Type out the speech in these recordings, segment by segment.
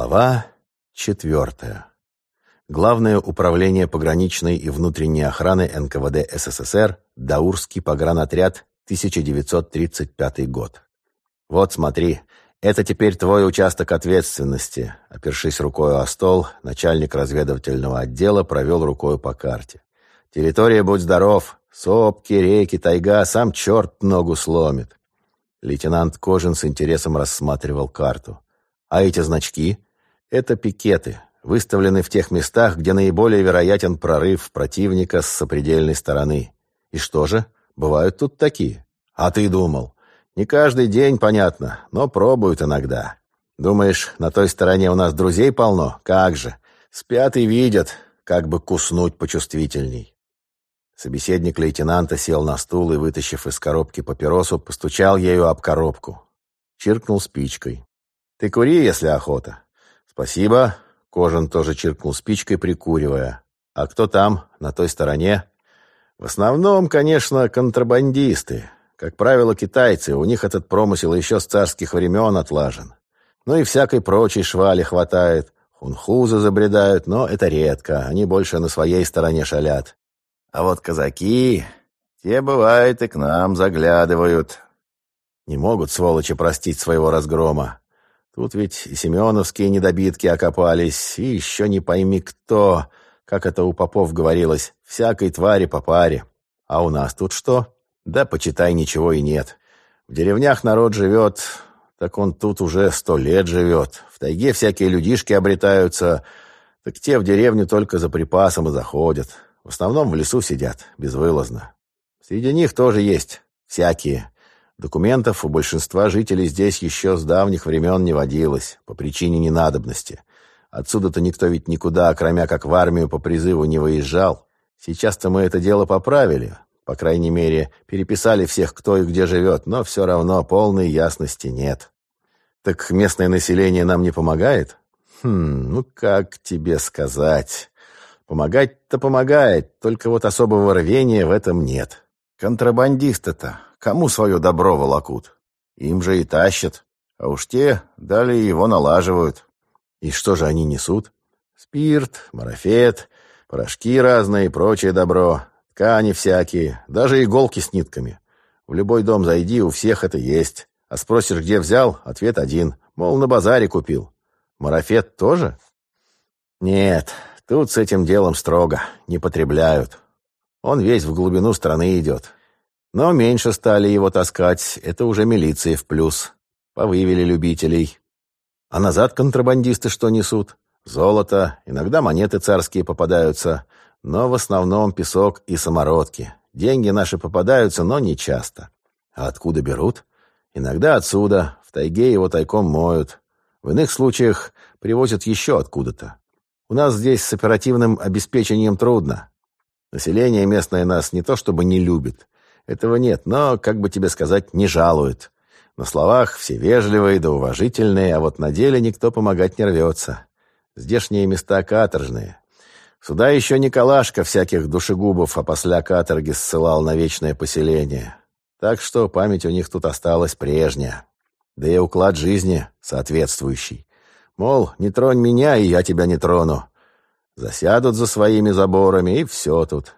Глава четвертая. Главное управление пограничной и внутренней охраны НКВД СССР, Даурский погранотряд, 1935 год. Вот смотри, это теперь твой участок ответственности. Опершись рукой о стол, начальник разведывательного отдела провел рукой по карте. Территория, будь здоров, сопки, реки, тайга, сам черт ногу сломит. Лейтенант Кожин с интересом рассматривал карту. А эти значки — это пикеты, выставлены в тех местах, где наиболее вероятен прорыв противника с сопредельной стороны. И что же, бывают тут такие? А ты думал? Не каждый день, понятно, но пробуют иногда. Думаешь, на той стороне у нас друзей полно? Как же. Спят и видят, как бы куснуть почувствительней. Собеседник лейтенанта сел на стул и, вытащив из коробки папиросу, постучал ею об коробку. Чиркнул спичкой. Ты кури, если охота. Спасибо. Кожан тоже чиркнул спичкой, прикуривая. А кто там, на той стороне? В основном, конечно, контрабандисты. Как правило, китайцы. У них этот промысел еще с царских времен отлажен. Ну и всякой прочей швали хватает. Хунхузы забредают, но это редко. Они больше на своей стороне шалят. А вот казаки, те, бывает, и к нам заглядывают. Не могут, сволочи, простить своего разгрома. Тут ведь и семеновские недобитки окопались, и еще не пойми кто, как это у попов говорилось, всякой твари по паре. А у нас тут что? Да, почитай, ничего и нет. В деревнях народ живет, так он тут уже сто лет живет. В тайге всякие людишки обретаются, так те в деревню только за припасом и заходят. В основном в лесу сидят, безвылазно. Среди них тоже есть всякие. Документов у большинства жителей здесь еще с давних времен не водилось, по причине ненадобности. Отсюда-то никто ведь никуда, кроме как в армию по призыву, не выезжал. Сейчас-то мы это дело поправили. По крайней мере, переписали всех, кто и где живет, но все равно полной ясности нет. Так местное население нам не помогает? Хм, ну как тебе сказать? Помогать-то помогает, только вот особого рвения в этом нет. Контрабандисты-то кому свое добро волокут? Им же и тащат. А уж те далее его налаживают. И что же они несут? Спирт, марафет, порошки разные и прочее добро, ткани всякие, даже иголки с нитками. В любой дом зайди, у всех это есть. А спросишь, где взял, ответ один. Мол, на базаре купил. Марафет тоже? Нет, тут с этим делом строго, не потребляют. Он весь в глубину страны идет. Но меньше стали его таскать, это уже милиции в плюс. Повывели любителей. А назад контрабандисты что несут? Золото, иногда монеты царские попадаются, но в основном песок и самородки. Деньги наши попадаются, но не часто. А откуда берут? Иногда отсюда, в тайге его тайком моют. В иных случаях привозят еще откуда-то. У нас здесь с оперативным обеспечением трудно. Население местное нас не то чтобы не любит. Этого нет, но, как бы тебе сказать, не жалует. На словах все вежливые да уважительные, а вот на деле никто помогать не рвется. Здешние места каторжные. Сюда еще Николашка всяких душегубов, а после каторги ссылал на вечное поселение. Так что память у них тут осталась прежняя. Да и уклад жизни соответствующий. Мол, не тронь меня, и я тебя не трону. Засядут за своими заборами, и все тут.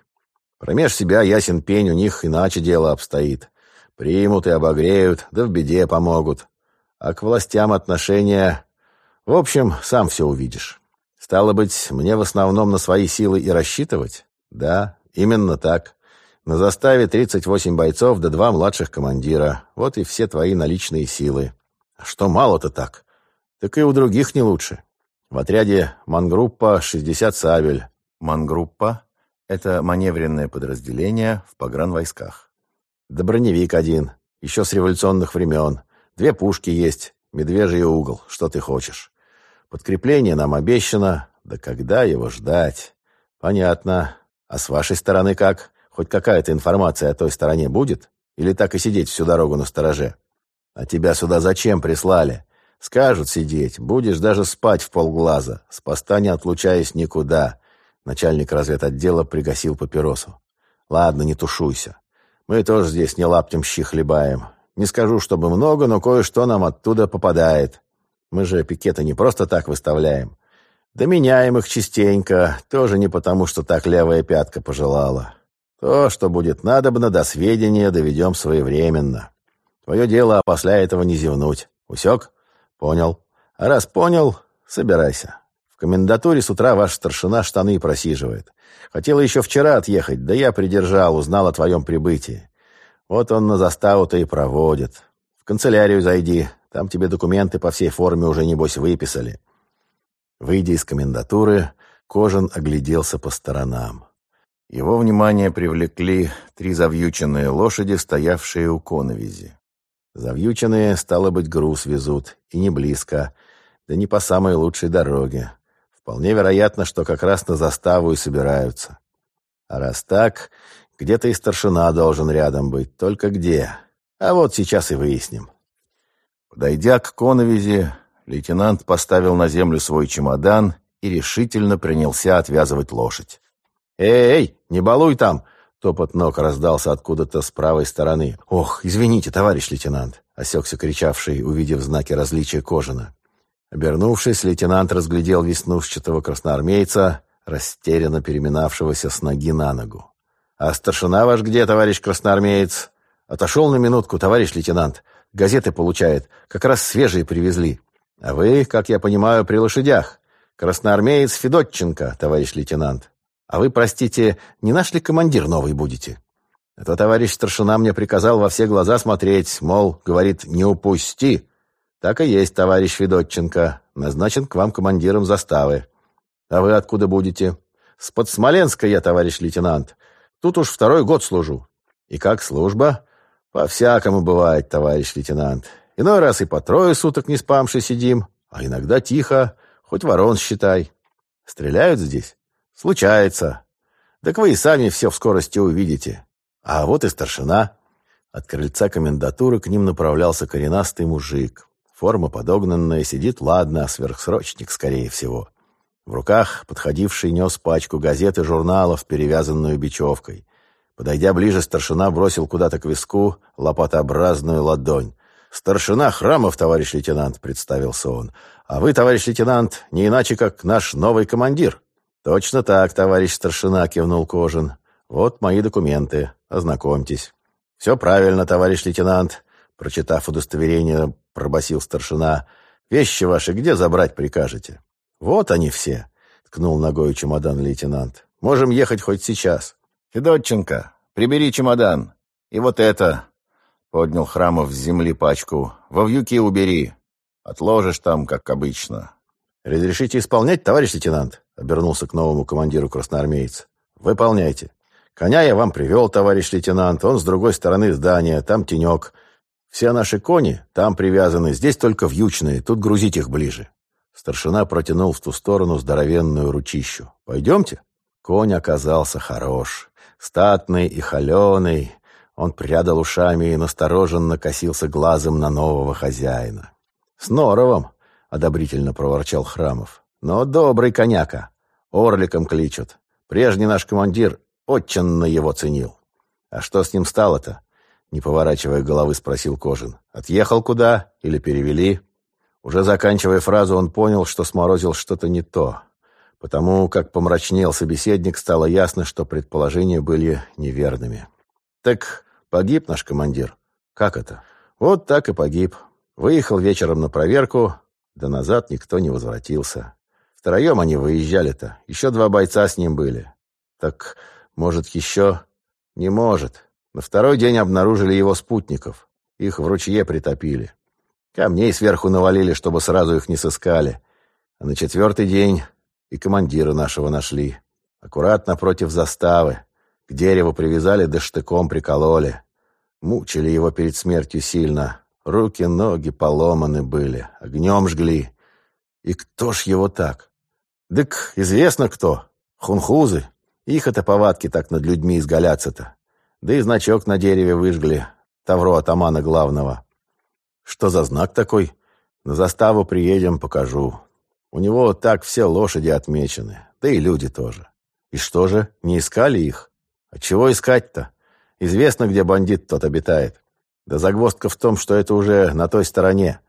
Промеж себя, ясен пень, у них иначе дело обстоит. Примут и обогреют, да в беде помогут. А к властям отношения... В общем, сам все увидишь. Стало быть, мне в основном на свои силы и рассчитывать? Да, именно так. На заставе 38 бойцов да два младших командира. Вот и все твои наличные силы. Что мало-то так? Так и у других не лучше. В отряде мангруппа 60 сабель. Мангруппа — это маневренное подразделение в погранвойсках. Да броневик один, еще с революционных времен. Две пушки есть, медвежий угол, что ты хочешь. Подкрепление нам обещано, да когда его ждать? Понятно. А с вашей стороны как? Хоть какая-то информация о той стороне будет? Или так и сидеть всю дорогу на стороже? А тебя сюда зачем прислали? Скажут сидеть, будешь даже спать в полглаза, с поста не отлучаясь никуда. Начальник разведотдела пригасил папиросу. Ладно, не тушуйся. Мы тоже здесь не лаптем щи хлебаем. Не скажу, чтобы много, но кое-что нам оттуда попадает. Мы же пикеты не просто так выставляем. Да меняем их частенько, тоже не потому, что так левая пятка пожелала. То, что будет надобно, до сведения доведем своевременно. Твое дело, после этого не зевнуть. Усек? Понял. А раз понял, собирайся. Комендатуре с утра ваш старшина штаны просиживает. Хотела еще вчера отъехать, да я придержал, узнал о твоем прибытии. Вот он на заставу-то и проводит. В канцелярию зайди, там тебе документы по всей форме уже, небось, выписали. Выйдя из комендатуры, Кожан огляделся по сторонам. Его внимание привлекли три завьюченные лошади, стоявшие у коновизи. Завьюченные, стало быть, груз везут, и не близко, да не по самой лучшей дороге. Вполне вероятно, что как раз на заставу и собираются. А раз так, где-то и старшина должен рядом быть, только где? А вот сейчас и выясним. Подойдя к коновизи, лейтенант поставил на землю свой чемодан и решительно принялся отвязывать лошадь. «Эй, не балуй там!» Топот ног раздался откуда-то с правой стороны. «Ох, извините, товарищ лейтенант!» — осекся кричавший, увидев знаки различия Кожина. Обернувшись, лейтенант разглядел веснушчатого красноармейца, растерянно переминавшегося с ноги на ногу. «А старшина ваш где, товарищ красноармеец?» «Отошел на минутку, товарищ лейтенант. Газеты получает. Как раз свежие привезли. А вы, как я понимаю, при лошадях. Красноармеец Федотченко, товарищ лейтенант. А вы, простите, не наш ли командир новый будете? Это товарищ старшина мне приказал во все глаза смотреть, мол, говорит, не упусти. Так и есть, товарищ Федотченко. Назначен к вам командиром заставы. А вы откуда будете? С-под Смоленска я, товарищ лейтенант. Тут уж второй год служу. И как служба? По-всякому бывает, товарищ лейтенант. Иной раз и по трое суток не спамши сидим, а иногда тихо, хоть ворон считай. Стреляют здесь? Случается. Так вы и сами все в скорости увидите. А вот и старшина. От крыльца комендатуры к ним направлялся коренастый мужик. Форма подогнанная, сидит ладно, сверхсрочник, скорее всего. В руках подходивший нес пачку газет и журналов, перевязанную бечевкой. Подойдя ближе, старшина бросил куда-то к виску лопатообразную ладонь. «Старшина Храмов, товарищ лейтенант», — представился он. «А вы, товарищ лейтенант, не иначе, как наш новый командир». «Точно так, товарищ старшина», — кивнул Кожин. «Вот мои документы. Ознакомьтесь». «Все правильно, товарищ лейтенант», — прочитав удостоверение, пробасил старшина. «Вещи ваши где забрать прикажете?» «Вот они все», — ткнул ногой чемодан лейтенант. «Можем ехать хоть сейчас». «Федотченко, прибери чемодан. И вот это...» — поднял Храмов с земли пачку. «Во вьюки убери. Отложишь там, как обычно». «Разрешите исполнять, товарищ лейтенант?» — обернулся к новому командиру красноармеец. «Выполняйте. Коня я вам привел, товарищ лейтенант. Он с другой стороны здания, там тенек. Все наши кони там привязаны, здесь только вьючные, тут грузить их ближе». Старшина протянул в ту сторону здоровенную ручищу. «Пойдемте?» Конь оказался хорош. Статный и холеный. Он прядал ушами и настороженно косился глазом на нового хозяина. «С норовом!» одобрительно проворчал Храмов. Но добрый коняка. Орликом кличут. Прежний наш командир на его ценил. А что с ним стало-то? Не поворачивая головы, спросил Кожин. Отъехал куда? Или перевели? Уже заканчивая фразу, он понял, что сморозил что-то не то. Потому как помрачнел собеседник, стало ясно, что предположения были неверными. «Так погиб наш командир?» «Как это?» «Вот так и погиб. Выехал вечером на проверку, да назад никто не возвратился. Втроем они выезжали-то. Еще два бойца с ним были. Так, может, еще... Не может. На второй день обнаружили его спутников. Их в ручье притопили. Камней сверху навалили, чтобы сразу их не сыскали. А на четвертый день и командира нашего нашли. Аккуратно против заставы. К дереву привязали, да штыком прикололи. Мучили его перед смертью сильно. Руки, ноги поломаны были, огнем жгли. И кто ж его так? Дык, известно кто. Хунхузы. Их это повадки так над людьми изгаляться-то. Да и значок на дереве выжгли, тавро атамана главного. Что за знак такой? На заставу приедем, покажу. У него так все лошади отмечены, да и люди тоже. И что же, не искали их? А чего искать-то? Известно, где бандит тот обитает. Да загвоздка в том, что это уже на той стороне.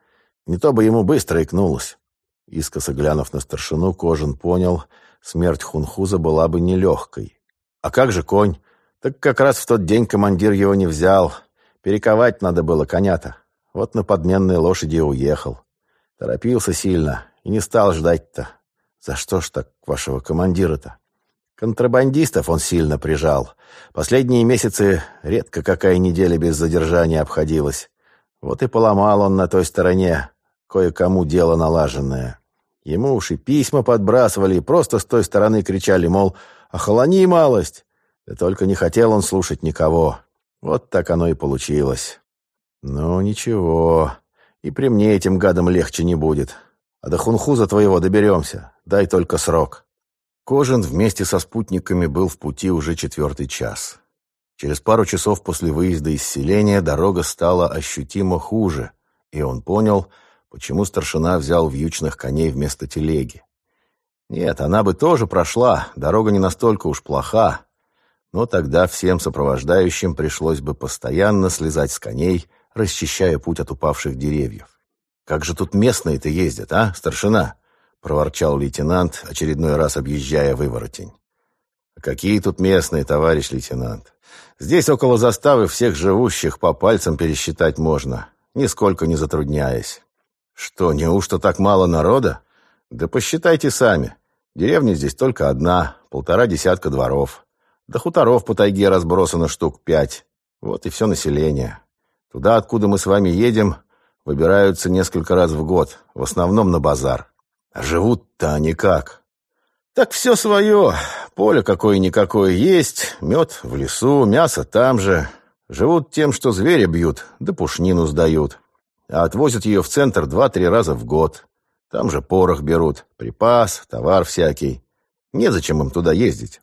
Не то бы ему быстро икнулось. Искоса глянув на старшину, Кожин понял, смерть хунхуза была бы нелегкой. А как же конь? Так как раз в тот день командир его не взял. Перековать надо было коня-то. Вот на подменной лошади уехал. Торопился сильно и не стал ждать-то. За что ж так вашего командира-то? Контрабандистов он сильно прижал. Последние месяцы редко какая неделя без задержания обходилась. Вот и поломал он на той стороне кое-кому дело налаженное. Ему уж и письма подбрасывали, и просто с той стороны кричали, мол, «Охолони малость!» Да только не хотел он слушать никого. Вот так оно и получилось. Ну, ничего. И при мне этим гадам легче не будет. А до хунхуза твоего доберемся. Дай только срок. Кожин вместе со спутниками был в пути уже четвертый час. Через пару часов после выезда из селения дорога стала ощутимо хуже, и он понял, почему старшина взял вьючных коней вместо телеги. Нет, она бы тоже прошла, дорога не настолько уж плоха, но тогда всем сопровождающим пришлось бы постоянно слезать с коней, расчищая путь от упавших деревьев. «Как же тут местные-то ездят, а, старшина?» проворчал лейтенант, очередной раз объезжая выворотень. «А какие тут местные, товарищ лейтенант? Здесь около заставы всех живущих по пальцам пересчитать можно, нисколько не затрудняясь. Что, неужто так мало народа? Да посчитайте сами. Деревня здесь только одна, полтора десятка дворов. До хуторов по тайге разбросано штук пять. Вот и все население. Туда, откуда мы с вами едем, выбираются несколько раз в год, в основном на базар. А живут-то они как? Так все свое. Поле какое-никакое есть, мед в лесу, мясо там же. Живут тем, что зверя бьют, да пушнину сдают. А отвозят ее в центр два-три раза в год. Там же порох берут, припас, товар всякий. Незачем им туда ездить.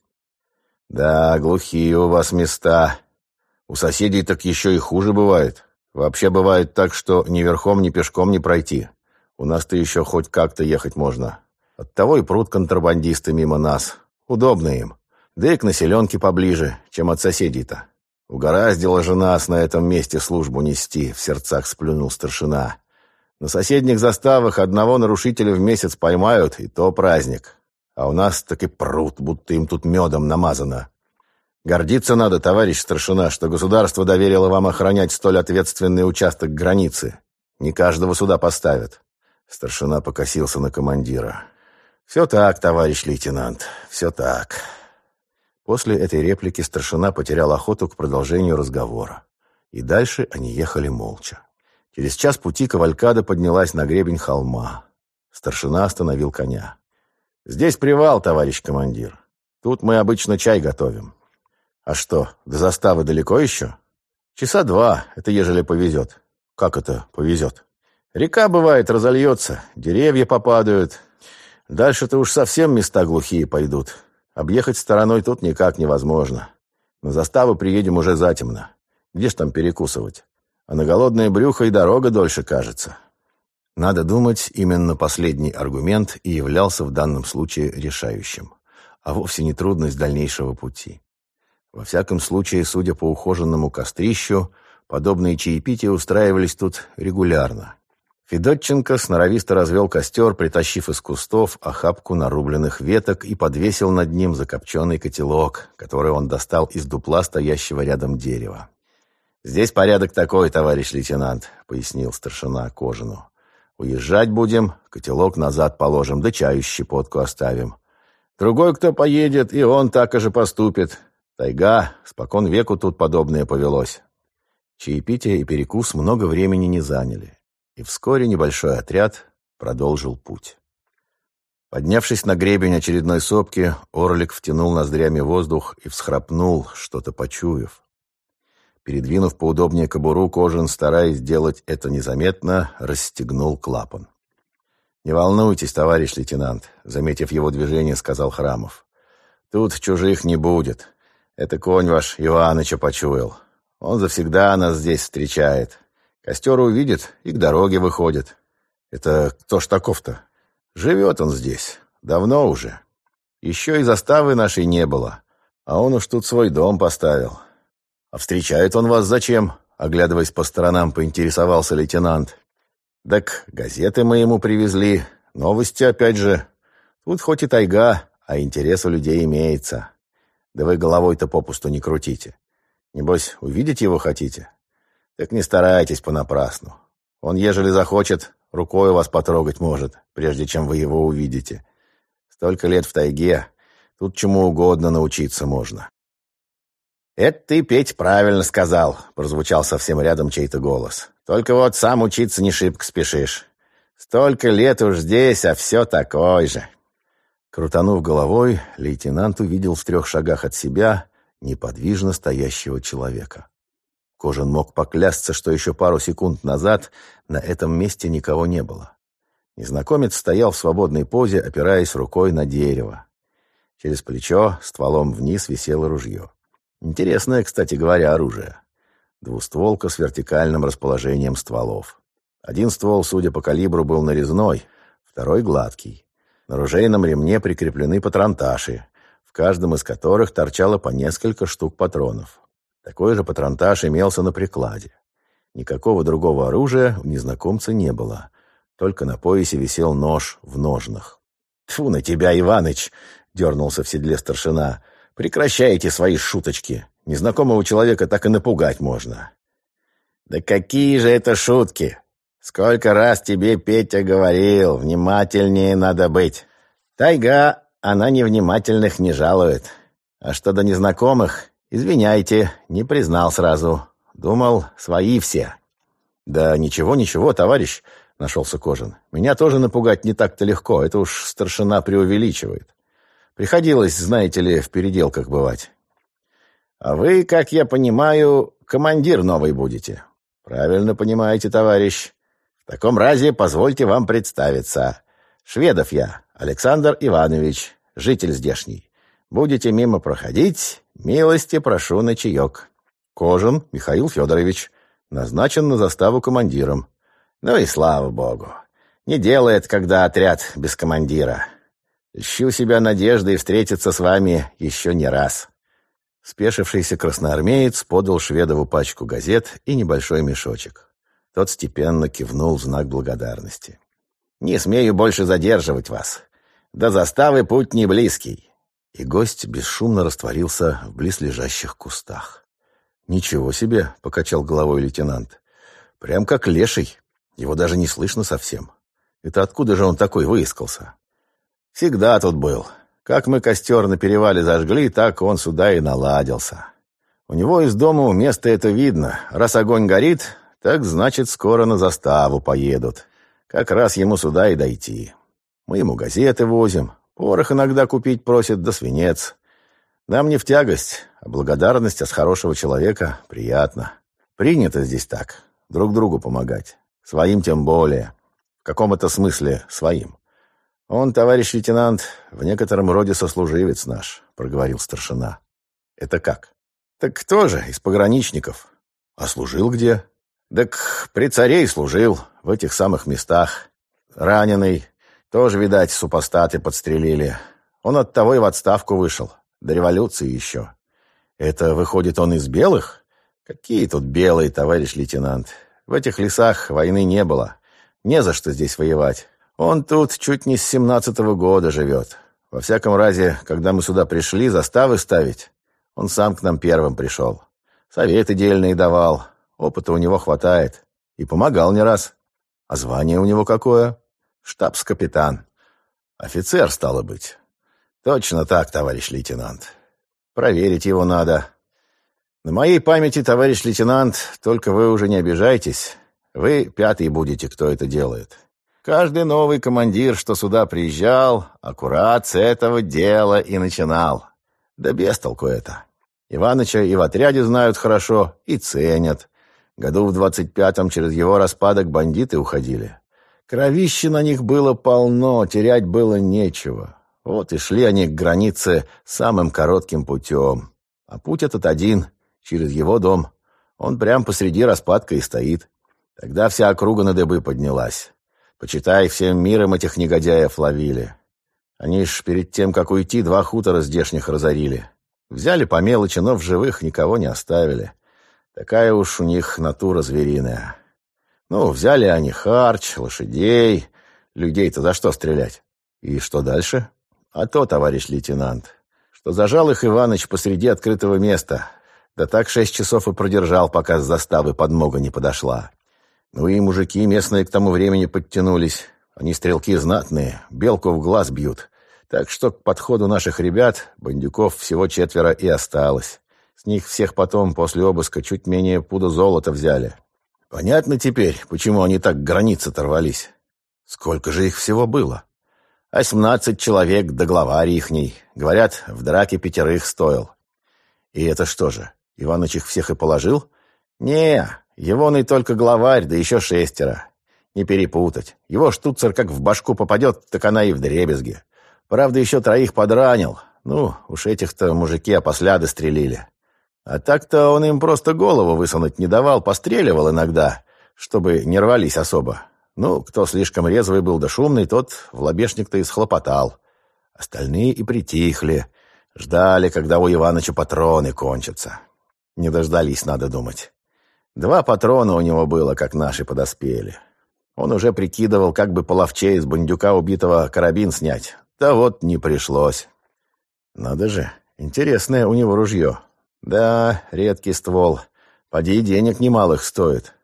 Да, глухие у вас места. У соседей так еще и хуже бывает. Вообще бывает так, что ни верхом, ни пешком не пройти. У нас-то еще хоть как-то ехать можно. Оттого и прут контрабандисты мимо нас. Удобно им. Да и к населенке поближе, чем от соседей-то. Угораздила же нас на этом месте службу нести, в сердцах сплюнул старшина. На соседних заставах одного нарушителя в месяц поймают, и то праздник. А у нас так и прут, будто им тут медом намазано. Гордиться надо, товарищ старшина, что государство доверило вам охранять столь ответственный участок границы. Не каждого сюда поставят. Старшина покосился на командира. «Все так, товарищ лейтенант, все так». После этой реплики старшина потерял охоту к продолжению разговора. И дальше они ехали молча. Через час пути кавалькада поднялась на гребень холма. Старшина остановил коня. «Здесь привал, товарищ командир. Тут мы обычно чай готовим». «А что, до заставы далеко еще?» «Часа два, это ежели повезет». «Как это повезет?» Река, бывает, разольется, деревья попадают. Дальше-то уж совсем места глухие пойдут. Объехать стороной тут никак невозможно. На заставу приедем уже затемно. Где ж там перекусывать? А на голодное брюхо и дорога дольше кажется. Надо думать, именно последний аргумент и являлся в данном случае решающим, а вовсе не трудность дальнейшего пути. Во всяком случае, судя по ухоженному кострищу, подобные чаепития устраивались тут регулярно. Федотченко сноровисто развел костер, притащив из кустов охапку нарубленных веток и подвесил над ним закопченный котелок, который он достал из дупла стоящего рядом дерева. «Здесь порядок такой, товарищ лейтенант», — пояснил старшина Кожину. «Уезжать будем, котелок назад положим, да чаю щепотку оставим. Другой, кто поедет, и он так же поступит. Тайга, спокон веку тут подобное повелось». Чаепитие и перекус много времени не заняли и вскоре небольшой отряд продолжил путь. Поднявшись на гребень очередной сопки, Орлик втянул ноздрями воздух и всхрапнул, что-то почуяв. Передвинув поудобнее кобуру, Кожин, стараясь сделать это незаметно, расстегнул клапан. «Не волнуйтесь, товарищ лейтенант», — заметив его движение, сказал Храмов. «Тут чужих не будет. Это конь ваш Иваныча почуял. Он завсегда нас здесь встречает. Костер увидит и к дороге выходит. Это кто ж таков-то? Живет он здесь. Давно уже. Еще и заставы нашей не было. А он уж тут свой дом поставил. А встречает он вас зачем? Оглядываясь по сторонам, поинтересовался лейтенант. Так газеты мы ему привезли, новости опять же. Тут хоть и тайга, а интерес у людей имеется. Да вы головой-то попусту не крутите. Небось, увидеть его хотите? Так не старайтесь понапрасну. Он, ежели захочет, рукой вас потрогать может, прежде чем вы его увидите. Столько лет в тайге, тут чему угодно научиться можно. «Это ты, Петь, правильно сказал», — прозвучал совсем рядом чей-то голос. «Только вот сам учиться не шибко спешишь. Столько лет уж здесь, а все такой же». Крутанув головой, лейтенант увидел в трех шагах от себя неподвижно стоящего человека. Кожан мог поклясться, что еще пару секунд назад на этом месте никого не было. Незнакомец стоял в свободной позе, опираясь рукой на дерево. Через плечо стволом вниз висело ружье. Интересное, кстати говоря, оружие. Двустволка с вертикальным расположением стволов. Один ствол, судя по калибру, был нарезной, второй — гладкий. На ружейном ремне прикреплены патронташи, в каждом из которых торчало по несколько штук патронов. Такой же патронтаж имелся на прикладе. Никакого другого оружия у незнакомца не было. Только на поясе висел нож в ножнах. «Тьфу на тебя, Иваныч!» — дернулся в седле старшина. «Прекращайте свои шуточки. Незнакомого человека так и напугать можно». «Да какие же это шутки! Сколько раз тебе Петя говорил, внимательнее надо быть. Тайга, она невнимательных не жалует. А что до незнакомых, извиняйте, не признал сразу. Думал, свои все. Да ничего, ничего, товарищ, нашелся Кожин. Меня тоже напугать не так-то легко, это уж старшина преувеличивает. Приходилось, знаете ли, в переделках бывать. А вы, как я понимаю, командир новый будете. Правильно понимаете, товарищ. В таком разе позвольте вам представиться. Шведов я, Александр Иванович, житель здешний. Будете мимо проходить, милости прошу на чаек. Кожин Михаил Федорович, назначен на заставу командиром. Ну и слава богу. Не делает, когда отряд без командира. Ищу себя надеждой встретиться с вами еще не раз. Спешившийся красноармеец подал Шведову пачку газет и небольшой мешочек. Тот степенно кивнул в знак благодарности. «Не смею больше задерживать вас. До заставы путь не близкий». И гость бесшумно растворился в близлежащих кустах. «Ничего себе!» — покачал головой лейтенант. «Прям как леший. Его даже не слышно совсем. Это откуда же он такой выискался?» «Всегда тут был. Как мы костер на перевале зажгли, так он сюда и наладился. У него из дома место это видно. Раз огонь горит, так значит, скоро на заставу поедут. Как раз ему сюда и дойти. Мы ему газеты возим, порох иногда купить просит, да свинец. Нам не в тягость, а благодарность от хорошего человека приятно. Принято здесь так, друг другу помогать. Своим тем более. В каком-то смысле своим. Он, товарищ лейтенант, в некотором роде сослуживец наш, проговорил старшина. Это как? Так кто же из пограничников? А служил где? Так при царей служил, в этих самых местах. Раненый, тоже, видать, супостаты подстрелили. Он от того и в отставку вышел. До революции еще. Это, выходит, он из белых? Какие тут белые, товарищ лейтенант? В этих лесах войны не было. Не за что здесь воевать. Он тут чуть не с семнадцатого года живет. Во всяком разе, когда мы сюда пришли заставы ставить, он сам к нам первым пришел. Советы дельные давал, Опыта у него хватает. И помогал не раз. А звание у него какое? Штабс-капитан. Офицер, стало быть. Точно так, товарищ лейтенант. Проверить его надо. На моей памяти, товарищ лейтенант, только вы уже не обижайтесь. Вы пятый будете, кто это делает. Каждый новый командир, что сюда приезжал, аккурат с этого дела и начинал. Да без толку это. Иваныча и в отряде знают хорошо, и ценят. Году в двадцать пятом через его распадок бандиты уходили. Кровищи на них было полно, терять было нечего. Вот и шли они к границе самым коротким путем. А путь этот один, через его дом. Он прямо посреди распадка и стоит. Тогда вся округа на дыбы поднялась. Почитай, всем миром этих негодяев ловили. Они ж перед тем, как уйти, два хутора здешних разорили. Взяли по мелочи, но в живых никого не оставили. Такая уж у них натура звериная. Ну, взяли они харч, лошадей. Людей-то за что стрелять? И что дальше? А то, товарищ лейтенант, что зажал их Иваныч посреди открытого места. Да так шесть часов и продержал, пока с заставы подмога не подошла. Ну и мужики местные к тому времени подтянулись. Они стрелки знатные, белку в глаз бьют. Так что к подходу наших ребят, бандюков всего четверо и осталось. С них всех потом после обыска чуть менее пуда золота взяли. Понятно теперь, почему они так границы оторвались. Сколько же их всего было? Восемнадцать человек до главарь ихней. Говорят, в драке пятерых стоил. И это что же, Иваныч их всех и положил? Не, его и только главарь, да еще шестеро. Не перепутать. Его штуцер как в башку попадет, так она и в дребезге. Правда, еще троих подранил. Ну, уж этих-то мужики опосля стрелили. А так-то он им просто голову высунуть не давал, постреливал иногда, чтобы не рвались особо. Ну, кто слишком резвый был да шумный, тот в лобешник-то и схлопотал. Остальные и притихли, ждали, когда у Иваныча патроны кончатся. Не дождались, надо думать. Два патрона у него было, как наши подоспели. Он уже прикидывал, как бы половчей из бандюка убитого карабин снять. Да вот не пришлось. Надо же, интересное у него ружье. Да, редкий ствол. Поди денег немалых стоит.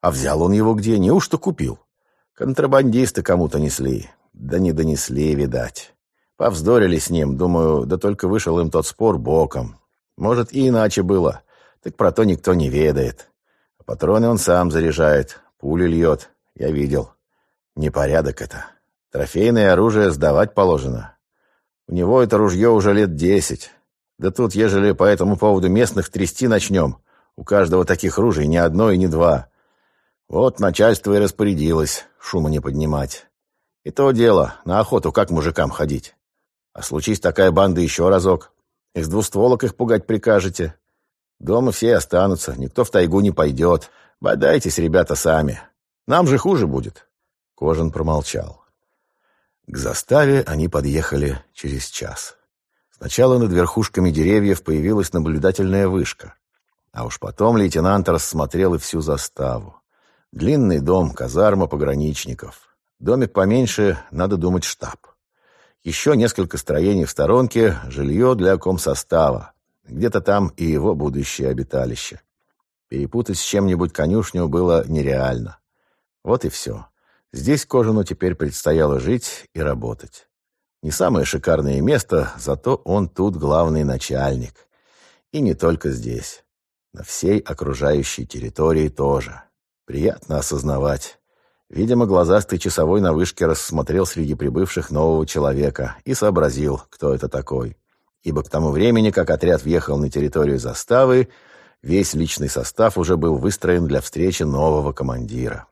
А взял он его где? Неужто купил? Контрабандисты кому-то несли. Да не донесли, видать. Повздорили с ним, думаю, да только вышел им тот спор боком. Может, и иначе было. Так про то никто не ведает. Патроны он сам заряжает, пули льет. Я видел. Непорядок это. Трофейное оружие сдавать положено. У него это ружье уже лет десять. Да тут, ежели по этому поводу местных трясти начнем, у каждого таких ружей ни одно и ни два. Вот начальство и распорядилось шума не поднимать. И то дело, на охоту как мужикам ходить. А случись такая банда еще разок, из двустволок их пугать прикажете. Дома все останутся, никто в тайгу не пойдет. Бодайтесь, ребята, сами. Нам же хуже будет. Кожан промолчал. К заставе они подъехали через час. Сначала над верхушками деревьев появилась наблюдательная вышка. А уж потом лейтенант рассмотрел и всю заставу. Длинный дом, казарма пограничников. Домик поменьше, надо думать, штаб. Еще несколько строений в сторонке, жилье для комсостава. Где-то там и его будущее обиталище. Перепутать с чем-нибудь конюшню было нереально. Вот и все. Здесь Кожану теперь предстояло жить и работать. Не самое шикарное место, зато он тут главный начальник. И не только здесь. На всей окружающей территории тоже. Приятно осознавать. Видимо, глазастый часовой на вышке рассмотрел среди прибывших нового человека и сообразил, кто это такой. Ибо к тому времени, как отряд въехал на территорию заставы, весь личный состав уже был выстроен для встречи нового командира.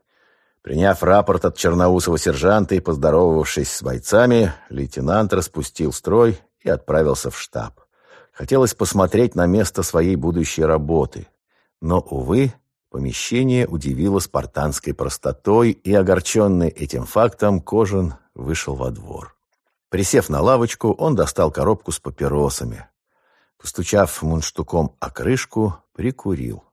Приняв рапорт от черноусого сержанта и поздоровавшись с бойцами, лейтенант распустил строй и отправился в штаб. Хотелось посмотреть на место своей будущей работы. Но, увы, помещение удивило спартанской простотой, и, огорченный этим фактом, Кожан вышел во двор. Присев на лавочку, он достал коробку с папиросами. Постучав мундштуком о крышку, прикурил.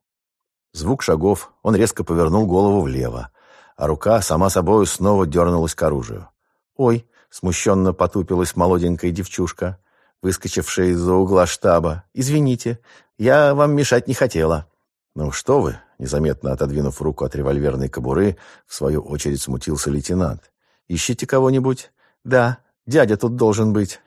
Звук шагов, он резко повернул голову влево а рука сама собой снова дернулась к оружию. «Ой!» — смущенно потупилась молоденькая девчушка, выскочившая из-за угла штаба. «Извините, я вам мешать не хотела». «Ну что вы!» — незаметно отодвинув руку от револьверной кобуры, в свою очередь смутился лейтенант. «Ищите кого-нибудь?» «Да, дядя тут должен быть».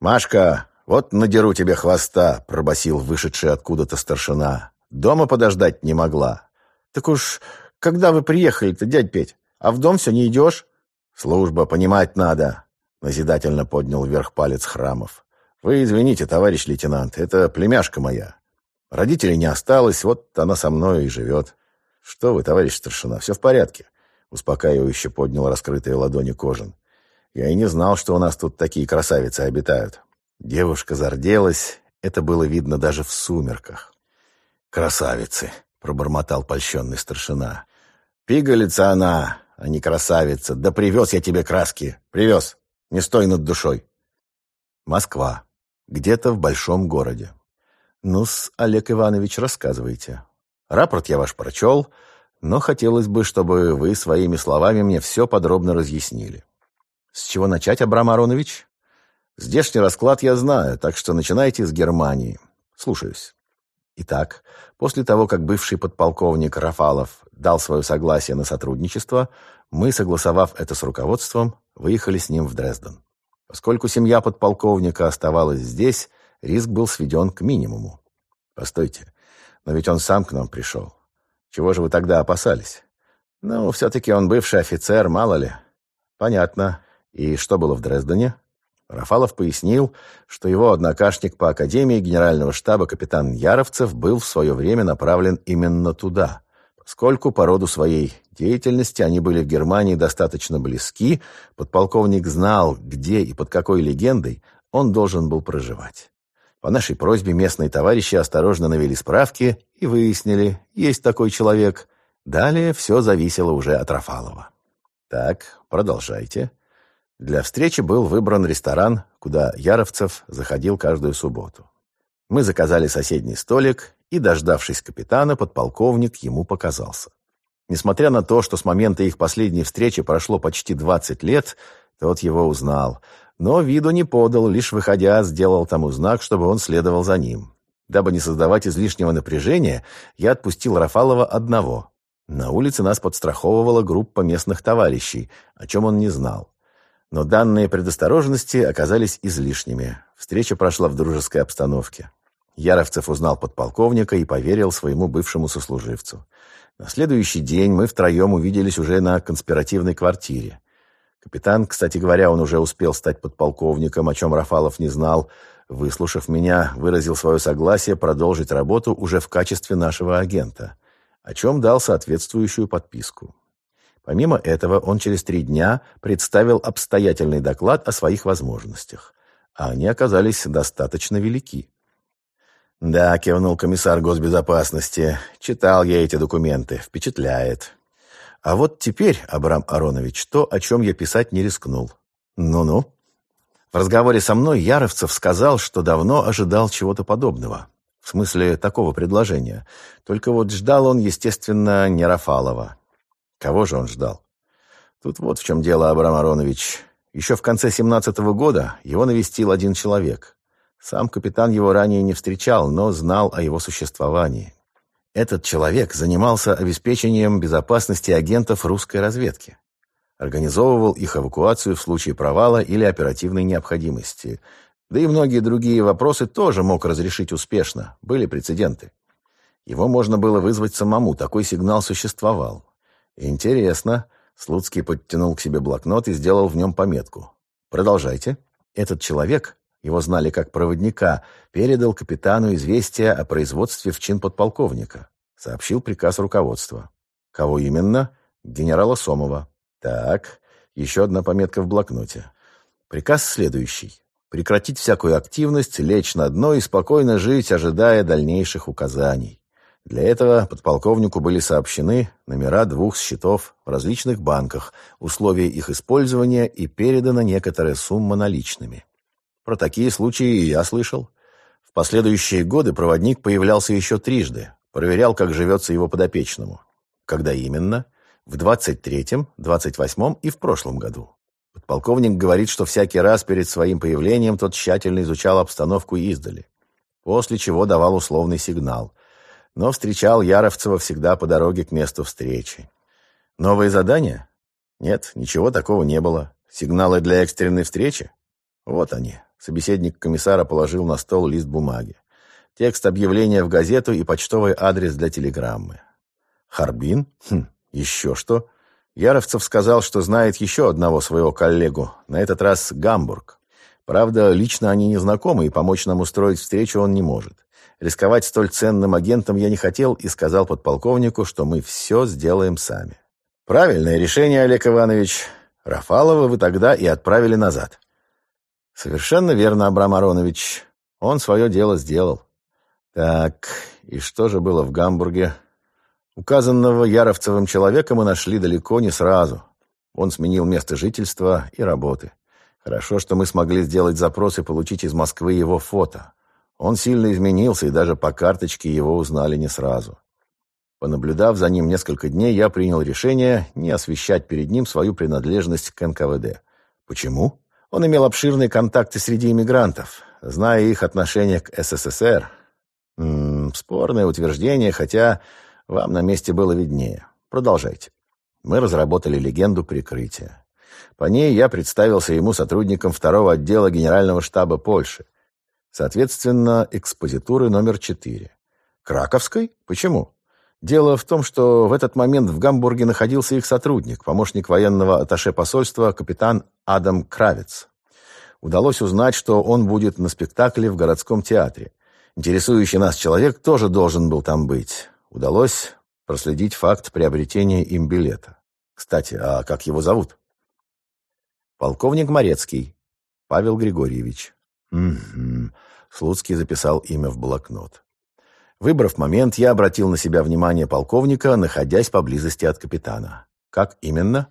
«Машка, вот надеру тебе хвоста!» — пробасил вышедший откуда-то старшина. «Дома подождать не могла». «Так уж когда вы приехали-то, дядь Петь? А в дом все не идешь?» «Служба, понимать надо», — назидательно поднял вверх палец Храмов. «Вы извините, товарищ лейтенант, это племяшка моя. Родителей не осталось, вот она со мной и живет». «Что вы, товарищ старшина, все в порядке», — успокаивающе поднял раскрытые ладони Кожин. «Я и не знал, что у нас тут такие красавицы обитают». Девушка зарделась, это было видно даже в сумерках. «Красавицы!» пробормотал польщенный старшина. «Пигалица она, а не красавица. Да привез я тебе краски. Привез. Не стой над душой». Москва. Где-то в большом городе. Ну-с, Олег Иванович, рассказывайте. Рапорт я ваш прочел. Но хотелось бы, чтобы вы своими словами мне все подробно разъяснили. С чего начать, Абрам Аронович? Здешний расклад я знаю, так что начинайте с Германии. Слушаюсь. Итак, после того, как бывший подполковник Рафалов дал свое согласие на сотрудничество, мы, согласовав это с руководством, выехали с ним в Дрезден. Поскольку семья подполковника оставалась здесь, риск был сведен к минимуму. Постойте, но ведь он сам к нам пришел. Чего же вы тогда опасались? Ну, все-таки он бывший офицер, мало ли. Понятно. И что было в Дрездене? Рафалов пояснил, что его однокашник по Академии Генерального штаба капитан Яровцев был в свое время направлен именно туда. Поскольку по роду своей деятельности они были в Германии достаточно близки, подполковник знал, где и под какой легендой он должен был проживать. По нашей просьбе местные товарищи осторожно навели справки и выяснили, есть такой человек. Далее все зависело уже от Рафалова. Так, продолжайте. Для встречи был выбран ресторан, куда Яровцев заходил каждую субботу. Мы заказали соседний столик, и, дождавшись капитана, подполковник ему показался. Несмотря на то, что с момента их последней встречи прошло почти 20 лет, тот его узнал, но виду не подал, лишь выходя, сделал тому знак, чтобы он следовал за ним. Дабы не создавать излишнего напряжения, я отпустил Рафалова одного. На улице нас подстраховывала группа местных товарищей, о чем он не знал. Но данные предосторожности оказались излишними. Встреча прошла в дружеской обстановке. Яровцев узнал подполковника и поверил своему бывшему сослуживцу. На следующий день мы втроем увиделись уже на конспиративной квартире. Капитан, кстати говоря, он уже успел стать подполковником, о чем Рафалов не знал, выслушав меня, выразил свое согласие продолжить работу уже в качестве нашего агента, о чем дал соответствующую подписку. Помимо этого, он через три дня представил обстоятельный доклад о своих возможностях, а они оказались достаточно велики. «Да», — кивнул комиссар госбезопасности, — «читал я эти документы, впечатляет». А вот теперь, Абрам Аронович, то, о чем я писать не рискнул. Ну-ну. В разговоре со мной Яровцев сказал, что давно ожидал чего-то подобного. В смысле такого предложения. Только вот ждал он, естественно, не Рафалова. Кого же он ждал? Тут вот в чем дело, Абрам Аронович. Еще в конце семнадцатого года его навестил один человек. Сам капитан его ранее не встречал, но знал о его существовании. Этот человек занимался обеспечением безопасности агентов русской разведки. Организовывал их эвакуацию в случае провала или оперативной необходимости. Да и многие другие вопросы тоже мог разрешить успешно, были прецеденты. Его можно было вызвать самому, такой сигнал существовал. «Интересно». Слуцкий подтянул к себе блокнот и сделал в нем пометку. «Продолжайте». Этот человек, его знали как проводника, передал капитану известие о производстве в чин подполковника. Сообщил приказ руководства. Кого именно? Генерала Сомова. Так, еще одна пометка в блокноте. Приказ следующий. Прекратить всякую активность, лечь на дно и спокойно жить, ожидая дальнейших указаний. Для этого подполковнику были сообщены номера двух счетов в различных банках, условия их использования и передана некоторая сумма наличными. Про такие случаи и я слышал. В последующие годы проводник появлялся еще трижды, проверял, как живется его подопечному. Когда именно? В 23-м, 28-м и в прошлом году. Подполковник говорит, что всякий раз перед своим появлением тот тщательно изучал обстановку издали, после чего давал условный сигнал – но встречал Яровцева всегда по дороге к месту встречи. Новые задания? Нет, ничего такого не было. Сигналы для экстренной встречи? Вот они. Собеседник комиссара положил на стол лист бумаги. Текст объявления в газету и почтовый адрес для телеграммы. Харбин? Хм, еще что? Яровцев сказал, что знает еще одного своего коллегу, на этот раз Гамбург. Правда, лично они не знакомы, и помочь нам устроить встречу он не может. Рисковать столь ценным агентом я не хотел и сказал подполковнику, что мы все сделаем сами. Правильное решение, Олег Иванович. Рафалова вы тогда и отправили назад. Совершенно верно, Абрам Аронович. Он свое дело сделал. Так, и что же было в Гамбурге? Указанного Яровцевым человека мы нашли далеко не сразу. Он сменил место жительства и работы. Хорошо, что мы смогли сделать запрос и получить из Москвы его фото. Он сильно изменился, и даже по карточке его узнали не сразу. Понаблюдав за ним несколько дней, я принял решение не освещать перед ним свою принадлежность к НКВД. Почему? Он имел обширные контакты среди иммигрантов. Зная их отношение к СССР, М -м, спорное утверждение, хотя вам на месте было виднее. Продолжайте. Мы разработали легенду прикрытия. По ней я представился ему сотрудником второго отдела Генерального штаба Польши. Соответственно, экспозитуры номер четыре. Краковской? Почему? Дело в том, что в этот момент в Гамбурге находился их сотрудник, помощник военного атташе посольства, капитан Адам Кравец. Удалось узнать, что он будет на спектакле в городском театре. Интересующий нас человек тоже должен был там быть. Удалось проследить факт приобретения им билета. Кстати, а как его зовут? Полковник Морецкий. Павел Григорьевич. Угу. Слуцкий записал имя в блокнот. Выбрав момент, я обратил на себя внимание полковника, находясь поблизости от капитана. Как именно?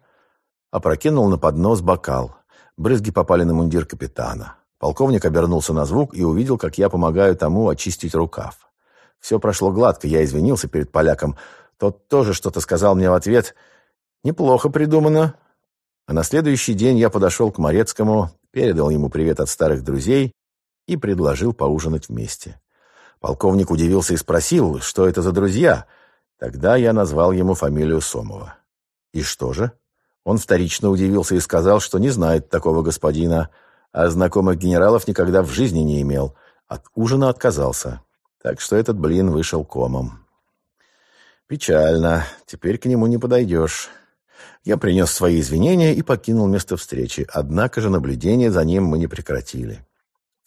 Опрокинул на поднос бокал. Брызги попали на мундир капитана. Полковник обернулся на звук и увидел, как я помогаю тому очистить рукав. Все прошло гладко, я извинился перед поляком. Тот тоже что-то сказал мне в ответ. «Неплохо придумано». А на следующий день я подошел к Морецкому, передал ему привет от старых друзей и предложил поужинать вместе. Полковник удивился и спросил, что это за друзья. Тогда я назвал ему фамилию Сомова. И что же? Он вторично удивился и сказал, что не знает такого господина, а знакомых генералов никогда в жизни не имел. От ужина отказался. Так что этот блин вышел комом. Печально. Теперь к нему не подойдешь. Я принес свои извинения и покинул место встречи. Однако же наблюдение за ним мы не прекратили.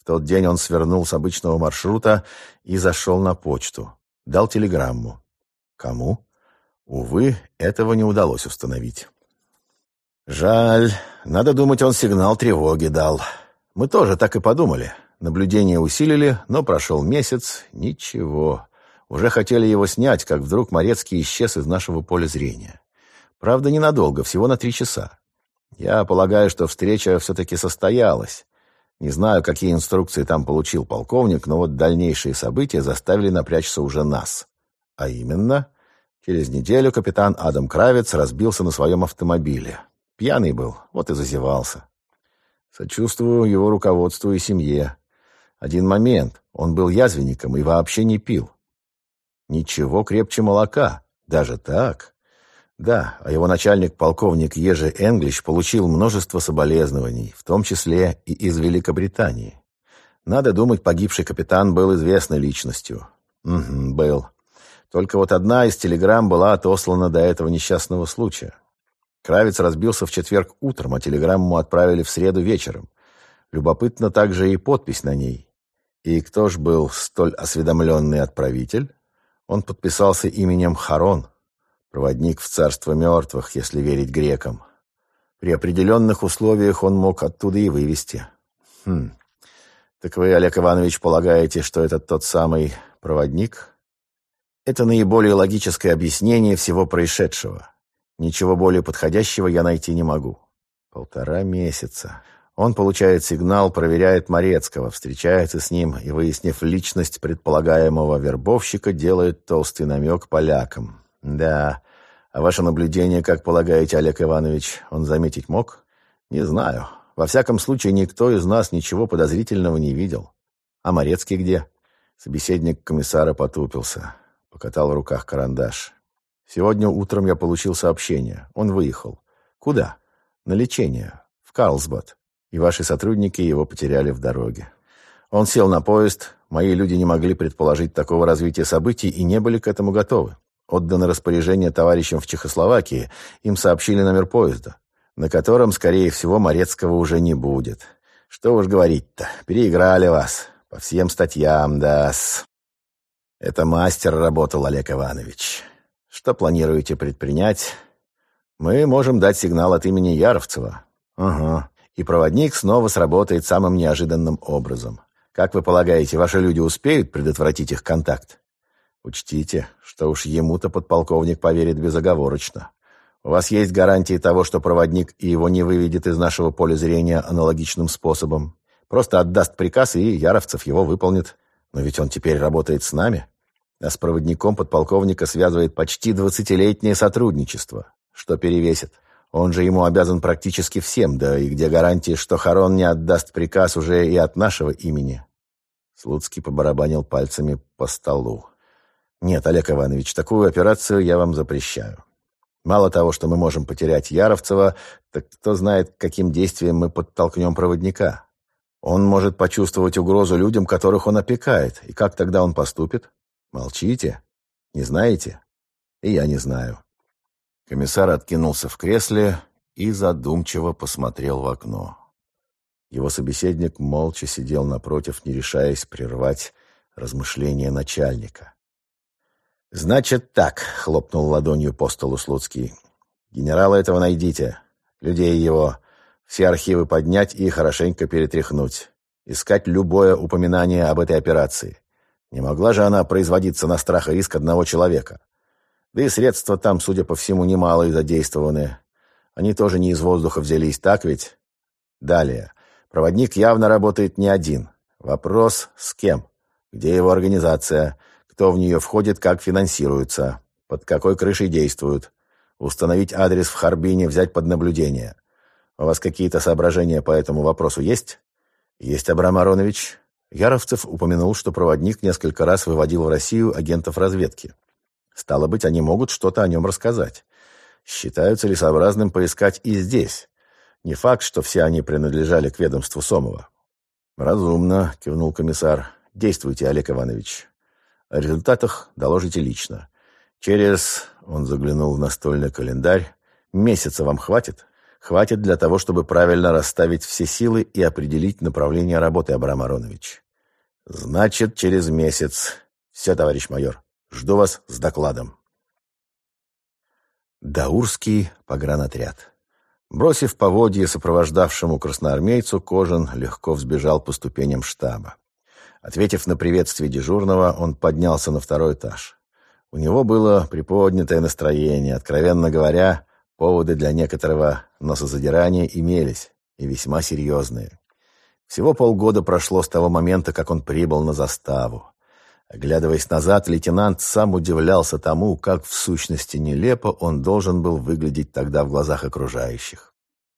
Тот день он свернул с обычного маршрута и зашел на почту. Дал телеграмму. Кому? Увы, этого не удалось установить. Жаль. Надо думать, он сигнал тревоги дал. Мы тоже так и подумали. Наблюдение усилили, но прошел месяц. Ничего. Уже хотели его снять, как вдруг Морецкий исчез из нашего поля зрения. Правда, ненадолго, всего на три часа. Я полагаю, что встреча все-таки состоялась. Не знаю, какие инструкции там получил полковник, но вот дальнейшие события заставили напрячься уже нас. А именно, через неделю капитан Адам Кравец разбился на своем автомобиле. Пьяный был, вот и зазевался. Сочувствую его руководству и семье. Один момент. Он был язвенником и вообще не пил. Ничего крепче молока. Даже так? Да, а его начальник, полковник Ежи Энглиш, получил множество соболезнований, в том числе и из Великобритании. Надо думать, погибший капитан был известной личностью. Угу, был. Только вот одна из телеграмм была отослана до этого несчастного случая. Кравец разбился в четверг утром, а телеграмму отправили в среду вечером. Любопытно также и подпись на ней. И кто ж был столь осведомленный отправитель? Он подписался именем Харон, проводник в царство мертвых, если верить грекам. При определенных условиях он мог оттуда и вывести. Хм. Так вы, Олег Иванович, полагаете, что это тот самый проводник? Это наиболее логическое объяснение всего происшедшего. Ничего более подходящего я найти не могу. Полтора месяца. Он получает сигнал, проверяет Морецкого, встречается с ним и, выяснив личность предполагаемого вербовщика, делает толстый намек полякам. Да, а ваше наблюдение, как полагаете, Олег Иванович, он заметить мог? Не знаю. Во всяком случае, никто из нас ничего подозрительного не видел. А Морецкий где? Собеседник комиссара потупился. Покатал в руках карандаш. Сегодня утром я получил сообщение. Он выехал. Куда? На лечение. В Карлсбад. И ваши сотрудники его потеряли в дороге. Он сел на поезд. Мои люди не могли предположить такого развития событий и не были к этому готовы. Отдано распоряжение товарищам в Чехословакии. Им сообщили номер поезда, на котором, скорее всего, Морецкого уже не будет. Что уж говорить-то, переиграли вас. По всем статьям, да-с. Это мастер работал, Олег Иванович. Что планируете предпринять? Мы можем дать сигнал от имени Яровцева. Ага. И проводник снова сработает самым неожиданным образом. Как вы полагаете, ваши люди успеют предотвратить их контакт? Учтите, что уж ему-то подполковник поверит безоговорочно. У вас есть гарантии того, что проводник и его не выведет из нашего поля зрения аналогичным способом. Просто отдаст приказ, и Яровцев его выполнит. Но ведь он теперь работает с нами. А с проводником подполковника связывает почти двадцатилетнее сотрудничество. Что перевесит? Он же ему обязан практически всем, да и где гарантии, что Харон не отдаст приказ уже и от нашего имени?» Слуцкий побарабанил пальцами по столу. «Нет, Олег Иванович, такую операцию я вам запрещаю. Мало того, что мы можем потерять Яровцева, так кто знает, каким действием мы подтолкнем проводника. Он может почувствовать угрозу людям, которых он опекает. И как тогда он поступит? Молчите? Не знаете? И я не знаю. Комиссар откинулся в кресле и задумчиво посмотрел в окно. Его собеседник молча сидел напротив, не решаясь прервать размышления начальника. «Значит так», — хлопнул ладонью по столу Слуцкий. «Генерала этого найдите, людей его, все архивы поднять и хорошенько перетряхнуть. Искать любое упоминание об этой операции. Не могла же она производиться на страх и риск одного человека. Да и средства там, судя по всему, немалые задействованы. Они тоже не из воздуха взялись, так ведь? Далее. Проводник явно работает не один. Вопрос, с кем? Где его организация? Кто в нее входит, как финансируется, под какой крышей действуют, установить адрес в Харбине, взять под наблюдение. У вас какие-то соображения по этому вопросу есть? Есть, Абрам Аронович. Яровцев упомянул, что проводник несколько раз выводил в Россию агентов разведки. Стало быть, они могут что-то о нем рассказать. Считают целесообразным поискать и здесь. Не факт, что все они принадлежали к ведомству Сомова. «Разумно», — кивнул комиссар. «Действуйте, Олег Иванович. О результатах доложите лично. Через, он заглянул в настольный календарь, месяца вам хватит? Хватит для того, чтобы правильно расставить все силы и определить направление работы, Абрам Аронович. Значит, через месяц. Все, товарищ майор. Жду вас с докладом. Даурский погранотряд. Бросив поводье сопровождавшему красноармейцу, Кожин легко взбежал по ступеням штаба. Ответив на приветствие дежурного, он поднялся на второй этаж. У него было приподнятое настроение. Откровенно говоря, поводы для некоторого носозадирания имелись, и весьма серьезные. Всего полгода прошло с того момента, как он прибыл на заставу. Оглядываясь назад, лейтенант сам удивлялся тому, как в сущности нелепо он должен был выглядеть тогда в глазах окружающих.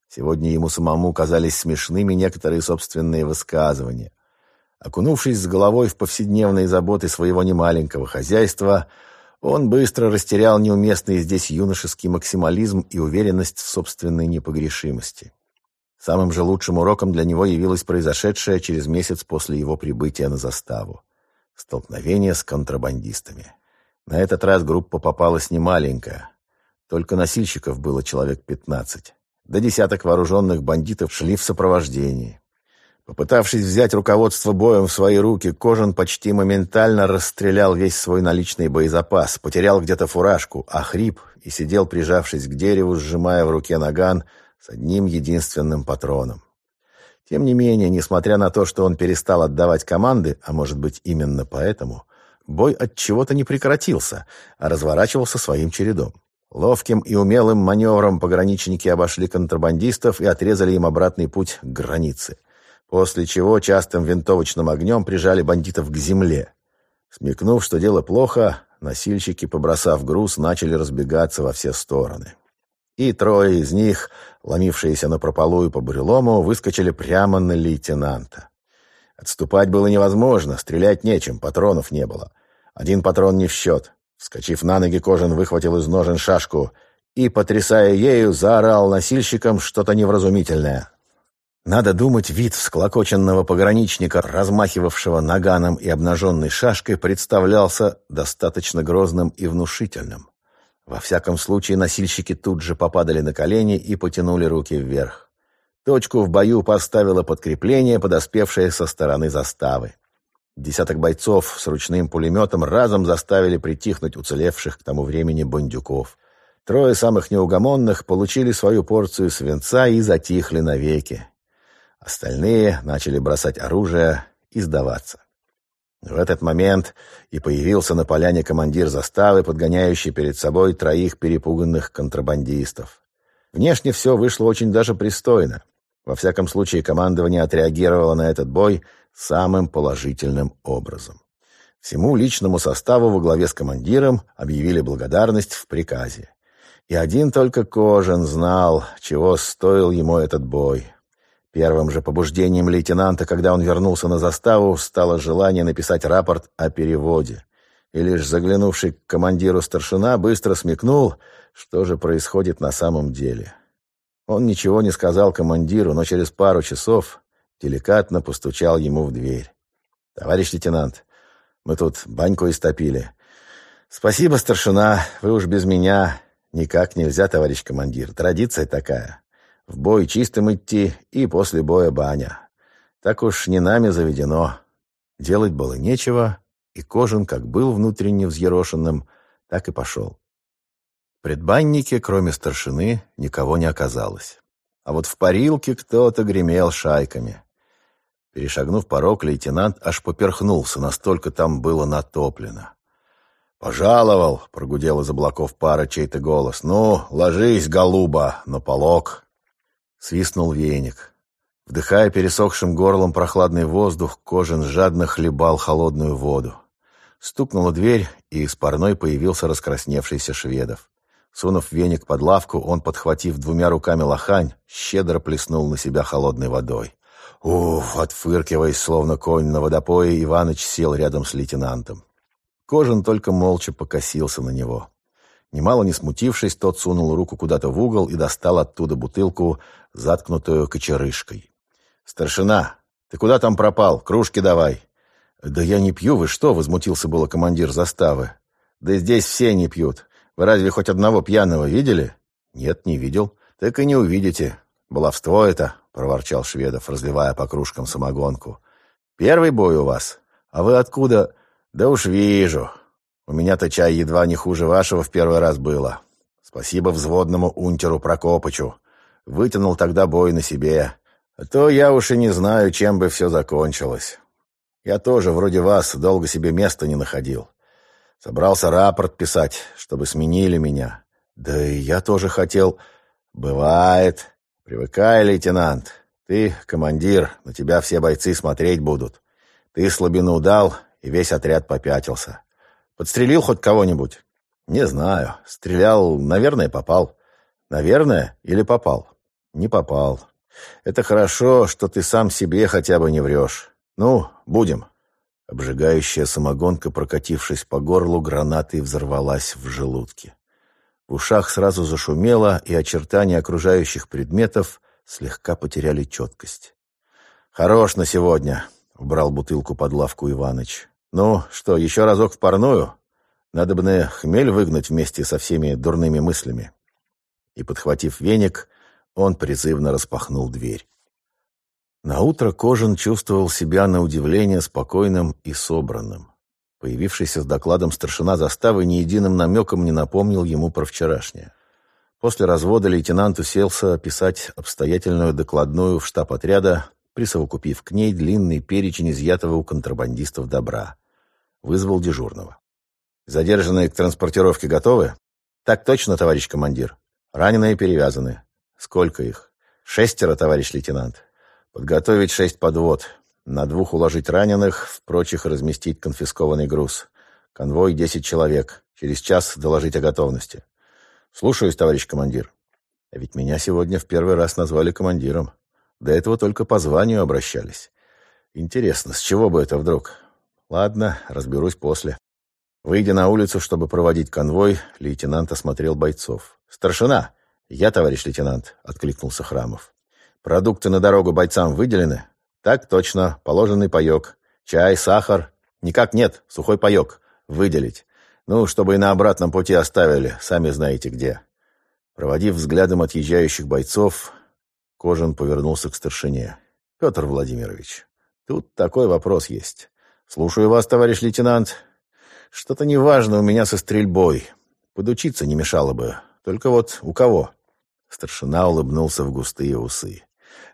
Сегодня ему самому казались смешными некоторые собственные высказывания. Окунувшись с головой в повседневные заботы своего немаленького хозяйства, он быстро растерял неуместный здесь юношеский максимализм и уверенность в собственной непогрешимости. Самым же лучшим уроком для него явилось произошедшее через месяц после его прибытия на заставу. Столкновение с контрабандистами. На этот раз группа попалась немаленькая. Только носильщиков было человек пятнадцать. До десяток вооруженных бандитов шли в сопровождении. Попытавшись взять руководство боем в свои руки, Кожан почти моментально расстрелял весь свой наличный боезапас, потерял где-то фуражку, а хрип и сидел, прижавшись к дереву, сжимая в руке наган с одним единственным патроном. Тем не менее, несмотря на то, что он перестал отдавать команды, а может быть именно поэтому, бой от чего-то не прекратился, а разворачивался своим чередом. Ловким и умелым маневром пограничники обошли контрабандистов и отрезали им обратный путь к границе – после чего частым винтовочным огнем прижали бандитов к земле. Смекнув, что дело плохо, носильщики, побросав груз, начали разбегаться во все стороны. И трое из них, ломившиеся на прополую по бурелому, выскочили прямо на лейтенанта. Отступать было невозможно, стрелять нечем, патронов не было. Один патрон не в счет. Вскочив на ноги, Кожин выхватил из ножен шашку и, потрясая ею, заорал носильщикам что-то невразумительное. Надо думать, вид всклокоченного пограничника, размахивавшего наганом и обнаженной шашкой, представлялся достаточно грозным и внушительным. Во всяком случае, носильщики тут же попадали на колени и потянули руки вверх. Точку в бою поставило подкрепление, подоспевшее со стороны заставы. Десяток бойцов с ручным пулеметом разом заставили притихнуть уцелевших к тому времени бандюков. Трое самых неугомонных получили свою порцию свинца и затихли навеки. Остальные начали бросать оружие и сдаваться. В этот момент и появился на поляне командир заставы, подгоняющий перед собой троих перепуганных контрабандистов. Внешне все вышло очень даже пристойно. Во всяком случае, командование отреагировало на этот бой самым положительным образом. Всему личному составу во главе с командиром объявили благодарность в приказе. И один только Кожин знал, чего стоил ему этот бой. Первым же побуждением лейтенанта, когда он вернулся на заставу, стало желание написать рапорт о переводе. И лишь заглянувший к командиру старшина быстро смекнул, что же происходит на самом деле. Он ничего не сказал командиру, но через пару часов деликатно постучал ему в дверь. «Товарищ лейтенант, мы тут баньку истопили. Спасибо, старшина, вы уж без меня. Никак нельзя, товарищ командир. Традиция такая. В бой чистым идти и после боя баня. Так уж не нами заведено. Делать было нечего, и Кожин, как был внутренне взъерошенным, так и пошел. В предбаннике, кроме старшины, никого не оказалось. А вот в парилке кто-то гремел шайками. Перешагнув порог, лейтенант аж поперхнулся, настолько там было натоплено. «Пожаловал!» — прогудел из облаков пара чей-то голос. «Ну, ложись, голуба, на полог!» Свистнул веник. Вдыхая пересохшим горлом прохладный воздух, Кожин жадно хлебал холодную воду. Стукнула дверь, и из парной появился раскрасневшийся Шведов. Сунув веник под лавку, он, подхватив двумя руками лохань, щедро плеснул на себя холодной водой. Уф, отфыркиваясь, словно конь на водопое, Иваныч сел рядом с лейтенантом. Кожин только молча покосился на него. Немало не смутившись, тот сунул руку куда-то в угол и достал оттуда бутылку, заткнутую кочерышкой. «Старшина, ты куда там пропал? Кружки давай!» «Да я не пью, вы что?» — возмутился было командир заставы. «Да здесь все не пьют. Вы разве хоть одного пьяного видели?» «Нет, не видел. Так и не увидите. Баловство это!» — проворчал Шведов, разливая по кружкам самогонку. «Первый бой у вас? А вы откуда?» «Да уж вижу. У меня-то чай едва не хуже вашего в первый раз было. Спасибо взводному унтеру Прокопычу. Вытянул тогда бой на себе. А то я уж и не знаю, чем бы все закончилось. Я тоже, вроде вас, долго себе места не находил. Собрался рапорт писать, чтобы сменили меня. Да и я тоже хотел... Бывает. Привыкай, лейтенант. Ты командир, на тебя все бойцы смотреть будут. Ты слабину дал, и весь отряд попятился. Подстрелил хоть кого-нибудь? Не знаю. Стрелял, наверное, попал. Наверное, или попал? Не попал. Это хорошо, что ты сам себе хотя бы не врешь. Ну, будем. Обжигающая самогонка, прокатившись по горлу, гранатой взорвалась в желудке. В ушах сразу зашумело, и очертания окружающих предметов слегка потеряли четкость. «Хорош на сегодня», — убрал бутылку под лавку Иваныч. «Ну, что, еще разок в парную? Надо бы на хмель выгнать вместе со всеми дурными мыслями». И, подхватив веник, он призывно распахнул дверь. Наутро Кожин чувствовал себя на удивление спокойным и собранным. Появившийся с докладом старшина заставы ни единым намеком не напомнил ему про вчерашнее. После развода лейтенант уселся писать обстоятельную докладную в штаб отряда, присовокупив к ней длинный перечень изъятого у контрабандистов добра. Вызвал дежурного. «Задержанные к транспортировке готовы?» «Так точно, товарищ командир. Раненые перевязаны. Сколько их?» «Шестеро, товарищ лейтенант. Подготовить шесть подвод. На двух уложить раненых, в прочих разместить конфискованный груз. Конвой десять человек. Через час доложить о готовности. Слушаюсь, товарищ командир. А ведь меня сегодня в первый раз назвали командиром. До этого только по званию обращались. Интересно, с чего бы это вдруг? Ладно, разберусь после. Выйдя на улицу, чтобы проводить конвой, лейтенант осмотрел бойцов. «Старшина!» «Я, товарищ лейтенант», — откликнулся Храмов. «Продукты на дорогу бойцам выделены?» «Так точно. Положенный паек. Чай, сахар?» «Никак нет. Сухой паек. Выделить. Ну, чтобы и на обратном пути оставили. Сами знаете где». Проводив взглядом отъезжающих бойцов, Кожин повернулся к старшине. «Петр Владимирович, тут такой вопрос есть. «Слушаю вас, товарищ лейтенант. Что-то неважно у меня со стрельбой. Подучиться не мешало бы. Только вот у кого?» Старшина улыбнулся в густые усы.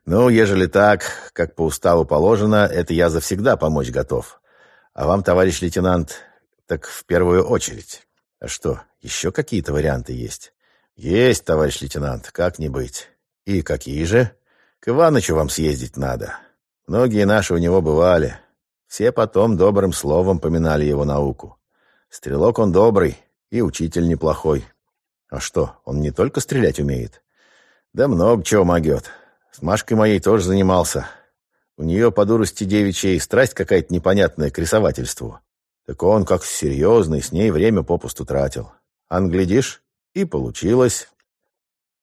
«Ну, ежели так, как по уставу положено, это я завсегда помочь готов. А вам, товарищ лейтенант, так в первую очередь. А что, еще какие-то варианты есть?» «Есть, товарищ лейтенант, как не быть. И какие же?» «К Иванычу вам съездить надо. Многие наши у него бывали. Все потом добрым словом поминали его науку. Стрелок он добрый и учитель неплохой. А что, он не только стрелять умеет? Да много чего могет. С Машкой моей тоже занимался. У нее по дурости девичьей страсть какая-то непонятная к рисовательству. Так он, как серьезный, с ней время попусту тратил. Ан, глядишь, и получилось.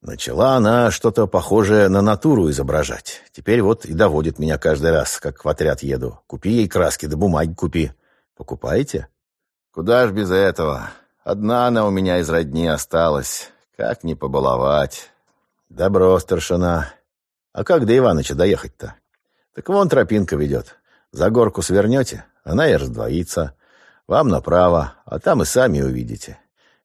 Начала она что-то похожее на натуру изображать. Теперь вот и доводит меня каждый раз, как в отряд еду. Купи ей краски, да бумаги купи. Покупаете? Куда ж без этого? Одна она у меня из родни осталась. Как не побаловать? Добро, старшина. А как до Иваныча доехать-то? Так вон тропинка ведет. За горку свернете, она и раздвоится. Вам направо, а там и сами увидите.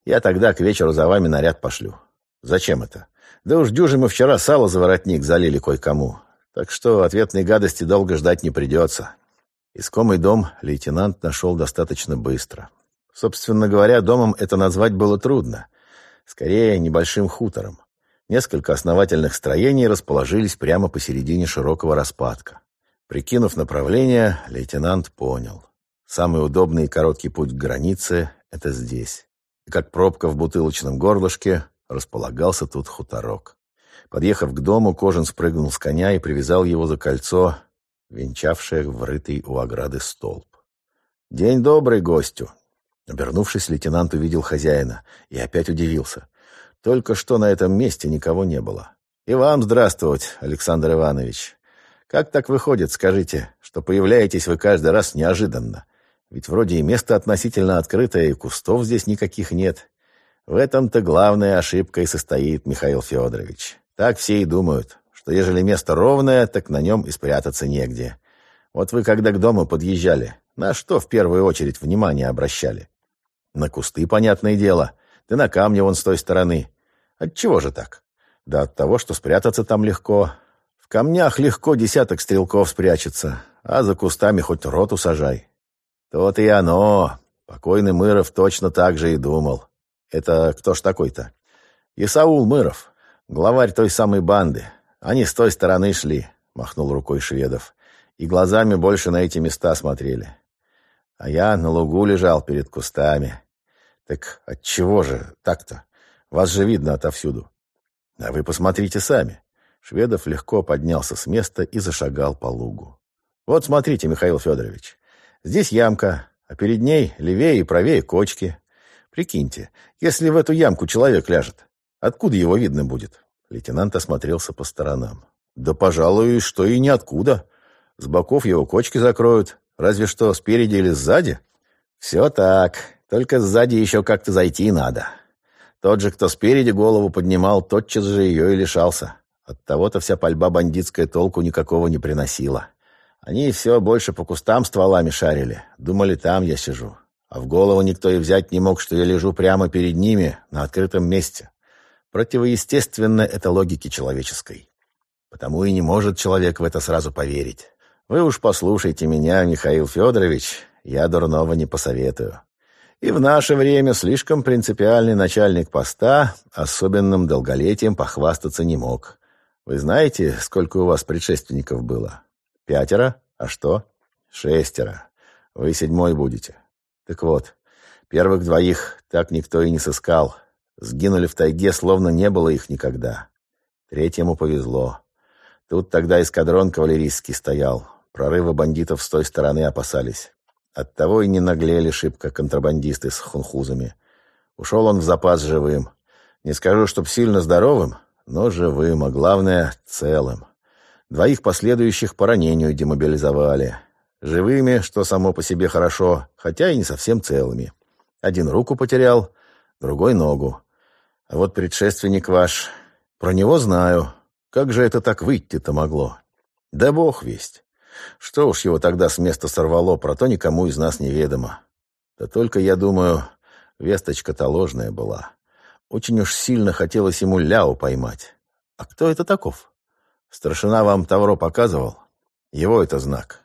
Я тогда к вечеру за вами наряд пошлю. Зачем это? Да уж дюжи мы вчера сало за воротник залили кое-кому. Так что ответной гадости долго ждать не придется. Искомый дом лейтенант нашел достаточно быстро. Собственно говоря, домом это назвать было трудно. Скорее, небольшим хутором. Несколько основательных строений расположились прямо посередине широкого распадка. Прикинув направление, лейтенант понял. Самый удобный и короткий путь к границе — это здесь. И как пробка в бутылочном горлышке, располагался тут хуторок. Подъехав к дому, Кожин спрыгнул с коня и привязал его за кольцо, венчавшее врытый у ограды столб. «День добрый гостю!» Обернувшись, лейтенант увидел хозяина и опять удивился. Только что на этом месте никого не было. «И вам здравствовать, Александр Иванович. Как так выходит, скажите, что появляетесь вы каждый раз неожиданно? Ведь вроде и место относительно открытое, и кустов здесь никаких нет. В этом-то главная ошибка и состоит, Михаил Федорович. Так все и думают, что ежели место ровное, так на нем и спрятаться негде. Вот вы когда к дому подъезжали, на что в первую очередь внимание обращали? На кусты, понятное дело. Да на камне вон с той стороны. Отчего же так? Да от того, что спрятаться там легко. В камнях легко десяток стрелков спрячется, а за кустами хоть роту сажай. То-то и оно. Покойный Мыров точно так же и думал. Это кто ж такой-то? Исаул Мыров, главарь той самой банды. Они с той стороны шли, махнул рукой шведов, и глазами больше на эти места смотрели. А я на лугу лежал перед кустами. Так отчего же так-то? Вас же видно отовсюду. А вы посмотрите сами. Шведов легко поднялся с места и зашагал по лугу. Вот смотрите, Михаил Федорович. Здесь ямка, а перед ней левее и правее кочки. Прикиньте, если в эту ямку человек ляжет, откуда его видно будет? Лейтенант осмотрелся по сторонам. Да, пожалуй, что и ниоткуда. С боков его кочки закроют, разве что спереди или сзади. Все так. Только сзади еще как-то зайти надо. Тот же, кто спереди голову поднимал, тотчас же ее и лишался. От того-то вся пальба бандитская толку никакого не приносила. Они все больше по кустам стволами шарили. Думали, там я сижу. А в голову никто и взять не мог, что я лежу прямо перед ними, на открытом месте. Противоестественно это логике человеческой. Потому и не может человек в это сразу поверить. Вы уж послушайте меня, Михаил Федорович, я дурного не посоветую. И в наше время слишком принципиальный начальник поста особенным долголетием похвастаться не мог. Вы знаете, сколько у вас предшественников было? Пятеро? А что? Шестеро. Вы седьмой будете. Так вот, первых двоих так никто и не сыскал. Сгинули в тайге, словно не было их никогда. Третьему повезло. Тут тогда эскадрон кавалерийский стоял. Прорыва бандитов с той стороны опасались. Оттого и не наглели шибко контрабандисты с хунхузами. Ушел он в запас живым. Не скажу, чтоб сильно здоровым, но живым, а главное — целым. Двоих последующих по ранению демобилизовали. Живыми, что само по себе хорошо, хотя и не совсем целыми. Один руку потерял, другой ногу. А вот предшественник ваш... Про него знаю. Как же это так выйти-то могло? Да бог весть. Что уж его тогда с места сорвало, про то никому из нас неведомо. Да только, я думаю, весточка-то ложная была. Очень уж сильно хотелось ему ляу поймать. А кто это таков? Старшина вам Тавро показывал? Его это знак.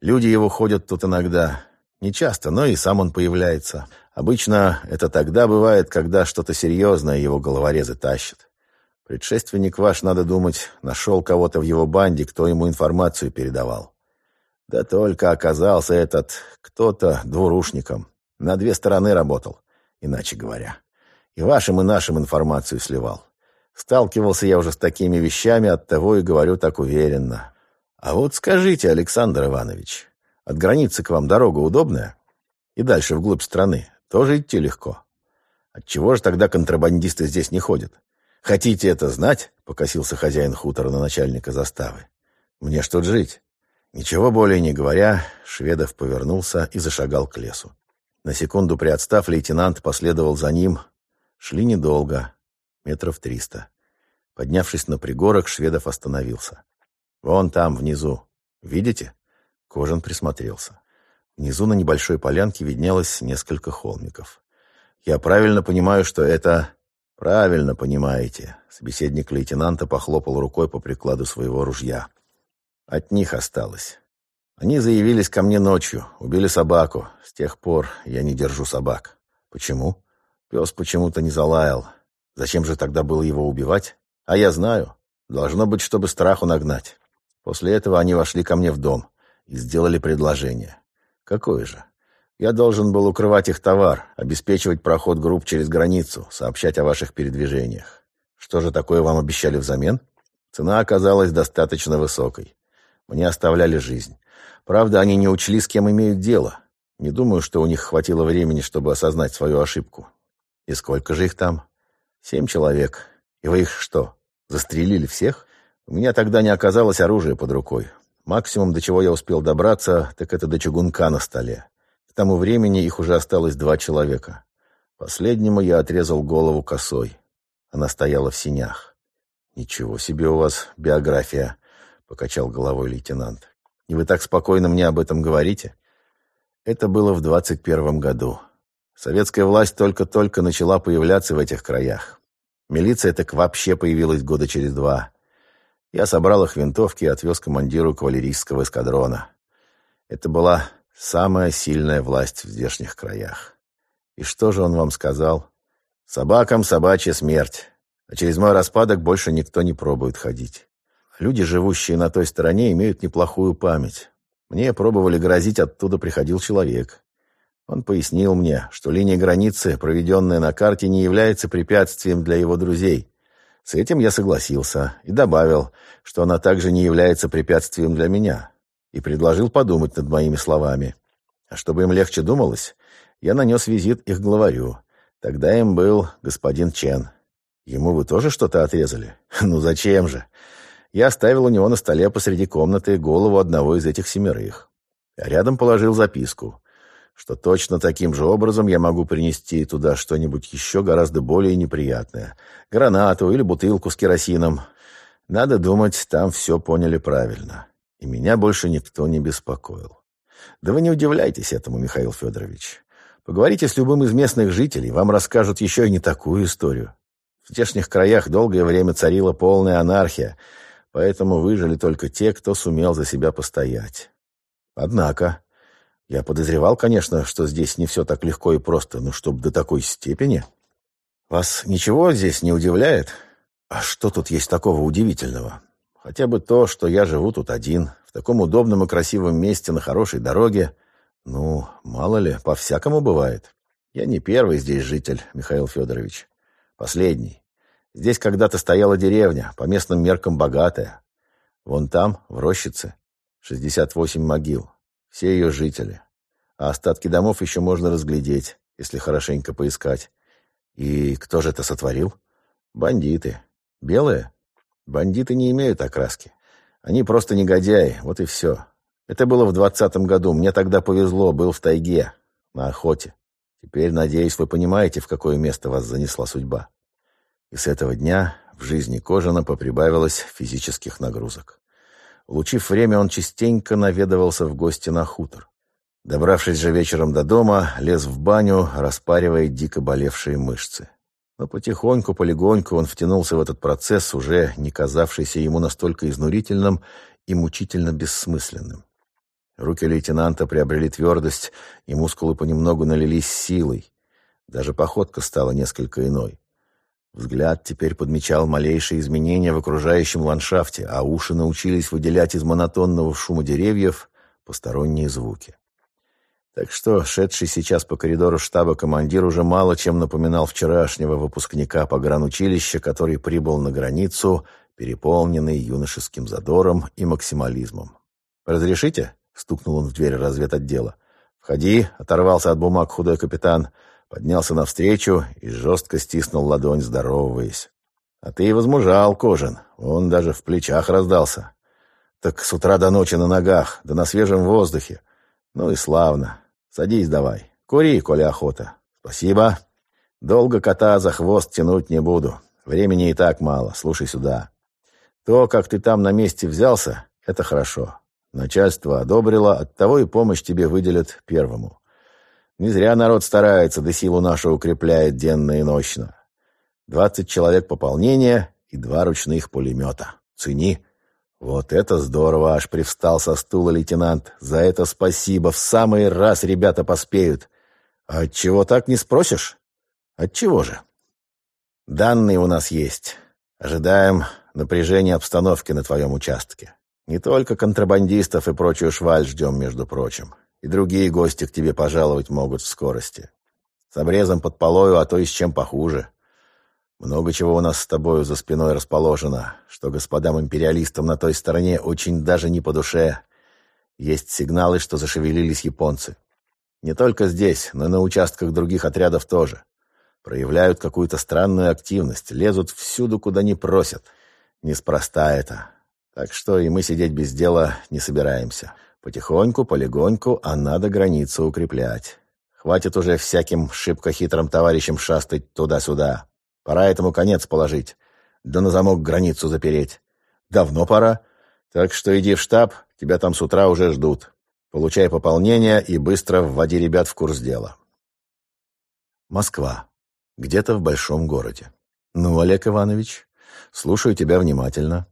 Люди его ходят тут иногда. Не часто, но и сам он появляется. Обычно это тогда бывает, когда что-то серьезное его головорезы тащат. Предшественник ваш, надо думать, нашел кого-то в его банде, кто ему информацию передавал. Да только оказался этот кто-то двурушником. На две стороны работал, иначе говоря. И вашим, и нашим информацию сливал. Сталкивался я уже с такими вещами, оттого и говорю так уверенно. А вот скажите, Александр Иванович, от границы к вам дорога удобная? И дальше вглубь страны тоже идти легко. Отчего же тогда контрабандисты здесь не ходят? Хотите это знать? Покосился хозяин хутора на начальника заставы. Мне что жить? Ничего более не говоря, Шведов повернулся и зашагал к лесу. На секунду приотстав, лейтенант последовал за ним. Шли недолго, метров триста. Поднявшись на пригорок, Шведов остановился. «Вон там, внизу. Видите?» Кожан присмотрелся. Внизу на небольшой полянке виднелось несколько холмиков. «Я правильно понимаю, что это...» «Правильно понимаете», — собеседник лейтенанта похлопал рукой по прикладу своего ружья. «От них осталось. Они заявились ко мне ночью, убили собаку. С тех пор я не держу собак. Почему? Пес почему-то не залаял. Зачем же тогда было его убивать? А я знаю. Должно быть, чтобы страху нагнать. После этого они вошли ко мне в дом и сделали предложение. Какое же? Я должен был укрывать их товар, обеспечивать проход групп через границу, сообщать о ваших передвижениях. Что же такое вам обещали взамен? Цена оказалась достаточно высокой. Мне оставляли жизнь. Правда, они не учли, с кем имеют дело. Не думаю, что у них хватило времени, чтобы осознать свою ошибку. И сколько же их там? Семь человек. И вы их что, застрелили всех? У меня тогда не оказалось оружия под рукой. Максимум, до чего я успел добраться, так это до чугунка на столе. К тому времени их уже осталось два человека. Последнему я отрезал голову косой. Она стояла в синях. «Ничего себе у вас биография», — покачал головой лейтенант. «И вы так спокойно мне об этом говорите?» Это было в двадцать первом году. Советская власть только-только начала появляться в этих краях. Милиция так вообще появилась года через два. Я собрал их винтовки и отвез командиру кавалерийского эскадрона. Это была самая сильная власть в здешних краях. И что же он вам сказал? Собакам собачья смерть. А через мой распадок больше никто не пробует ходить. Люди, живущие на той стороне, имеют неплохую память. Мне пробовали грозить, оттуда приходил человек. Он пояснил мне, что линия границы, проведенная на карте, не является препятствием для его друзей. С этим я согласился и добавил, что она также не является препятствием для меня, и предложил подумать над моими словами. А чтобы им легче думалось, я нанес визит их главарю. Тогда им был господин Чен. Ему вы тоже что-то отрезали? Ну зачем же? Я оставил у него на столе посреди комнаты голову одного из этих семерых. А рядом положил записку что точно таким же образом я могу принести туда что-нибудь еще гораздо более неприятное. Гранату или бутылку с керосином. Надо думать, там все поняли правильно. И меня больше никто не беспокоил. Да вы не удивляйтесь этому, Михаил Федорович. Поговорите с любым из местных жителей, вам расскажут еще и не такую историю. В здешних краях долгое время царила полная анархия, поэтому выжили только те, кто сумел за себя постоять. Однако, я подозревал, конечно, что здесь не все так легко и просто, но чтоб до такой степени. Вас ничего здесь не удивляет? А что тут есть такого удивительного? Хотя бы то, что я живу тут один, в таком удобном и красивом месте на хорошей дороге. Ну, мало ли, по-всякому бывает. Я не первый здесь житель, Михаил Федорович. Последний. Здесь когда-то стояла деревня, по местным меркам богатая. Вон там, в рощице, 68 могил. Все ее жители. А остатки домов еще можно разглядеть, если хорошенько поискать. И кто же это сотворил? Бандиты. Белые? Бандиты не имеют окраски. Они просто негодяи, вот и все. Это было в двадцатом году. Мне тогда повезло, был в тайге, на охоте. Теперь, надеюсь, вы понимаете, в какое место вас занесла судьба. И с этого дня в жизни Кожана поприбавилось физических нагрузок. Улучив время, он частенько наведывался в гости на хутор. Добравшись же вечером до дома, лез в баню, распаривая дико болевшие мышцы. Но потихоньку, полегоньку он втянулся в этот процесс, уже не казавшийся ему настолько изнурительным и мучительно бессмысленным. Руки лейтенанта приобрели твердость, и мускулы понемногу налились силой. Даже походка стала несколько иной. Взгляд теперь подмечал малейшие изменения в окружающем ландшафте, а уши научились выделять из монотонного шума деревьев посторонние звуки. Так что шедший сейчас по коридору штаба командир уже мало чем напоминал вчерашнего выпускника погранучилища, который прибыл на границу, переполненный юношеским задором и максимализмом. «Разрешите?» — стукнул он в дверь разведотдела. «Входи», — оторвался от бумаг худой капитан, поднялся навстречу и жестко стиснул ладонь, здороваясь. «А ты и возмужал, Кожин, он даже в плечах раздался. Так с утра до ночи на ногах, да на свежем воздухе. Ну и славно. Садись давай. Кури, коли охота. Спасибо. Долго кота за хвост тянуть не буду. Времени и так мало. Слушай сюда. То, как ты там на месте взялся, это хорошо. Начальство одобрило, оттого и помощь тебе выделят первому. Не зря народ старается, да силу нашу укрепляет денно и ночно. Двадцать человек пополнения и два ручных пулемета. Цени. Вот это здорово, аж привстал со стула лейтенант. За это спасибо, в самый раз ребята поспеют. А чего так не спросишь? От чего же? Данные у нас есть. Ожидаем напряжения обстановки на твоем участке. Не только контрабандистов и прочую шваль ждем, между прочим. И другие гости к тебе пожаловать могут в скорости. С обрезом под полою, а то и с чем похуже. Много чего у нас с тобою за спиной расположено, что господам империалистам на той стороне очень даже не по душе. Есть сигналы, что зашевелились японцы. Не только здесь, но и на участках других отрядов тоже. Проявляют какую-то странную активность, лезут всюду, куда не просят. Неспроста это. Так что и мы сидеть без дела не собираемся. Потихоньку, полегоньку, а надо границу укреплять. Хватит уже всяким шибко хитрым товарищам шастать туда-сюда. Пора этому конец положить. Да на замок границу запереть. Давно пора. Так что иди в штаб, тебя там с утра уже ждут. Получай пополнение и быстро вводи ребят в курс дела. Москва. Где-то в большом городе. Ну, Олег Иванович, слушаю тебя внимательно.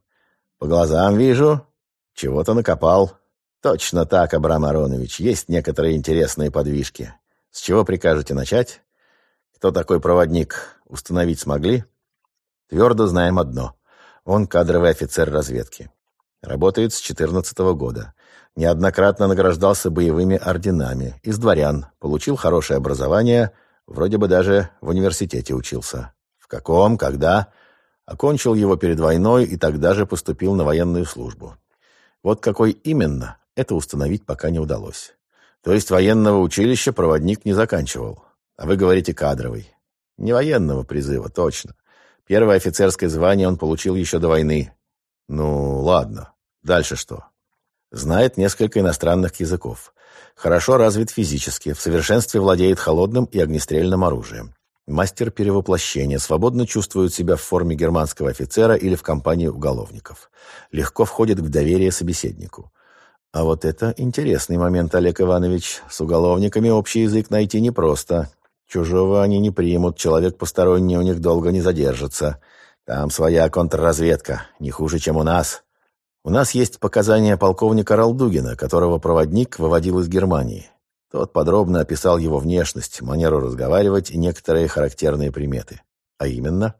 По глазам вижу, чего-то накопал. Точно так, Абрам Аронович, есть некоторые интересные подвижки. С чего прикажете начать? Кто такой проводник, установить смогли? Твердо знаем одно. Он кадровый офицер разведки. Работает с 14 -го года. Неоднократно награждался боевыми орденами. Из дворян. Получил хорошее образование. Вроде бы даже в университете учился. В каком, когда? Окончил его перед войной и тогда же поступил на военную службу. Вот какой именно, это установить пока не удалось. То есть военного училища проводник не заканчивал. А вы говорите кадровый. Не военного призыва, точно. Первое офицерское звание он получил еще до войны. Ну, ладно. Дальше что? Знает несколько иностранных языков. Хорошо развит физически, в совершенстве владеет холодным и огнестрельным оружием. Мастер перевоплощения, свободно чувствует себя в форме германского офицера или в компании уголовников. Легко входит в доверие собеседнику. А вот это интересный момент, Олег Иванович. С уголовниками общий язык найти непросто. Чужого они не примут, человек посторонний у них долго не задержится. Там своя контрразведка, не хуже, чем у нас. У нас есть показания полковника Ралдугина, которого проводник выводил из Германии. Тот подробно описал его внешность, манеру разговаривать и некоторые характерные приметы. А именно,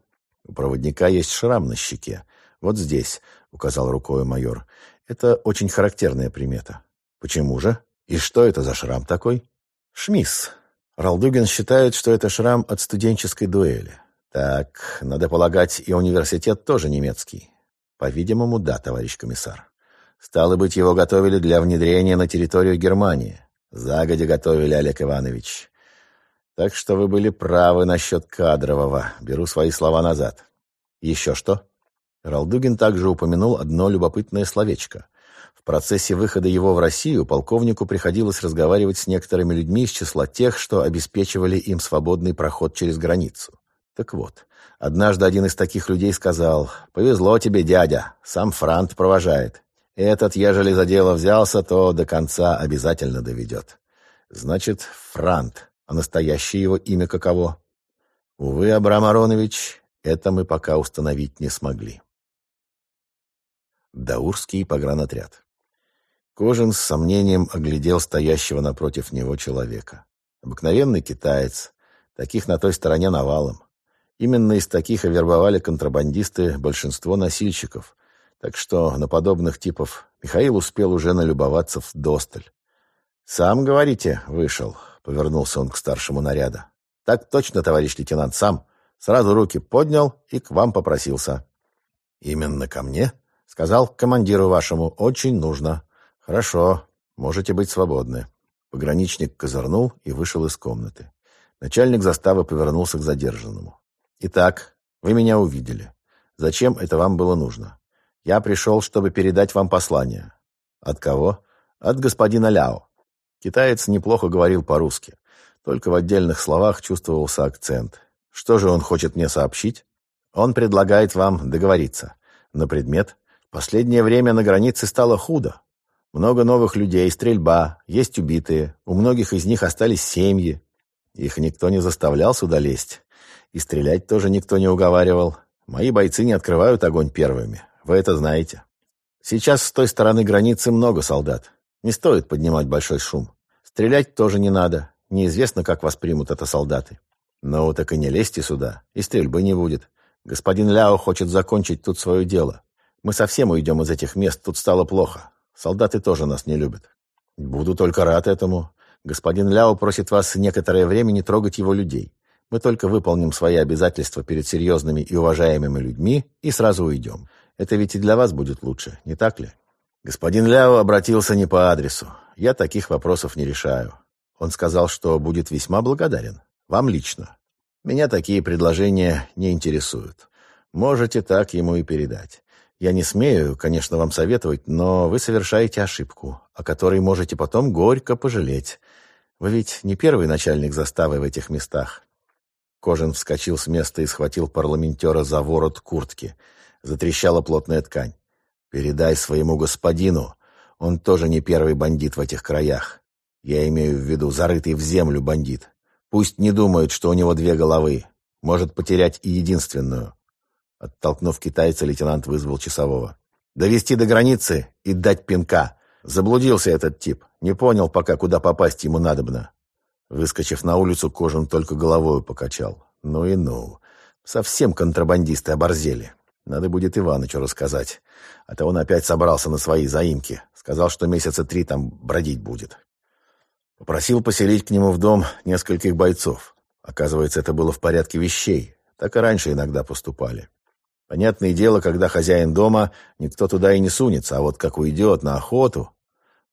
у проводника есть шрам на щеке. Вот здесь, указал рукой майор. Это очень характерная примета. Почему же? И что это за шрам такой? Шмисс, Ралдугин считает, что это шрам от студенческой дуэли. Так, надо полагать, и университет тоже немецкий. По-видимому, да, товарищ комиссар. Стало быть, его готовили для внедрения на территорию Германии. Загодя готовили, Олег Иванович. Так что вы были правы насчет кадрового. Беру свои слова назад. Еще что? Ралдугин также упомянул одно любопытное словечко. В процессе выхода его в Россию полковнику приходилось разговаривать с некоторыми людьми из числа тех, что обеспечивали им свободный проход через границу. Так вот, однажды один из таких людей сказал, «Повезло тебе, дядя, сам Франт провожает. Этот, ежели за дело взялся, то до конца обязательно доведет». Значит, Франт, а настоящее его имя каково? Увы, Абрам Аронович, это мы пока установить не смогли. Даурский погранотряд. Кожин с сомнением оглядел стоящего напротив него человека. Обыкновенный китаец. Таких на той стороне навалом. Именно из таких и вербовали контрабандисты большинство носильщиков. Так что на подобных типов Михаил успел уже налюбоваться в досталь. «Сам, говорите, вышел», — повернулся он к старшему наряда. «Так точно, товарищ лейтенант, сам. Сразу руки поднял и к вам попросился». «Именно ко мне?» — сказал командиру вашему. «Очень нужно». «Хорошо, можете быть свободны». Пограничник козырнул и вышел из комнаты. Начальник заставы повернулся к задержанному. «Итак, вы меня увидели. Зачем это вам было нужно? Я пришел, чтобы передать вам послание». «От кого?» «От господина Ляо». Китаец неплохо говорил по-русски. Только в отдельных словах чувствовался акцент. Что же он хочет мне сообщить? Он предлагает вам договориться. На предмет. Последнее время на границе стало худо. Много новых людей, стрельба, есть убитые. У многих из них остались семьи. Их никто не заставлял сюда лезть. И стрелять тоже никто не уговаривал. Мои бойцы не открывают огонь первыми. Вы это знаете. Сейчас с той стороны границы много солдат. Не стоит поднимать большой шум. Стрелять тоже не надо. Неизвестно, как воспримут это солдаты. Ну, так и не лезьте сюда, и стрельбы не будет. Господин Ляо хочет закончить тут свое дело. Мы совсем уйдем из этих мест, тут стало плохо. Солдаты тоже нас не любят. Буду только рад этому. Господин Ляо просит вас некоторое время не трогать его людей. Мы только выполним свои обязательства перед серьезными и уважаемыми людьми и сразу уйдем. Это ведь и для вас будет лучше, не так ли? Господин Ляо обратился не по адресу. Я таких вопросов не решаю. Он сказал, что будет весьма благодарен. Вам лично. Меня такие предложения не интересуют. Можете так ему и передать. Я не смею, конечно, вам советовать, но вы совершаете ошибку, о которой можете потом горько пожалеть. Вы ведь не первый начальник заставы в этих местах. Кожин вскочил с места и схватил парламентера за ворот куртки. Затрещала плотная ткань. «Передай своему господину. Он тоже не первый бандит в этих краях. Я имею в виду зарытый в землю бандит. Пусть не думает, что у него две головы. Может потерять и единственную. Оттолкнув китайца, лейтенант вызвал часового. «Довести до границы и дать пинка. Заблудился этот тип. Не понял пока, куда попасть ему надобно». Выскочив на улицу, Кожин только головою покачал. «Ну и ну. Совсем контрабандисты оборзели. Надо будет Иванычу рассказать. А то он опять собрался на свои заимки. Сказал, что месяца три там бродить будет. Попросил поселить к нему в дом нескольких бойцов. Оказывается, это было в порядке вещей. Так и раньше иногда поступали. Понятное дело, когда хозяин дома, никто туда и не сунется, а вот как уйдет на охоту...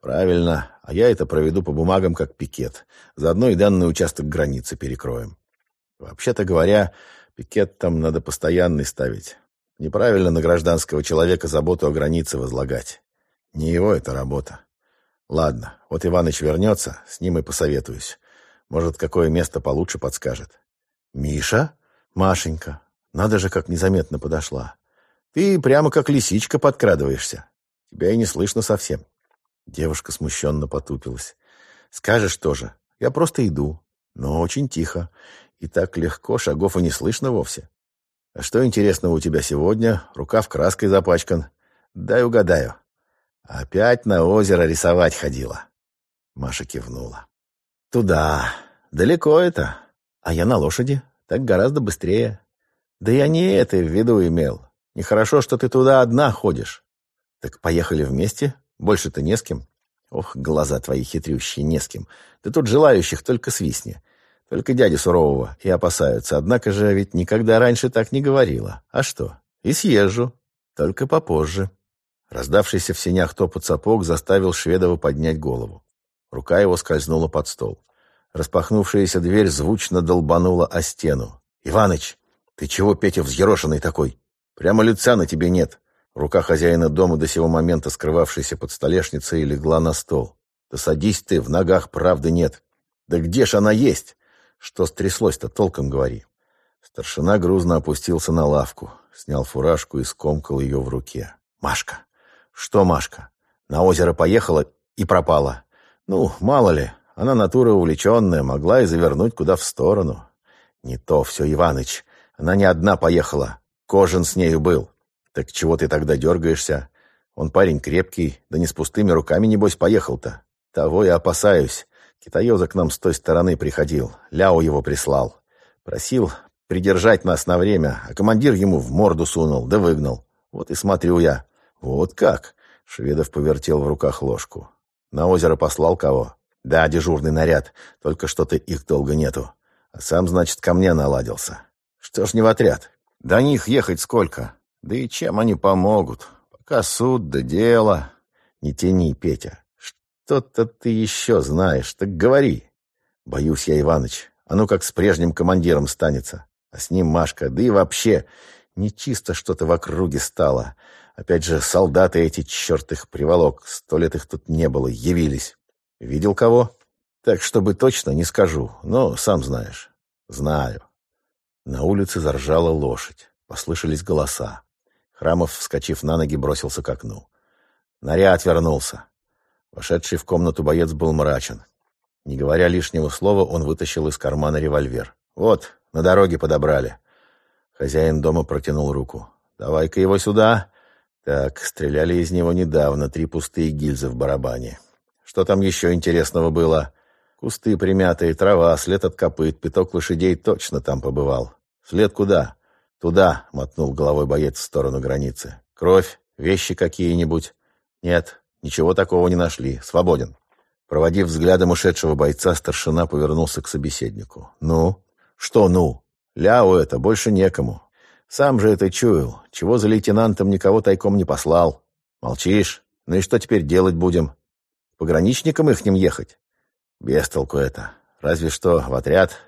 Правильно, а я это проведу по бумагам как пикет. Заодно и данный участок границы перекроем. Вообще-то говоря, пикет там надо постоянный ставить. Неправильно на гражданского человека заботу о границе возлагать. Не его это работа. Ладно, вот Иваныч вернется, с ним и посоветуюсь. Может, какое место получше подскажет. Миша? Машенька. Надо же, как незаметно подошла. Ты прямо как лисичка подкрадываешься. Тебя и не слышно совсем. Девушка смущенно потупилась. Скажешь тоже. Я просто иду. Но очень тихо. И так легко, шагов и не слышно вовсе. А что интересного у тебя сегодня? Рукав краской запачкан. Дай угадаю. Опять на озеро рисовать ходила. Маша кивнула. Туда. Далеко это. А я на лошади. Так гораздо быстрее. Да я не это в виду имел. Нехорошо, что ты туда одна ходишь. Так поехали вместе? Больше-то не с кем. Ох, глаза твои хитрющие, не с кем. Ты тут желающих только свистни. Только дяди сурового и опасаются. Однако же ведь никогда раньше так не говорила. А что? И съезжу. Только попозже. Раздавшийся в сенях топот сапог заставил Шведова поднять голову. Рука его скользнула под стол. Распахнувшаяся дверь звучно долбанула о стену. «Иваныч, ты чего, Петя, взъерошенный такой? Прямо лица на тебе нет». Рука хозяина дома, до сего момента скрывавшейся под столешницей, легла на стол. «Да садись ты, в ногах правды нет». «Да где ж она есть?» «Что стряслось-то, толком говори». Старшина грузно опустился на лавку, снял фуражку и скомкал ее в руке. «Машка!» Что Машка? На озеро поехала и пропала. Ну, мало ли, она натура увлеченная, могла и завернуть куда в сторону. Не то все, Иваныч. Она не одна поехала. Кожин с нею был. Так чего ты тогда дергаешься? Он парень крепкий, да не с пустыми руками, небось, поехал-то. Того я опасаюсь. Китаёза к нам с той стороны приходил. Ляо его прислал. Просил придержать нас на время, а командир ему в морду сунул, да выгнал. Вот и смотрю я. Вот как? Шведов повертел в руках ложку. На озеро послал кого? Да, дежурный наряд. Только что-то их долго нету. А сам, значит, ко мне наладился. Что ж не в отряд? До них ехать сколько? Да и чем они помогут? Пока суд да дело. Не тяни, Петя. Что-то ты еще знаешь. Так говори. Боюсь я, Иваныч. А ну как с прежним командиром станется. А с ним Машка. Да и вообще, нечисто что-то в округе стало. Опять же, солдаты эти, черт их приволок. Сто лет их тут не было, явились. Видел кого? Так, чтобы точно, не скажу. Но сам знаешь. Знаю. На улице заржала лошадь. Послышались голоса. Храмов, вскочив на ноги, бросился к окну. Наряд вернулся. Вошедший в комнату боец был мрачен. Не говоря лишнего слова, он вытащил из кармана револьвер. «Вот, на дороге подобрали». Хозяин дома протянул руку. «Давай-ка его сюда». Так, стреляли из него недавно, три пустые гильзы в барабане. Что там еще интересного было? Кусты примятые, трава, след от копыт, пяток лошадей точно там побывал. След куда? Туда, мотнул головой боец в сторону границы. Кровь, вещи какие-нибудь? Нет, ничего такого не нашли. Свободен. Проводив взглядом ушедшего бойца, старшина повернулся к собеседнику. «Ну? Что «ну»? Ляу это, больше некому. Сам же это чуял. Чего за лейтенантом никого тайком не послал? Молчишь? Ну и что теперь делать будем? Пограничникам их ним ехать? Без толку это. Разве что в отряд.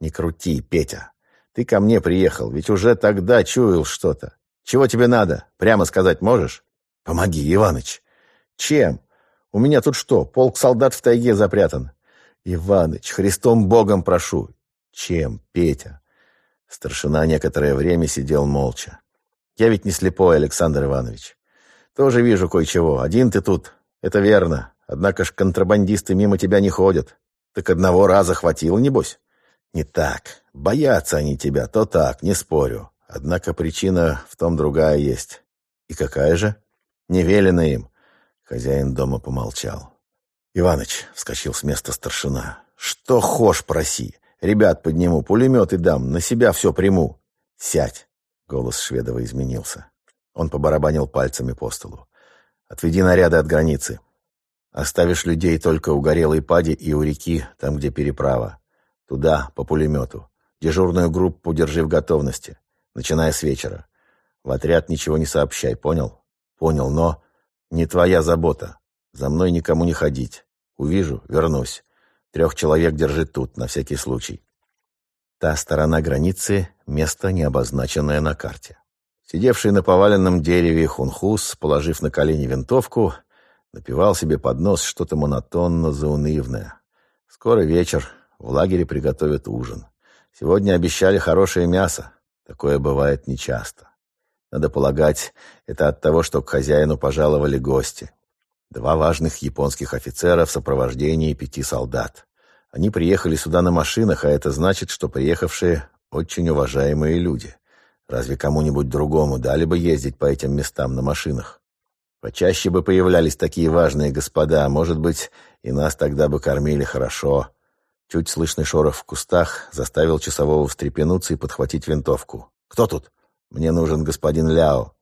Не крути, Петя. Ты ко мне приехал, ведь уже тогда чуял что-то. Чего тебе надо? Прямо сказать можешь? Помоги, Иваныч. Чем? У меня тут что, полк солдат в тайге запрятан? Иваныч, Христом Богом прошу. Чем, Петя? Старшина некоторое время сидел молча. «Я ведь не слепой, Александр Иванович. Тоже вижу кое-чего. Один ты тут, это верно. Однако ж контрабандисты мимо тебя не ходят. Так одного раза хватило, небось?» «Не так. Боятся они тебя, то так, не спорю. Однако причина в том другая есть. И какая же? Не велено им». Хозяин дома помолчал. «Иваныч», — вскочил с места старшина, — «что хошь проси. Ребят подниму, пулеметы дам, на себя все приму. Сядь. Голос Шведова изменился. Он побарабанил пальцами по столу. Отведи наряды от границы. Оставишь людей только у горелой пади и у реки, там, где переправа. Туда, по пулемету. Дежурную группу держи в готовности, начиная с вечера. В отряд ничего не сообщай, понял? Понял, но не твоя забота. За мной никому не ходить. Увижу, вернусь. Трех человек держи тут, на всякий случай. Та сторона границы — место, не обозначенное на карте. Сидевший на поваленном дереве хунхус, положив на колени винтовку, напевал себе под нос что-то монотонно-заунывное. Скоро вечер, в лагере приготовят ужин. Сегодня обещали хорошее мясо. Такое бывает нечасто. Надо полагать, это от того, что к хозяину пожаловали гости. Два важных японских офицера в сопровождении пяти солдат. Они приехали сюда на машинах, а это значит, что приехавшие очень уважаемые люди. Разве кому-нибудь другому дали бы ездить по этим местам на машинах? Почаще бы появлялись такие важные господа, может быть, и нас тогда бы кормили хорошо. Чуть слышный шорох в кустах заставил часового встрепенуться и подхватить винтовку. «Кто тут?» «Мне нужен господин Ляо».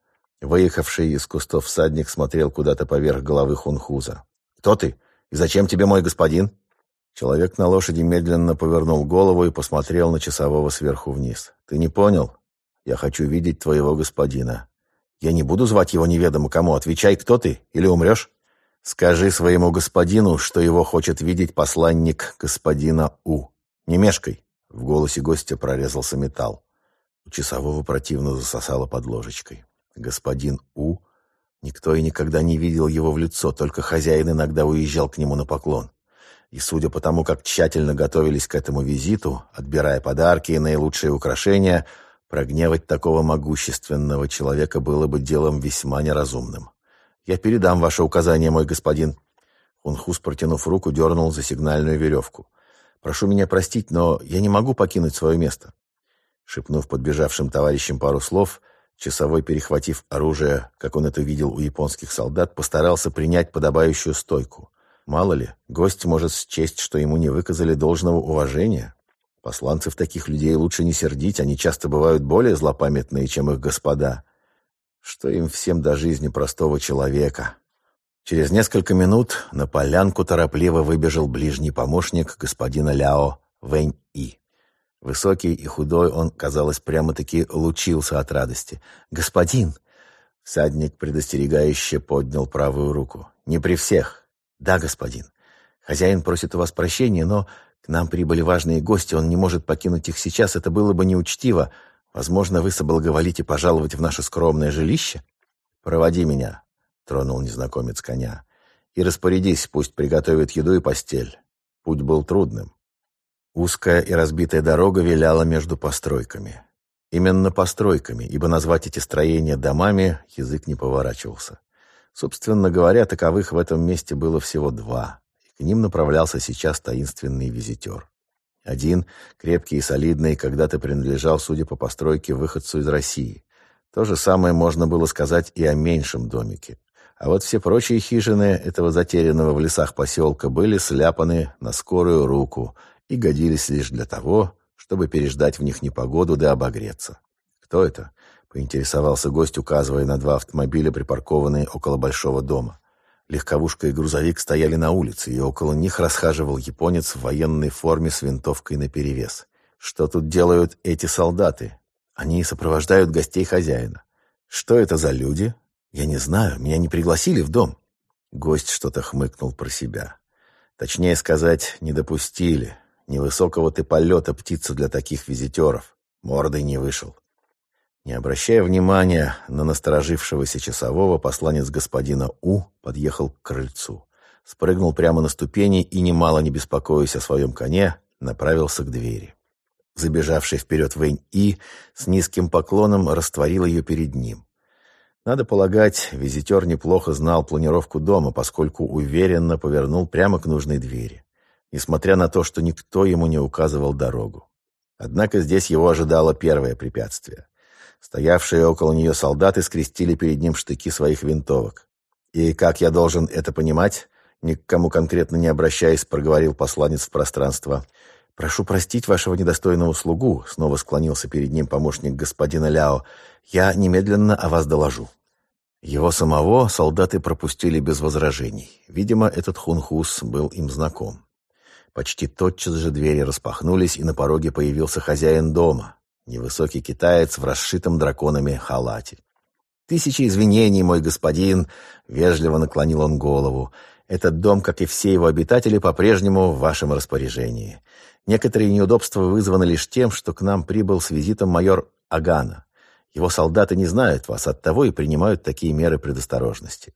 Выехавший из кустов всадник смотрел куда-то поверх головы хунхуза. «Кто ты? И зачем тебе мой господин?» Человек на лошади медленно повернул голову и посмотрел на часового сверху вниз. «Ты не понял? Я хочу видеть твоего господина. Я не буду звать его неведомо кому. Отвечай, кто ты, или умрешь?» «Скажи своему господину, что его хочет видеть посланник господина У. Не мешкай!» В голосе гостя прорезался металл. У часового противно засосало под ложечкой господин У. Никто и никогда не видел его в лицо, только хозяин иногда уезжал к нему на поклон. И судя по тому, как тщательно готовились к этому визиту, отбирая подарки и наилучшие украшения, прогневать такого могущественного человека было бы делом весьма неразумным. «Я передам ваше указание, мой господин». Хунхус, протянув руку, дернул за сигнальную веревку. «Прошу меня простить, но я не могу покинуть свое место». Шепнув подбежавшим товарищам пару слов, Часовой, перехватив оружие, как он это видел у японских солдат, постарался принять подобающую стойку. Мало ли, гость может счесть, что ему не выказали должного уважения. Посланцев таких людей лучше не сердить, они часто бывают более злопамятные, чем их господа. Что им всем до жизни простого человека? Через несколько минут на полянку торопливо выбежал ближний помощник господина Ляо Вэнь И. Высокий и худой он, казалось, прямо-таки лучился от радости. «Господин!» Всадник предостерегающе поднял правую руку. «Не при всех!» «Да, господин. Хозяин просит у вас прощения, но к нам прибыли важные гости, он не может покинуть их сейчас, это было бы неучтиво. Возможно, вы соблаговолите пожаловать в наше скромное жилище?» «Проводи меня», — тронул незнакомец коня. «И распорядись, пусть приготовит еду и постель. Путь был трудным». Узкая и разбитая дорога виляла между постройками. Именно постройками, ибо назвать эти строения домами язык не поворачивался. Собственно говоря, таковых в этом месте было всего два. К ним направлялся сейчас таинственный визитер. Один, крепкий и солидный, когда-то принадлежал, судя по постройке, выходцу из России. То же самое можно было сказать и о меньшем домике. А вот все прочие хижины этого затерянного в лесах поселка были сляпаны на скорую руку и годились лишь для того, чтобы переждать в них непогоду да обогреться. «Кто это?» — поинтересовался гость, указывая на два автомобиля, припаркованные около большого дома. Легковушка и грузовик стояли на улице, и около них расхаживал японец в военной форме с винтовкой наперевес. Что тут делают эти солдаты? Они сопровождают гостей хозяина. Что это за люди? Я не знаю, меня не пригласили в дом. Гость что-то хмыкнул про себя. Точнее сказать, не допустили. Невысокого ты полета птица для таких визитеров. Мордой не вышел. Не обращая внимания на насторожившегося часового, посланец господина У подъехал к крыльцу. Спрыгнул прямо на ступени и, немало не беспокоясь о своем коне, направился к двери. Забежавший вперед Вэнь И с низким поклоном растворил ее перед ним. Надо полагать, визитер неплохо знал планировку дома, поскольку уверенно повернул прямо к нужной двери, несмотря на то, что никто ему не указывал дорогу. Однако здесь его ожидало первое препятствие. Стоявшие около нее солдаты скрестили перед ним штыки своих винтовок. «И как я должен это понимать?» Ни к кому конкретно не обращаясь, проговорил посланец в пространство. «Прошу простить вашего недостойного слугу», — снова склонился перед ним помощник господина Ляо. «Я немедленно о вас доложу». Его самого солдаты пропустили без возражений. Видимо, этот хунхус был им знаком. Почти тотчас же двери распахнулись, и на пороге появился хозяин дома, Невысокий китаец в расшитом драконами халате. «Тысячи извинений, мой господин!» — вежливо наклонил он голову. «Этот дом, как и все его обитатели, по-прежнему в вашем распоряжении. Некоторые неудобства вызваны лишь тем, что к нам прибыл с визитом майор Агана. Его солдаты не знают вас, оттого и принимают такие меры предосторожности.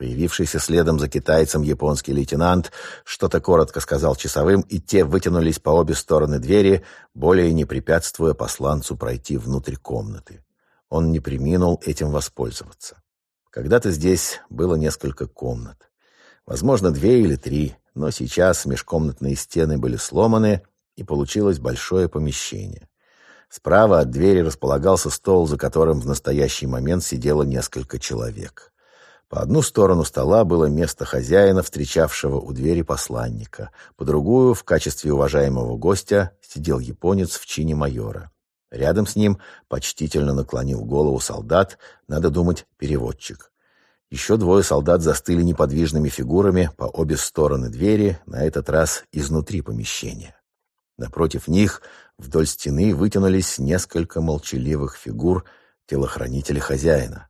Появившийся следом за китайцем японский лейтенант что-то коротко сказал часовым, и те вытянулись по обе стороны двери, более не препятствуя посланцу пройти внутрь комнаты. Он не приминул этим воспользоваться. Когда-то здесь было несколько комнат. Возможно, две или три, но сейчас межкомнатные стены были сломаны, и получилось большое помещение. Справа от двери располагался стол, за которым в настоящий момент сидело несколько человек. По одну сторону стола было место хозяина, встречавшего у двери посланника. По другую, в качестве уважаемого гостя, сидел японец в чине майора. Рядом с ним почтительно наклонил голову солдат, надо думать, переводчик. Еще двое солдат застыли неподвижными фигурами по обе стороны двери, на этот раз изнутри помещения. Напротив них вдоль стены вытянулись несколько молчаливых фигур телохранителей хозяина.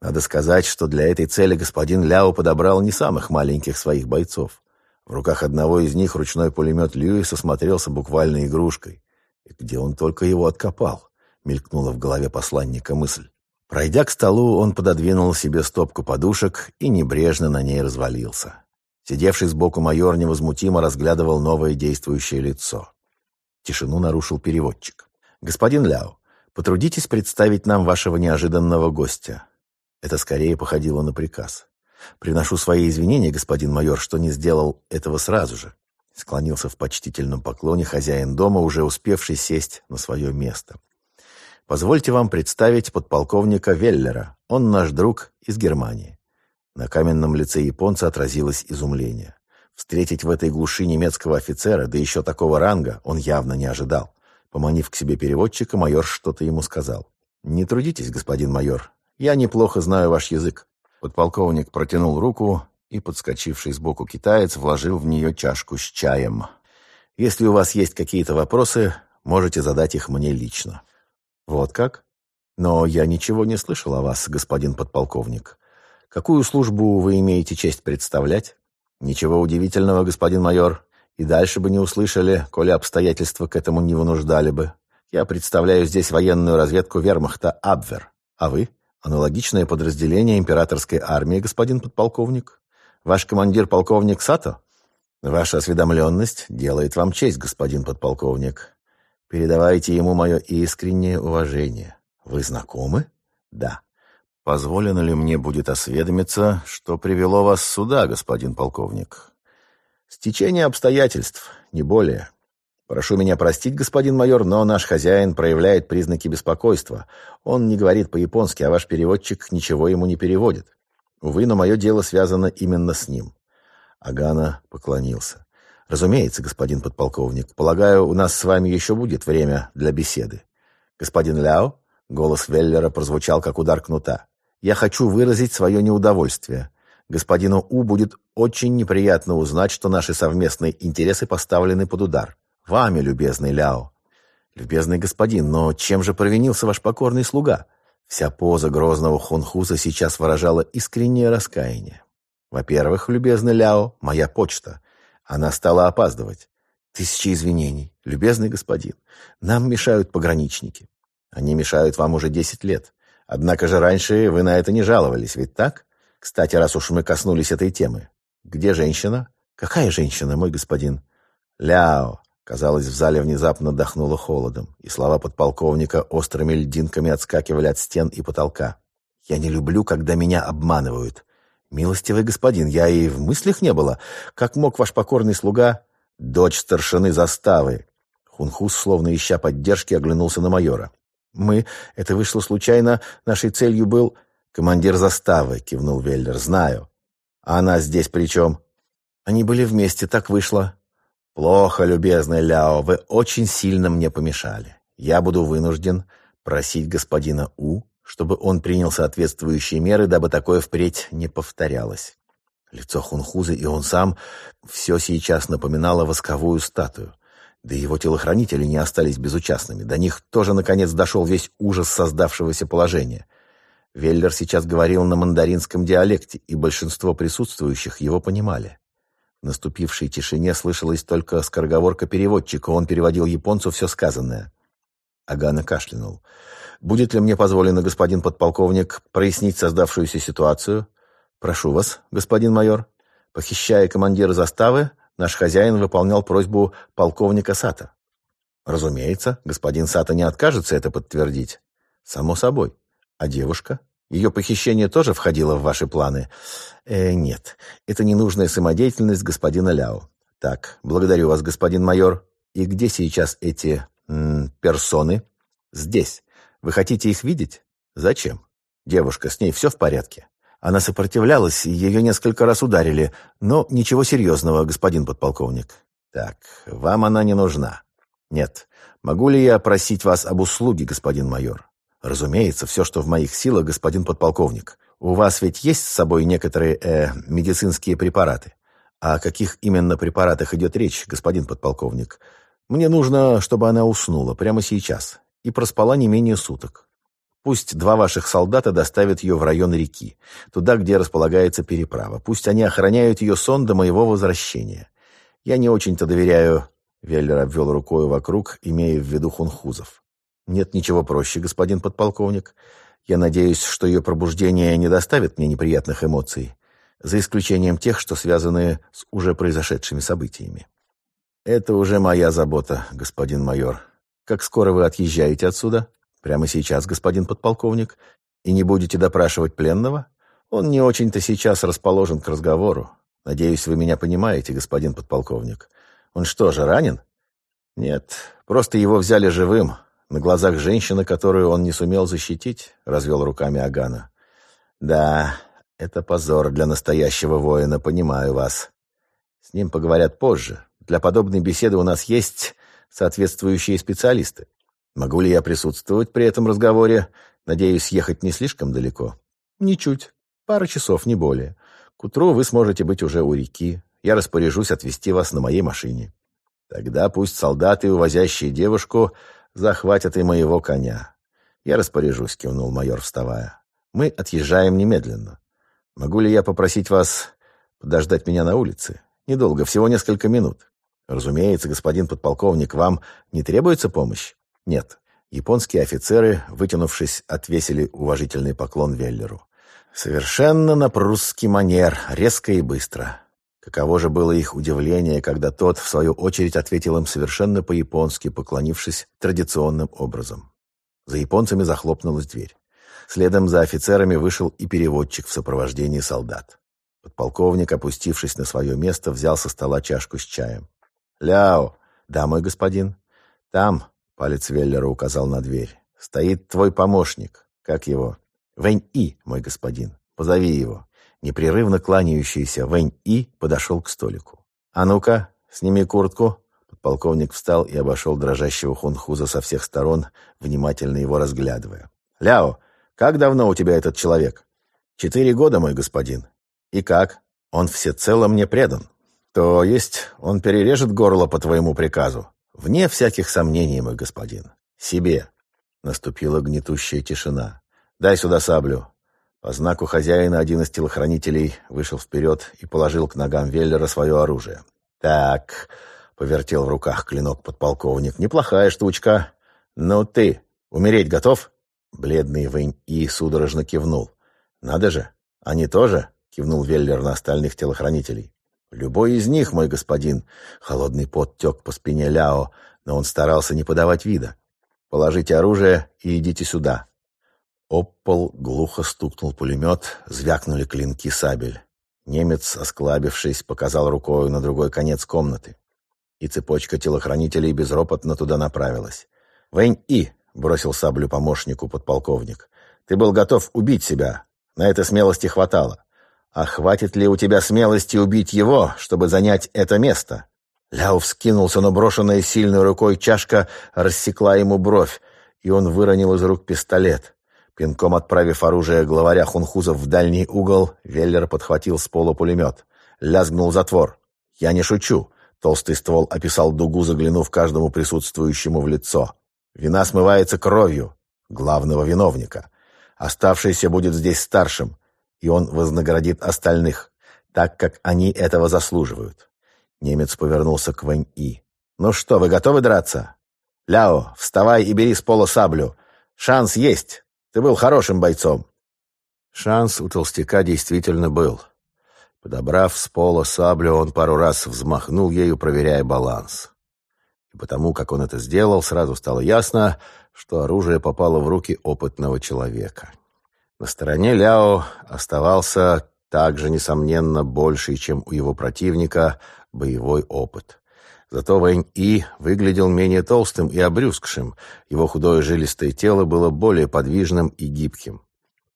Надо сказать, что для этой цели господин Ляо подобрал не самых маленьких своих бойцов. В руках одного из них ручной пулемет Льюиса смотрелся буквально игрушкой. И где он только его откопал? Мелькнула в голове посланника мысль. Пройдя к столу, он пододвинул себе стопку подушек и небрежно на ней развалился. Сидевший сбоку майор невозмутимо разглядывал новое действующее лицо. Тишину нарушил переводчик. «Господин Ляо, потрудитесь представить нам вашего неожиданного гостя. Это скорее походило на приказ. «Приношу свои извинения, господин майор, что не сделал этого сразу же», склонился в почтительном поклоне хозяин дома, уже успевший сесть на свое место. «Позвольте вам представить подполковника Веллера. Он наш друг из Германии». На каменном лице японца отразилось изумление. Встретить в этой глуши немецкого офицера, да еще такого ранга, он явно не ожидал. Поманив к себе переводчика, майор что-то ему сказал. «Не трудитесь, господин майор. Я неплохо знаю ваш язык». Подполковник протянул руку, и подскочивший сбоку китаец вложил в нее чашку с чаем. «Если у вас есть какие-то вопросы, можете задать их мне лично». «Вот как? Но я ничего не слышал о вас, господин подполковник. Какую службу вы имеете честь представлять?» «Ничего удивительного, господин майор. И дальше бы не услышали, коли обстоятельства к этому не вынуждали бы. Я представляю здесь военную разведку вермахта «Абвер». А вы? Аналогичное подразделение императорской армии, господин подполковник? Ваш командир полковник Сато? Ваша осведомленность делает вам честь, господин подполковник. Передавайте ему мое искреннее уважение. Вы знакомы? Да. Позволено ли мне будет осведомиться, что привело вас сюда, господин полковник? Стечение обстоятельств, не более. Прошу меня простить, господин майор, но наш хозяин проявляет признаки беспокойства. Он не говорит по-японски, а ваш переводчик ничего ему не переводит. Увы, но мое дело связано именно с ним. Агана поклонился. Разумеется, господин подполковник. Полагаю, у нас с вами еще будет время для беседы. Господин Ляо, голос Веллера прозвучал как удар кнута. Я хочу выразить свое неудовольствие. Господину У будет очень неприятно узнать, что наши совместные интересы поставлены под удар. Вами, любезный Ляо. Любезный господин, но чем же провинился ваш покорный слуга? Вся поза грозного хунхуза сейчас выражала искреннее раскаяние. Во-первых, любезный Ляо, моя почта. Она стала опаздывать. Тысячи извинений, любезный господин. Нам мешают пограничники. Они мешают вам уже десять лет. Однако же раньше вы на это не жаловались, ведь так? Кстати, раз уж мы коснулись этой темы. Где женщина? Какая женщина, мой господин? Ляо. Казалось, в зале внезапно дохнуло холодом, и слова подполковника острыми льдинками отскакивали от стен и потолка. «Я не люблю, когда меня обманывают. Милостивый господин, я и в мыслях не было. Как мог ваш покорный слуга...» «Дочь старшины заставы». Хунхус, словно ища поддержки, оглянулся на майора. «Мы... Это вышло случайно. Нашей целью был...» «Командир заставы», — кивнул Веллер. «Знаю». «А она здесь при чем?» «Они были вместе, так вышло». «Плохо, любезный Ляо, вы очень сильно мне помешали. Я буду вынужден просить господина У, чтобы он принял соответствующие меры, дабы такое впредь не повторялось». Лицо Хунхуза и он сам все сейчас напоминало восковую статую. Да и его телохранители не остались безучастными. До них тоже, наконец, дошел весь ужас создавшегося положения. Веллер сейчас говорил на мандаринском диалекте, и большинство присутствующих его понимали. В наступившей тишине слышалась только скороговорка переводчика. Он переводил японцу все сказанное. Агана кашлянул. «Будет ли мне позволено, господин подполковник, прояснить создавшуюся ситуацию?» «Прошу вас, господин майор». Похищая командира заставы, Наш хозяин выполнял просьбу полковника Сата. Разумеется, господин Сата не откажется это подтвердить. Само собой. А девушка? Ее похищение тоже входило в ваши планы? Э, нет, это ненужная самодеятельность господина Ляо. Так, благодарю вас, господин майор. И где сейчас эти м, персоны? Здесь. Вы хотите их видеть? Зачем? Девушка, с ней все в порядке? Она сопротивлялась, ее несколько раз ударили. Но ничего серьезного, господин подполковник. Так, вам она не нужна. Нет. Могу ли я просить вас об услуге, господин майор? Разумеется, все, что в моих силах, господин подполковник. У вас ведь есть с собой некоторые, э, медицинские препараты? О каких именно препаратах идет речь, господин подполковник? Мне нужно, чтобы она уснула прямо сейчас и проспала не менее суток. Пусть два ваших солдата доставят ее в район реки, туда, где располагается переправа. Пусть они охраняют ее сон до моего возвращения. Я не очень-то доверяю...» Веллер обвел рукой вокруг, имея в виду хунхузов. «Нет ничего проще, господин подполковник. Я надеюсь, что ее пробуждение не доставит мне неприятных эмоций, за исключением тех, что связаны с уже произошедшими событиями. Это уже моя забота, господин майор. Как скоро вы отъезжаете отсюда?» Прямо сейчас, господин подполковник? И не будете допрашивать пленного? Он не очень-то сейчас расположен к разговору. Надеюсь, вы меня понимаете, господин подполковник. Он что же, ранен? Нет, просто его взяли живым, на глазах женщины, которую он не сумел защитить, развел руками Агана. Да, это позор для настоящего воина, понимаю вас. С ним поговорят позже. Для подобной беседы у нас есть соответствующие специалисты. Могу ли я присутствовать при этом разговоре? Надеюсь, ехать не слишком далеко? Ничуть. Пара часов, не более. К утру вы сможете быть уже у реки. Я распоряжусь отвезти вас на моей машине. Тогда пусть солдаты, увозящие девушку, захватят и моего коня. Я распоряжусь, кивнул майор, вставая. Мы отъезжаем немедленно. Могу ли я попросить вас подождать меня на улице? Недолго, всего несколько минут. Разумеется, господин подполковник, вам не требуется помощь? Нет. Японские офицеры, вытянувшись, отвесили уважительный поклон Веллеру. Совершенно на прусский манер, резко и быстро. Каково же было их удивление, когда тот, в свою очередь, ответил им совершенно по-японски, поклонившись традиционным образом. За японцами захлопнулась дверь. Следом за офицерами вышел и переводчик в сопровождении солдат. Подполковник, опустившись на свое место, взял со стола чашку с чаем. «Ляо!» «Да, мой господин?» «Там», — палец Веллера указал на дверь, — «стоит твой помощник. Как его?» «Вэнь-И, мой господин. Позови его». Непрерывно кланяющийся Вэнь-И подошел к столику. «А ну-ка, сними куртку». Подполковник встал и обошел дрожащего хунхуза со всех сторон, внимательно его разглядывая. «Ляо, как давно у тебя этот человек?» «Четыре года, мой господин. И как? Он всецело мне предан. То есть он перережет горло по твоему приказу? Вне всяких сомнений, мой господин. Себе. Наступила гнетущая тишина. Дай сюда саблю. По знаку хозяина один из телохранителей вышел вперед и положил к ногам Веллера свое оружие. «Так», — повертел в руках клинок подполковник, — «неплохая штучка. Ну ты, умереть готов?» Бледный Вэнь И судорожно кивнул. «Надо же, они тоже?» — кивнул Веллер на остальных телохранителей. «Любой из них, мой господин!» Холодный пот тек по спине Ляо, но он старался не подавать вида. «Положите оружие и идите сюда». Об пол глухо стукнул пулемет, звякнули клинки сабель. Немец, осклабившись, показал рукой на другой конец комнаты. И цепочка телохранителей безропотно туда направилась. «Вэнь-И!» — бросил саблю помощнику подполковник. «Ты был готов убить себя. На это смелости хватало. А хватит ли у тебя смелости убить его, чтобы занять это место? Ляо вскинулся, но брошенная сильной рукой чашка рассекла ему бровь, и он выронил из рук пистолет. Пинком отправив оружие главаря хунхузов в дальний угол, Веллер подхватил с пола пулемет. Лязгнул затвор. «Я не шучу», — толстый ствол описал дугу, заглянув каждому присутствующему в лицо. «Вина смывается кровью главного виновника. Оставшийся будет здесь старшим, и он вознаградит остальных, так как они этого заслуживают. Немец повернулся к Вэнь-И. «Ну что, вы готовы драться?» «Ляо, вставай и бери с пола саблю. Шанс есть. Ты был хорошим бойцом». Шанс у толстяка действительно был. Подобрав с пола саблю, он пару раз взмахнул ею, проверяя баланс. И потому, как он это сделал, сразу стало ясно, что оружие попало в руки опытного человека. На стороне Ляо оставался также, несомненно, больший, чем у его противника, боевой опыт. Зато Вэнь И выглядел менее толстым и обрюзгшим, его худое жилистое тело было более подвижным и гибким.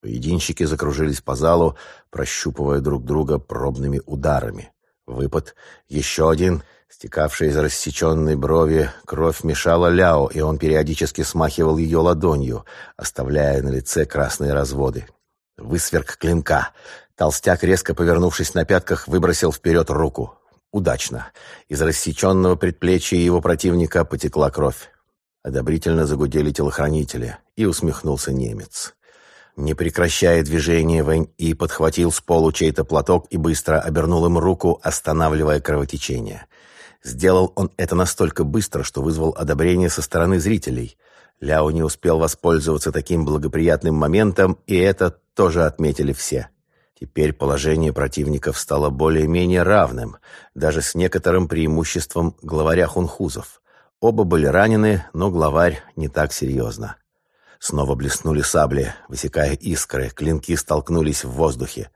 Поединщики закружились по залу, прощупывая друг друга пробными ударами. Выпад, еще один — Стекавшая из рассеченной брови кровь мешала Ляо, и он периодически смахивал ее ладонью, оставляя на лице красные разводы. Высверк клинка. Толстяк, резко повернувшись на пятках, выбросил вперед руку. Удачно. Из рассеченного предплечья его противника потекла кровь. Одобрительно загудели телохранители, и усмехнулся немец. Не прекращая движения, Вэнь И подхватил с полу чей-то платок и быстро обернул им руку, останавливая кровотечение. Сделал он это настолько быстро, что вызвал одобрение со стороны зрителей. Ляо не успел воспользоваться таким благоприятным моментом, и это тоже отметили все. Теперь положение противников стало более-менее равным, даже с некоторым преимуществом главаря хунхузов. Оба были ранены, но главарь не так серьезно. Снова блеснули сабли, высекая искры, клинки столкнулись в воздухе.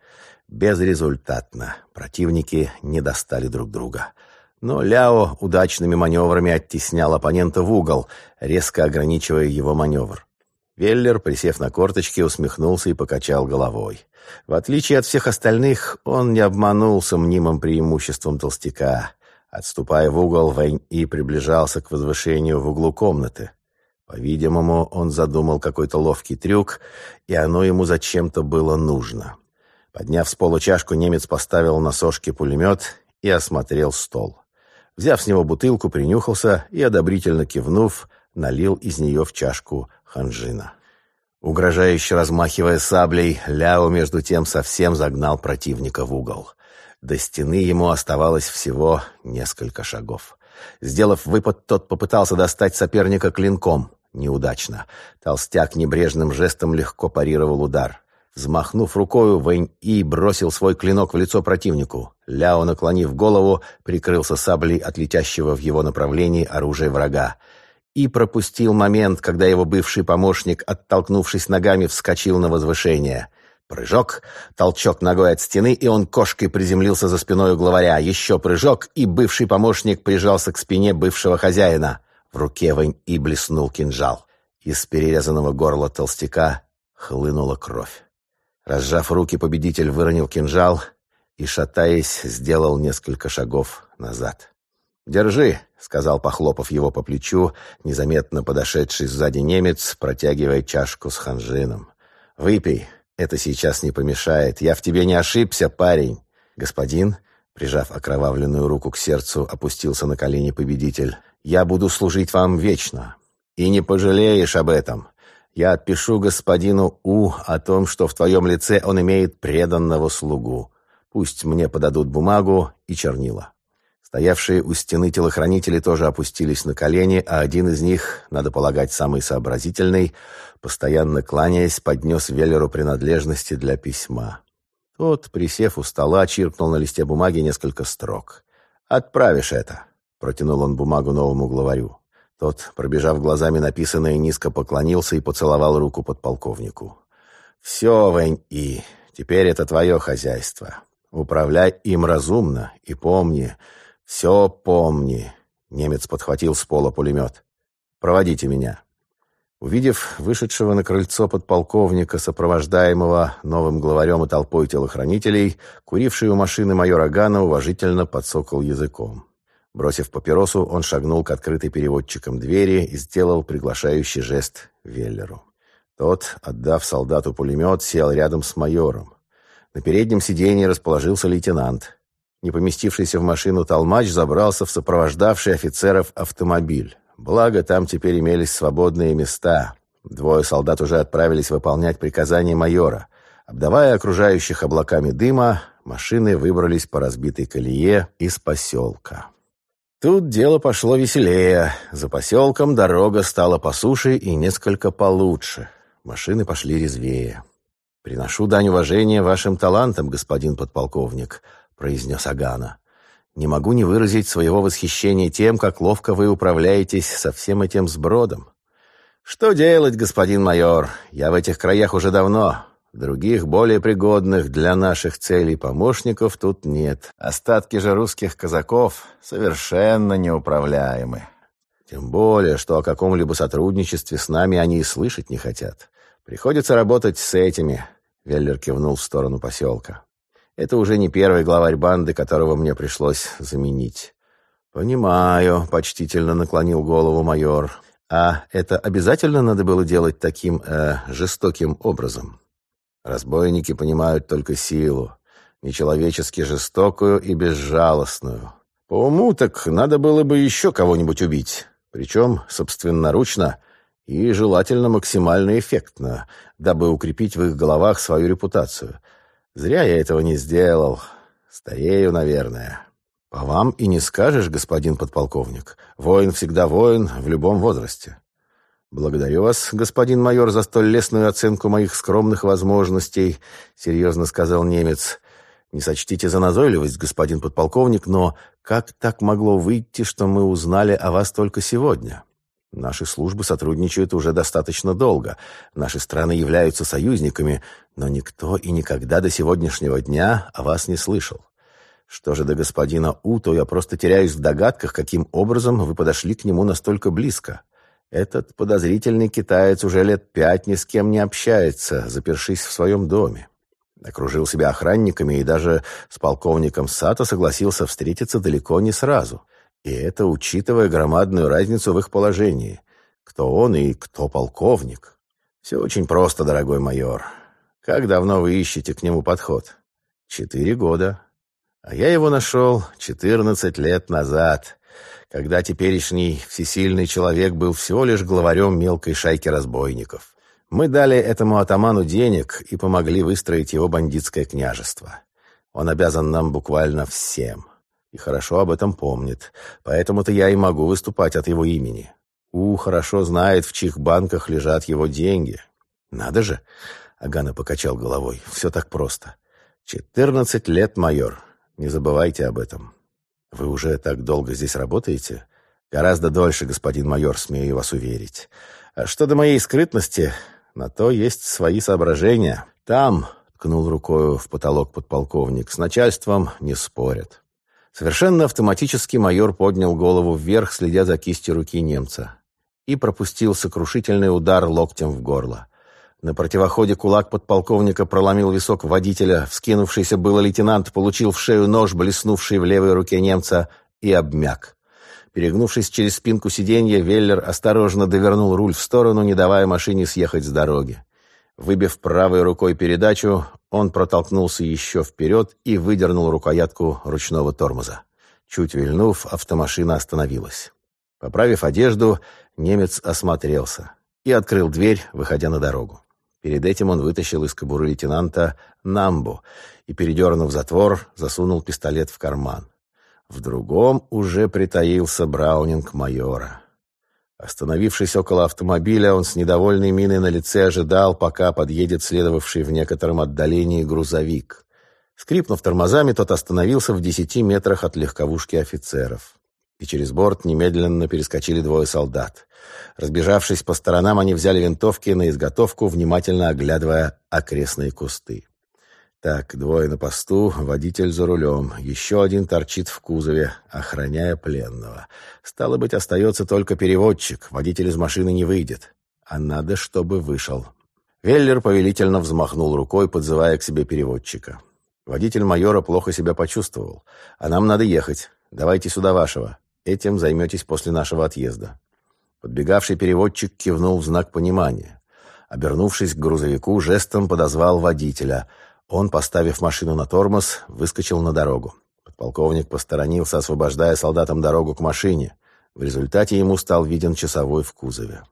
Безрезультатно. Противники не достали друг друга. Но Ляо удачными маневрами оттеснял оппонента в угол, резко ограничивая его маневр. Веллер, присев на корточки, усмехнулся и покачал головой. В отличие от всех остальных, он не обманулся мнимым преимуществом толстяка. Отступая в угол, Вэнь И приближался к возвышению в углу комнаты. По-видимому, он задумал какой-то ловкий трюк, и оно ему зачем-то было нужно. Подняв с пола чашку, немец поставил на сошке пулемет и осмотрел стол. Взяв с него бутылку, принюхался и, одобрительно кивнув, налил из нее в чашку ханжина. Угрожающе размахивая саблей, Ляо между тем совсем загнал противника в угол. До стены ему оставалось всего несколько шагов. Сделав выпад, тот попытался достать соперника клинком. Неудачно. Толстяк небрежным жестом легко парировал удар. Взмахнув рукою, Вэнь И бросил свой клинок в лицо противнику. Ляо, наклонив голову, прикрылся саблей от летящего в его направлении оружия врага. И пропустил момент, когда его бывший помощник, оттолкнувшись ногами, вскочил на возвышение. Прыжок, толчок ногой от стены, и он кошкой приземлился за спиной у главаря. Еще прыжок, и бывший помощник прижался к спине бывшего хозяина. В руке Вэнь И блеснул кинжал. Из перерезанного горла толстяка хлынула кровь. Разжав руки, победитель выронил кинжал и, шатаясь, сделал несколько шагов назад. «Держи», — сказал, похлопав его по плечу, незаметно подошедший сзади немец, протягивая чашку с ханжином. «Выпей, это сейчас не помешает. Я в тебе не ошибся, парень». «Господин», — прижав окровавленную руку к сердцу, опустился на колени победитель, «я буду служить вам вечно. И не пожалеешь об этом. Я отпишу господину У о том, что в твоем лице он имеет преданного слугу. Пусть мне подадут бумагу и чернила». Стоявшие у стены телохранители тоже опустились на колени, а один из них, надо полагать, самый сообразительный, постоянно кланяясь, поднес Веллеру принадлежности для письма. Тот, присев у стола, чиркнул на листе бумаги несколько строк. «Отправишь это», — протянул он бумагу новому главарю. Тот, пробежав глазами написанное, низко поклонился и поцеловал руку подполковнику. «Все, Вэнь-И, теперь это твое хозяйство. Управляй им разумно и помни, все помни». Немец подхватил с пола пулемет. «Проводите меня». Увидев вышедшего на крыльцо подполковника, сопровождаемого новым главарем и толпой телохранителей, куривший у машины майора Гана уважительно подсокал языком. Бросив папиросу, он шагнул к открытой переводчиком двери и сделал приглашающий жест Веллеру. Тот, отдав солдату пулемет, сел рядом с майором. На переднем сиденье расположился лейтенант. Не поместившийся в машину толмач забрался в сопровождавший офицеров автомобиль. Благо, там теперь имелись свободные места. Двое солдат уже отправились выполнять приказания майора. Обдавая окружающих облаками дыма, машины выбрались по разбитой колее из поселка. Тут дело пошло веселее. За поселком дорога стала по суше и несколько получше. Машины пошли резвее. «Приношу дань уважения вашим талантам, господин подполковник», — произнес Агана. «Не могу не выразить своего восхищения тем, как ловко вы управляетесь со всем этим сбродом. Что делать, господин майор? Я в этих краях уже давно. Других, более пригодных для наших целей помощников тут нет. Остатки же русских казаков совершенно неуправляемы. Тем более, что о каком-либо сотрудничестве с нами они и слышать не хотят. Приходится работать с этими. Веллер кивнул в сторону поселка. Это уже не первый главарь банды, которого мне пришлось заменить. «Понимаю», — почтительно наклонил голову майор. «А это обязательно надо было делать таким э, жестоким образом?» Разбойники понимают только силу, нечеловечески жестокую и безжалостную. По уму так надо было бы еще кого-нибудь убить, причем собственноручно и желательно максимально эффектно, дабы укрепить в их головах свою репутацию. Зря я этого не сделал. Старею, наверное. По вам и не скажешь, господин подполковник. Воин всегда воин в любом возрасте. «Благодарю вас, господин майор, за столь лестную оценку моих скромных возможностей», — серьезно сказал немец. «Не сочтите за назойливость, господин подполковник, но как так могло выйти, что мы узнали о вас только сегодня? Наши службы сотрудничают уже достаточно долго, наши страны являются союзниками, но никто и никогда до сегодняшнего дня о вас не слышал. Что же до господина У, то я просто теряюсь в догадках, каким образом вы подошли к нему настолько близко». Этот подозрительный китаец уже лет пять ни с кем не общается, запершись в своем доме. Окружил себя охранниками и даже с полковником Сато согласился встретиться далеко не сразу. И это учитывая громадную разницу в их положении. кто он и кто полковник. Все очень просто, дорогой майор. Как давно вы ищете к нему подход? Четыре года. А я его нашел четырнадцать лет назад, когда теперешний всесильный человек был всего лишь главарем мелкой шайки разбойников. Мы дали этому атаману денег и помогли выстроить его бандитское княжество. Он обязан нам буквально всем. И хорошо об этом помнит. Поэтому-то я и могу выступать от его имени. У хорошо знает, в чьих банках лежат его деньги. Надо же, Агана покачал головой. Все так просто. Четырнадцать лет, майор. Не забывайте об этом. Вы уже так долго здесь работаете? Гораздо дольше, господин майор, смею вас уверить. А что до моей скрытности, на то есть свои соображения. Там, ткнул рукой в потолок подполковник, с начальством не спорят. Совершенно автоматически майор поднял голову вверх, следя за кистью руки немца, и пропустил сокрушительный удар локтем в горло. На противоходе кулак подполковника проломил висок водителя. Вскинувшийся было лейтенант получил в шею нож, блеснувший в левой руке немца, и обмяк. Перегнувшись через спинку сиденья, Веллер осторожно довернул руль в сторону, не давая машине съехать с дороги. Выбив правой рукой передачу, он протолкнулся еще вперед и выдернул рукоятку ручного тормоза. Чуть вильнув, автомашина остановилась. Поправив одежду, немец осмотрелся и открыл дверь, выходя на дорогу. Перед этим он вытащил из кобуры лейтенанта Намбу и, передернув затвор, засунул пистолет в карман. В другом уже притаился браунинг майора. Остановившись около автомобиля, он с недовольной миной на лице ожидал, пока подъедет следовавший в некотором отдалении грузовик. Скрипнув тормозами, тот остановился в десяти метрах от легковушки офицеров. И через борт немедленно перескочили двое солдат. Разбежавшись по сторонам, они взяли винтовки на изготовку, внимательно оглядывая окрестные кусты. Так, двое на посту, водитель за рулем, еще один торчит в кузове, охраняя пленного. Стало быть, остается только переводчик, водитель из машины не выйдет. А надо, чтобы вышел. Веллер повелительно взмахнул рукой, подзывая к себе переводчика. Водитель майора плохо себя почувствовал. «А нам надо ехать. Давайте сюда вашего. Этим займетесь после нашего отъезда». Подбегавший переводчик кивнул в знак понимания. Обернувшись к грузовику, жестом подозвал водителя — он, поставив машину на тормоз, выскочил на дорогу. Подполковник посторонился, освобождая солдатам дорогу к машине. В результате ему стал виден часовой в кузове.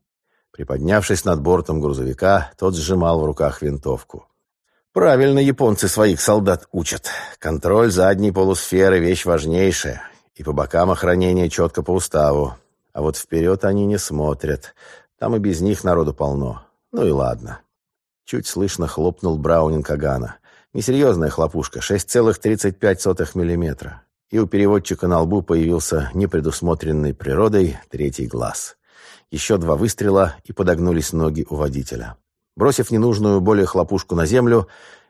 Приподнявшись над бортом грузовика, тот сжимал в руках винтовку. Правильно японцы своих солдат учат. Контроль задней полусферы — вещь важнейшая. И по бокам охранения четко по уставу. А вот вперед они не смотрят. Там и без них народу полно. Ну и ладно. Чуть слышно хлопнул Браунинг Агана. Несерьезная хлопушка, 6,35 мм. И у переводчика на лбу появился непредусмотренный природой третий глаз. Еще два выстрела, и подогнулись ноги у водителя. Бросив ненужную более хлопушку на землю,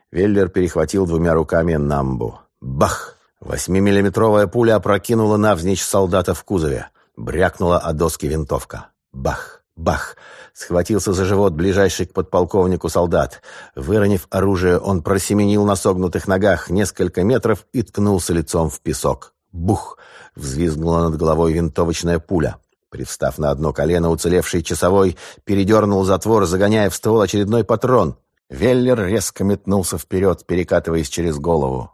Веллер перехватил двумя руками Намбу. Бах! Восьмимиллиметровая пуля опрокинула навзничь солдата в кузове. Брякнула о доски винтовка. Бах! Бах! Схватился за живот ближайший к подполковнику солдат. Выронив оружие, он просеменил на согнутых ногах несколько метров и ткнулся лицом в песок. Бух! Взвизгнула над головой винтовочная пуля. Привстав на одно колено, уцелевший часовой передернул затвор, загоняя в ствол очередной патрон. Веллер резко метнулся вперед, перекатываясь через голову.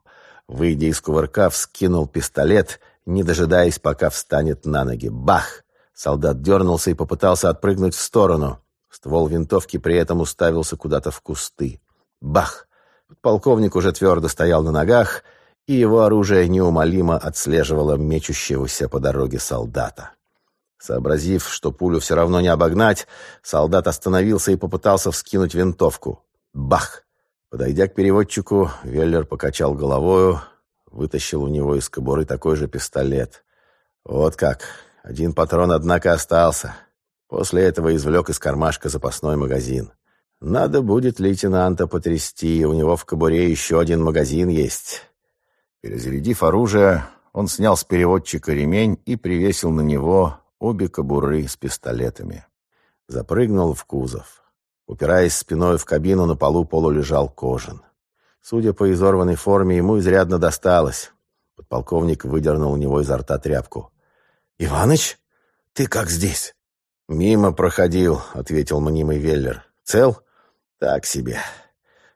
Выйдя из кувырка, вскинул пистолет, не дожидаясь, пока встанет на ноги. Бах! Солдат дернулся и попытался отпрыгнуть в сторону. Ствол винтовки при этом уставился куда-то в кусты. Бах! Полковник уже твердо стоял на ногах, и его оружие неумолимо отслеживало мечущегося по дороге солдата. Сообразив, что пулю все равно не обогнать, солдат остановился и попытался вскинуть винтовку. Бах! Подойдя к переводчику, Веллер покачал головою, вытащил у него из кобуры такой же пистолет. Вот как! Один патрон, однако, остался. После этого извлек из кармашка запасной магазин. Надо будет лейтенанта потрясти, у него в кобуре еще один магазин есть. Перезарядив оружие, он снял с переводчика ремень и привесил на него обе кобуры с пистолетами. Запрыгнул в кузов. Упираясь спиной в кабину, на полу полулежал кожан. Судя по изорванной форме, ему изрядно досталось. Подполковник выдернул у него изо рта тряпку. «Иваныч, ты как здесь?» «Мимо проходил», — ответил мнимый Веллер. «Цел?» «Так себе».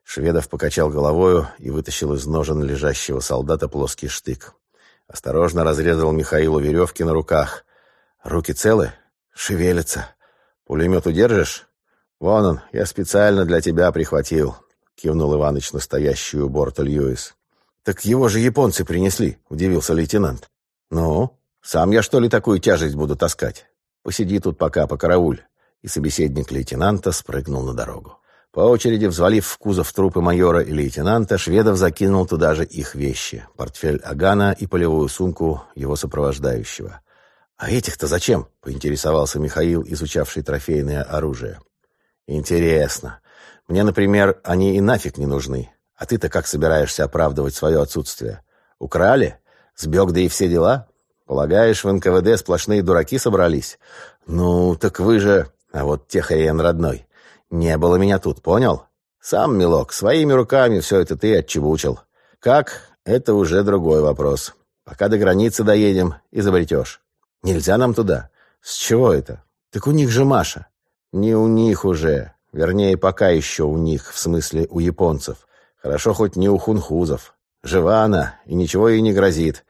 Шведов покачал головою и вытащил из ножен лежащего солдата плоский штык. Осторожно разрезал Михаилу веревки на руках. «Руки целы? Шевелятся. Пулемет удержишь?» «Вон он, я специально для тебя прихватил», — кивнул Иваныч настоящую борта Льюис. «Так его же японцы принесли», — удивился лейтенант. «Ну, сам я что ли такую тяжесть буду таскать? Посиди тут пока, покарауль». И собеседник лейтенанта спрыгнул на дорогу. По очереди, взвалив в кузов трупы майора и лейтенанта, Шведов закинул туда же их вещи, портфель Агана и полевую сумку его сопровождающего. «А этих-то зачем?» — поинтересовался Михаил, изучавший трофейное оружие. «Интересно. Мне, например, они и нафиг не нужны. А ты-то как собираешься оправдывать свое отсутствие? Украли? Сбег да и все дела? Полагаешь, в НКВД сплошные дураки собрались? Ну, так вы же... А вот техаен родной. Не было меня тут, понял? Сам, милок, своими руками все это ты отчебучил. Как? Это уже другой вопрос. Пока до границы доедем, изобретешь. Нельзя нам туда. С чего это? Так у них же Маша. Не у них уже. Вернее, пока еще у них, в смысле у японцев. Хорошо хоть не у хунхузов. Жива она, и ничего ей не грозит.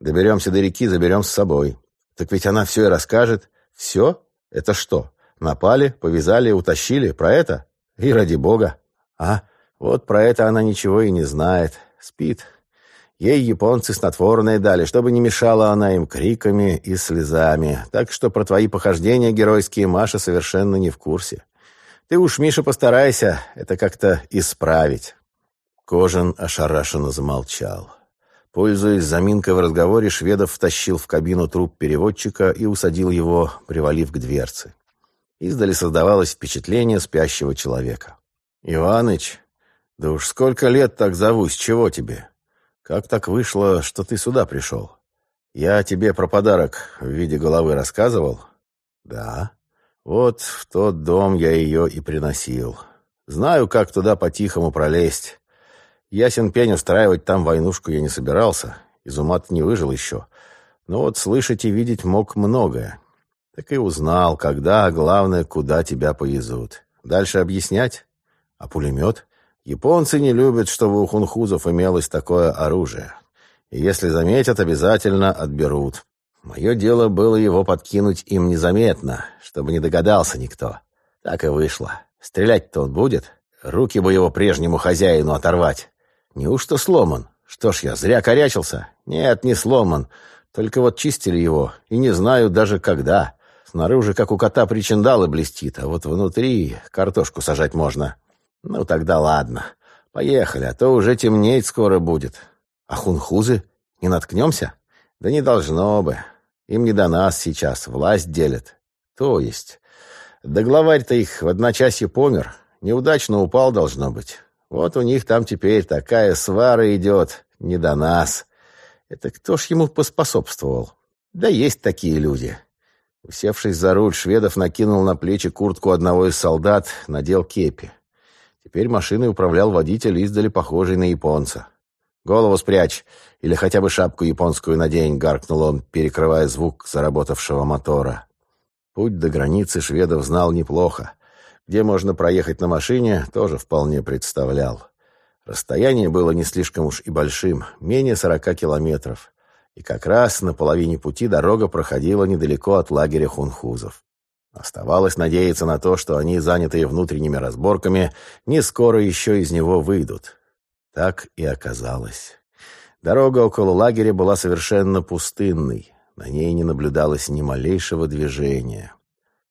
Доберемся до реки, заберем с собой. Так ведь она все и расскажет. Все? Это что? Напали, повязали, утащили. Про это? И ради бога. А, вот про это она ничего и не знает. Спит. Ей японцы снотворное дали, чтобы не мешала она им криками и слезами. Так что про твои похождения геройские Маша совершенно не в курсе. Ты уж, Миша, постарайся это как-то исправить». Кожан ошарашенно замолчал. Пользуясь заминкой в разговоре, Шведов втащил в кабину труп переводчика и усадил его, привалив к дверце. Издали создавалось впечатление спящего человека. «Иваныч, да уж сколько лет так зовусь, чего тебе? Как так вышло, что ты сюда пришел? Я тебе про подарок в виде головы рассказывал?» «Да. Вот в тот дом я ее и приносил. Знаю, как туда по-тихому пролезть. Ясен пень устраивать там войнушку я не собирался, из ума не выжил еще. Но вот слышать и видеть мог многое. Так и узнал, когда, а главное, куда тебя повезут. Дальше объяснять? А пулемет? Японцы не любят, чтобы у хунхузов имелось такое оружие. И если заметят, обязательно отберут. Мое дело было его подкинуть им незаметно, чтобы не догадался никто. Так и вышло. Стрелять-то он будет? Руки бы его прежнему хозяину оторвать. Неужто сломан? Что ж я, зря корячился? Нет, не сломан. Только вот чистили его, и не знаю даже когда. Снаружи, как у кота, причиндалы блестит, а вот внутри картошку сажать можно. Ну, тогда ладно. Поехали, а то уже темнеть скоро будет. А хунхузы? Не наткнемся? Да не должно бы. Им не до нас сейчас, власть делят. То есть. Да главарь-то их в одночасье помер. Неудачно упал, должно быть. Вот у них там теперь такая свара идет. Не до нас. Это кто ж ему поспособствовал? Да есть такие люди. Усевшись за руль, Шведов накинул на плечи куртку одного из солдат, надел кепи. Теперь машиной управлял водитель, издали похожий на японца. «Голову спрячь! Или хотя бы шапку японскую надень!» — гаркнул он, перекрывая звук заработавшего мотора. Путь до границы Шведов знал неплохо. Где можно проехать на машине, тоже вполне представлял. Расстояние было не слишком уж и большим, менее сорока километров. И как раз на половине пути дорога проходила недалеко от лагеря хунхузов. Оставалось надеяться на то, что они, занятые внутренними разборками, не скоро еще из него выйдут. Так и оказалось. Дорога около лагеря была совершенно пустынной. На ней не наблюдалось ни малейшего движения.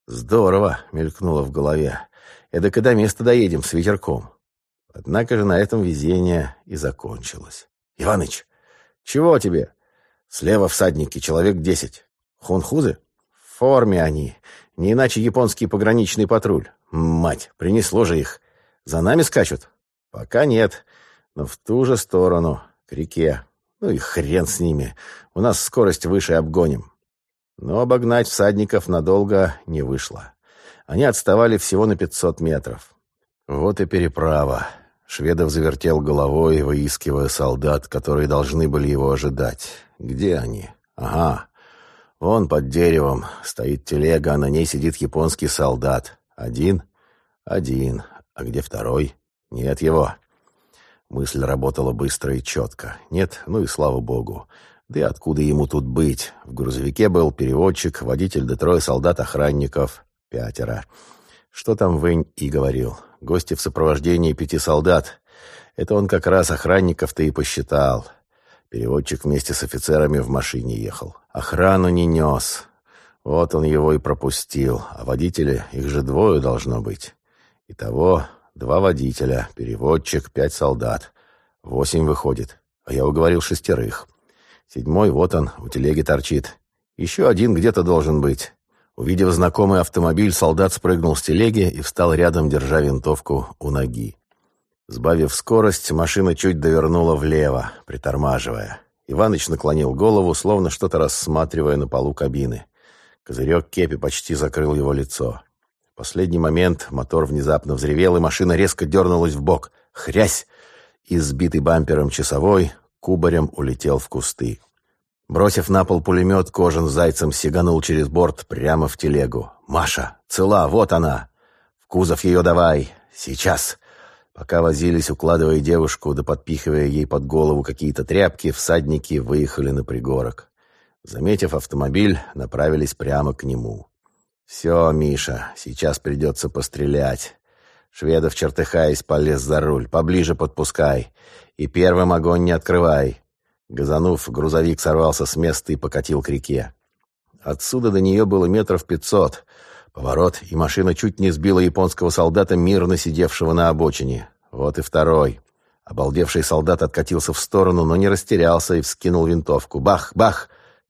«Здорово!» — мелькнуло в голове. «Эдак и до места доедем с ветерком». Однако же на этом везение и закончилось. «Иваныч, чего тебе?» Слева всадники, человек десять. Хунхузы? В форме они. Не иначе японский пограничный патруль. Мать, принесло же их. За нами скачут? Пока нет. Но в ту же сторону, к реке. Ну и хрен с ними. У нас скорость выше обгоним. Но обогнать всадников надолго не вышло. Они отставали всего на пятьсот метров. Вот и переправа. Шведов завертел головой, выискивая солдат, которые должны были его ожидать. Где они? Ага. Вон под деревом стоит телега, а на ней сидит японский солдат. Один? Один. А где второй? Нет его. Мысль работала быстро и четко. Нет, ну и слава богу. Да и откуда ему тут быть? В грузовике был переводчик, водитель да трое солдат-охранников. Пятеро. Что там Вэнь и говорил? Гости в сопровождении пяти солдат. Это он как раз охранников-то и посчитал. Переводчик вместе с офицерами в машине ехал. Охрану не нес. Вот он его и пропустил. А водители, их же двое должно быть. Итого два водителя, переводчик, пять солдат. Восемь выходит. А я уговорил шестерых. Седьмой, вот он, у телеги торчит. Еще один где-то должен быть. Увидев знакомый автомобиль, солдат спрыгнул с телеги и встал рядом, держа винтовку у ноги. Сбавив скорость, машина чуть довернула влево, притормаживая. Иваныч наклонил голову, словно что-то рассматривая на полу кабины. Козырек кепи почти закрыл его лицо. В последний момент мотор внезапно взревел, и машина резко дернулась в бок. Хрясь! И сбитый бампером часовой кубарем улетел в кусты. Бросив на пол пулемет, Кожин с зайцем сиганул через борт прямо в телегу. «Маша! Цела! Вот она! В кузов ее давай! Сейчас!» Пока возились, укладывая девушку, да подпихивая ей под голову какие-то тряпки, всадники выехали на пригорок. Заметив автомобиль, направились прямо к нему. «Все, Миша, сейчас придется пострелять». Шведов, чертыхаясь, полез за руль. «Поближе подпускай. И первым огонь не открывай». Газанув, грузовик сорвался с места и покатил к реке. Отсюда до нее было метров пятьсот — Поворот, и машина чуть не сбила японского солдата, мирно сидевшего на обочине. Вот и второй. Обалдевший солдат откатился в сторону, но не растерялся и вскинул винтовку. Бах, бах!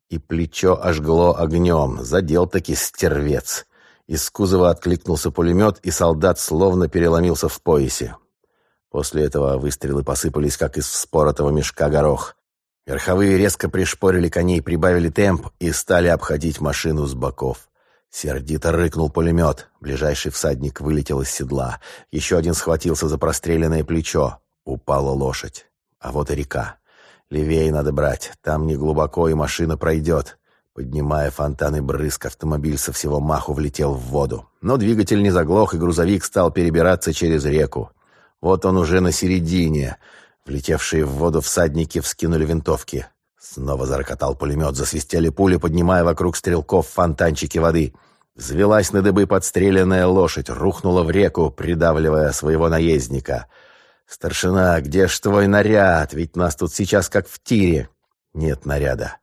И плечо ожгло огнем. Задел-таки стервец. Из кузова откликнулся пулемет, и солдат словно переломился в поясе. После этого выстрелы посыпались, как из вспоротого мешка горох. Верховые резко пришпорили коней, прибавили темп и стали обходить машину с боков. Сердито рыкнул пулемет. Ближайший всадник вылетел из седла. Еще один схватился за простреленное плечо. Упала лошадь. А вот и река. Левее надо брать. Там не глубоко, и машина пройдет. Поднимая фонтаны брызг, автомобиль со всего маху влетел в воду. Но двигатель не заглох, и грузовик стал перебираться через реку. Вот он уже на середине. Влетевшие в воду всадники вскинули винтовки. Снова зарокотал пулемет, засвистели пули, поднимая вокруг стрелков фонтанчики воды. Взвелась на дыбы подстреленная лошадь, рухнула в реку, придавливая своего наездника. «Старшина, где ж твой наряд? Ведь нас тут сейчас как в тире». «Нет наряда».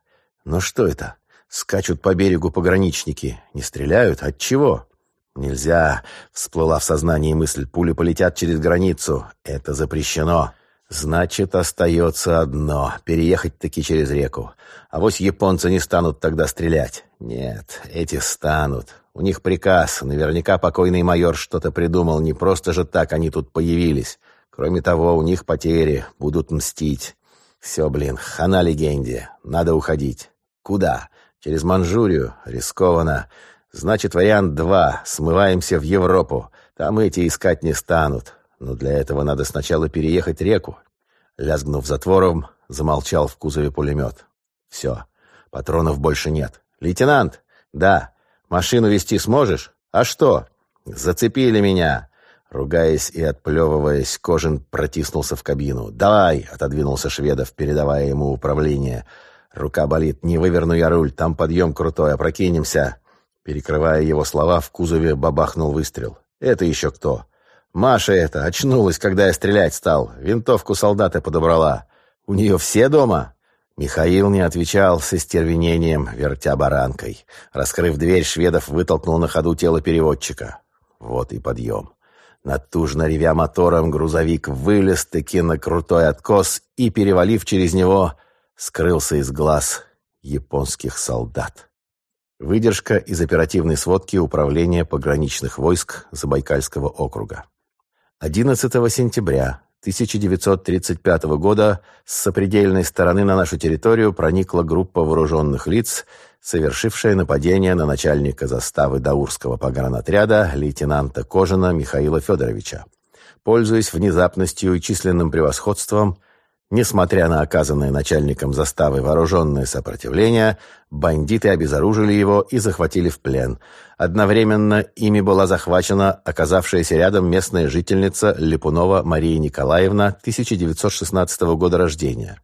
«Ну что это? Скачут по берегу пограничники. Не стреляют? От чего?» «Нельзя!» — всплыла в сознании мысль. «Пули полетят через границу. Это запрещено». Значит, остается одно — переехать-таки через реку. А вось японцы не станут тогда стрелять. Нет, эти станут. У них приказ. Наверняка покойный майор что-то придумал. Не просто же так они тут появились. Кроме того, у них потери. Будут мстить. Все, блин, хана легенде. Надо уходить. Куда? Через Манчжурию? Рискованно. Значит, вариант два. Смываемся в Европу. Там эти искать не станут. Но для этого надо сначала переехать реку. Лязгнув затвором, замолчал в кузове пулемет. Все, патронов больше нет. «Лейтенант!» «Да. Машину вести сможешь?» «А что?» «Зацепили меня!» Ругаясь и отплевываясь, Кожин протиснулся в кабину. «Давай!» — отодвинулся Шведов, передавая ему управление. «Рука болит. Не выверну я руль. Там подъем крутой. Опрокинемся!» Перекрывая его слова, в кузове бабахнул выстрел. «Это еще кто?» Маша эта очнулась, когда я стрелять стал. Винтовку солдата подобрала. У нее все дома?» Михаил не отвечал с истервенением, вертя баранкой. Раскрыв дверь, Шведов вытолкнул на ходу тело переводчика. Вот и подъем. Натужно ревя мотором, грузовик вылез-таки на крутой откос и, перевалив через него, скрылся из глаз японских солдат. Выдержка из оперативной сводки Управления пограничных войск Забайкальского округа. 11 сентября 1935 года с сопредельной стороны на нашу территорию проникла группа вооруженных лиц, совершившая нападение на начальника заставы Даурского погранотряда лейтенанта Кожина Михаила Федоровича. Пользуясь внезапностью и численным превосходством, Несмотря на оказанное начальником заставы вооруженное сопротивление, бандиты обезоружили его и захватили в плен. Одновременно ими была захвачена оказавшаяся рядом местная жительница Липунова Мария Николаевна 1916 года рождения.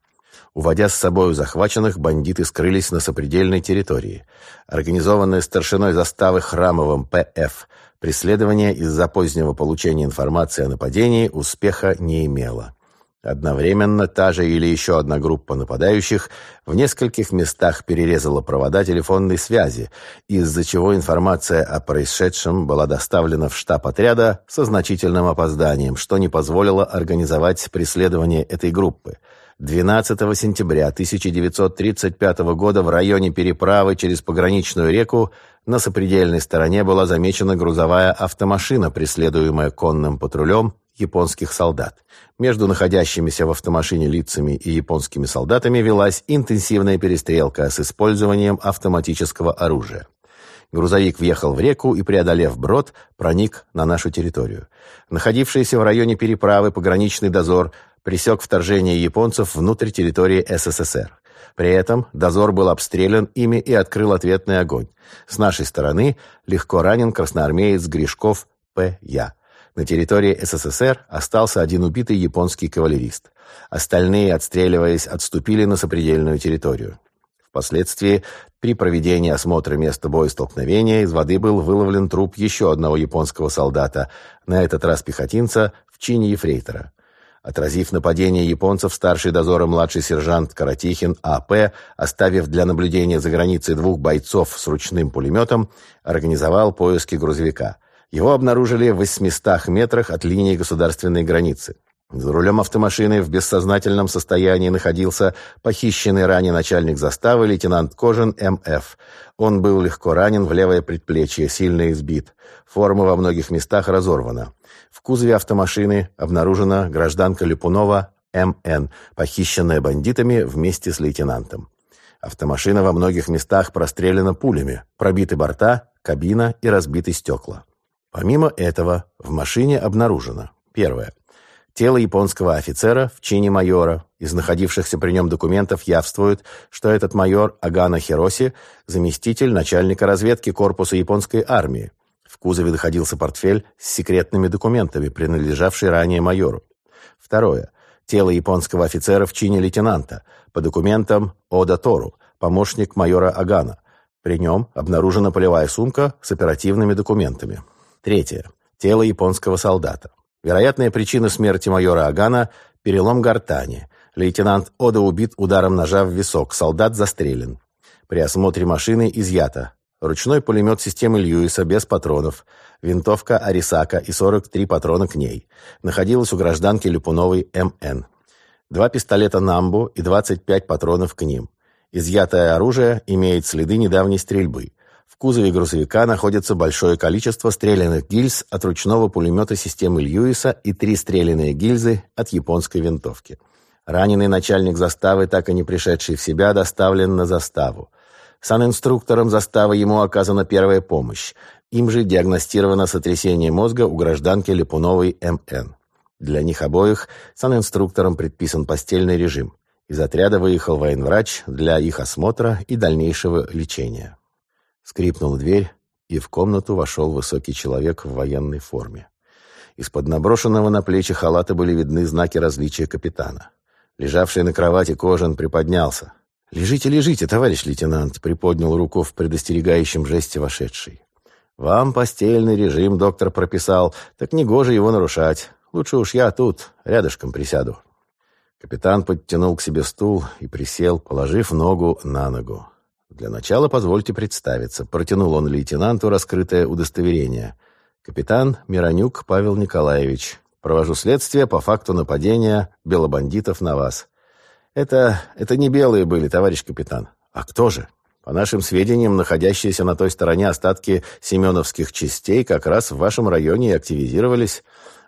Уводя с собой захваченных, бандиты скрылись на сопредельной территории. Организованное старшиной заставы Храмовым П.Ф. преследование из-за позднего получения информации о нападении успеха не имело. Одновременно та же или еще одна группа нападающих в нескольких местах перерезала провода телефонной связи, из-за чего информация о происшедшем была доставлена в штаб отряда со значительным опозданием, что не позволило организовать преследование этой группы. 12 сентября 1935 года в районе переправы через пограничную реку на сопредельной стороне была замечена грузовая автомашина, преследуемая конным патрулем японских солдат. Между находящимися в автомашине лицами и японскими солдатами велась интенсивная перестрелка с использованием автоматического оружия. Грузовик въехал в реку и, преодолев брод, проник на нашу территорию. Находившийся в районе переправы пограничный дозор пресек вторжение японцев внутрь территории СССР. При этом дозор был обстрелян ими и открыл ответный огонь. С нашей стороны легко ранен красноармеец Гришков П.Я. На территории СССР остался один убитый японский кавалерист. Остальные, отстреливаясь, отступили на сопредельную территорию. Впоследствии, при проведении осмотра места боестолкновения, из воды был выловлен труп еще одного японского солдата, на этот раз пехотинца в чине ефрейтора. Отразив нападение японцев, старший дозора младший сержант Каратихин А.П., оставив для наблюдения за границей двух бойцов с ручным пулеметом, организовал поиски грузовика. Его обнаружили в 800 метрах от линии государственной границы. За рулем автомашины в бессознательном состоянии находился похищенный ранее начальник заставы лейтенант Кожин М.Ф. Он был легко ранен в левое предплечье, сильно избит. Форма во многих местах разорвана. В кузове автомашины обнаружена гражданка Липунова М.Н., похищенная бандитами вместе с лейтенантом. Автомашина во многих местах прострелена пулями, пробиты борта, кабина и разбиты стекла. Помимо этого, в машине обнаружено первое. Тело японского офицера в чине майора. Из находившихся при нем документов явствует, что этот майор Агана Хироси – заместитель начальника разведки корпуса японской армии. В кузове находился портфель с секретными документами, принадлежавший ранее майору. Второе. Тело японского офицера в чине лейтенанта. По документам Ода Тору, помощник майора Агана. При нем обнаружена полевая сумка с оперативными документами. Третье. Тело японского солдата. Вероятная причина смерти майора Агана – перелом гортани. Лейтенант Ода убит ударом ножа в висок, солдат застрелен. При осмотре машины изъято. Ручной пулемет системы Льюиса без патронов, винтовка Арисака и 43 патрона к ней. Находилась у гражданки Люпуновой МН. Два пистолета Намбу и 25 патронов к ним. Изъятое оружие имеет следы недавней стрельбы. В кузове грузовика находится большое количество стрелянных гильз от ручного пулемета системы Льюиса и три стрелянные гильзы от японской винтовки. Раненый начальник заставы, так и не пришедший в себя, доставлен на заставу. Санинструктором заставы ему оказана первая помощь. Им же диагностировано сотрясение мозга у гражданки Липуновой МН. Для них обоих санинструктором предписан постельный режим. Из отряда выехал военврач для их осмотра и дальнейшего лечения. Скрипнула дверь, и в комнату вошел высокий человек в военной форме. Из-под наброшенного на плечи халата были видны знаки различия капитана. Лежавший на кровати Кожан приподнялся. «Лежите, лежите, товарищ лейтенант», — приподнял руку в предостерегающем жесте вошедший. «Вам постельный режим доктор прописал, так негоже его нарушать. Лучше уж я тут, рядышком присяду». Капитан подтянул к себе стул и присел, положив ногу на ногу. «Для начала позвольте представиться», — протянул он лейтенанту раскрытое удостоверение. «Капитан Миронюк Павел Николаевич. Провожу следствие по факту нападения белобандитов на вас». «Это... это не белые были, товарищ капитан. А кто же?» По нашим сведениям, находящиеся на той стороне остатки семеновских частей как раз в вашем районе и активизировались.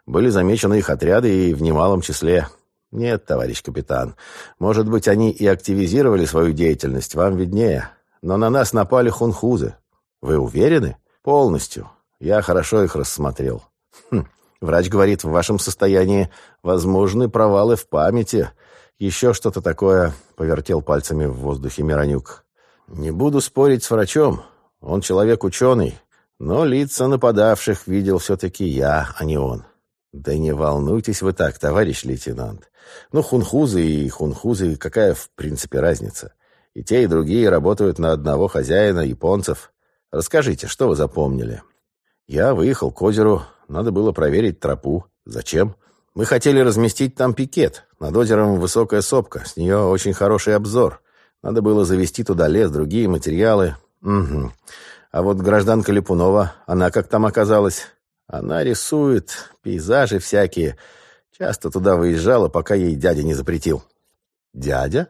Были замечены их отряды и в немалом числе. Нет, товарищ капитан, может быть, они и активизировали свою деятельность, вам виднее. Но на нас напали хунхузы. Вы уверены? Полностью. Я хорошо их рассмотрел. Хм. Врач говорит, в вашем состоянии возможны провалы в памяти. Еще что-то такое, повертел пальцами в воздухе Миронюк. Не буду спорить с врачом. Он человек ученый, но лица нападавших видел все-таки я, а не он. Да не волнуйтесь вы так, товарищ лейтенант. Ну, хунхузы и хунхузы, какая в принципе разница? И те, и другие работают на одного хозяина, японцев. Расскажите, что вы запомнили? Я выехал к озеру, надо было проверить тропу. Зачем? Мы хотели разместить там пикет. Над озером высокая сопка, с нее очень хороший обзор. Надо было завести туда лес, другие материалы. Угу. А вот гражданка Липунова, она как там оказалась? Она рисует пейзажи всякие. Часто туда выезжала, пока ей дядя не запретил. Дядя?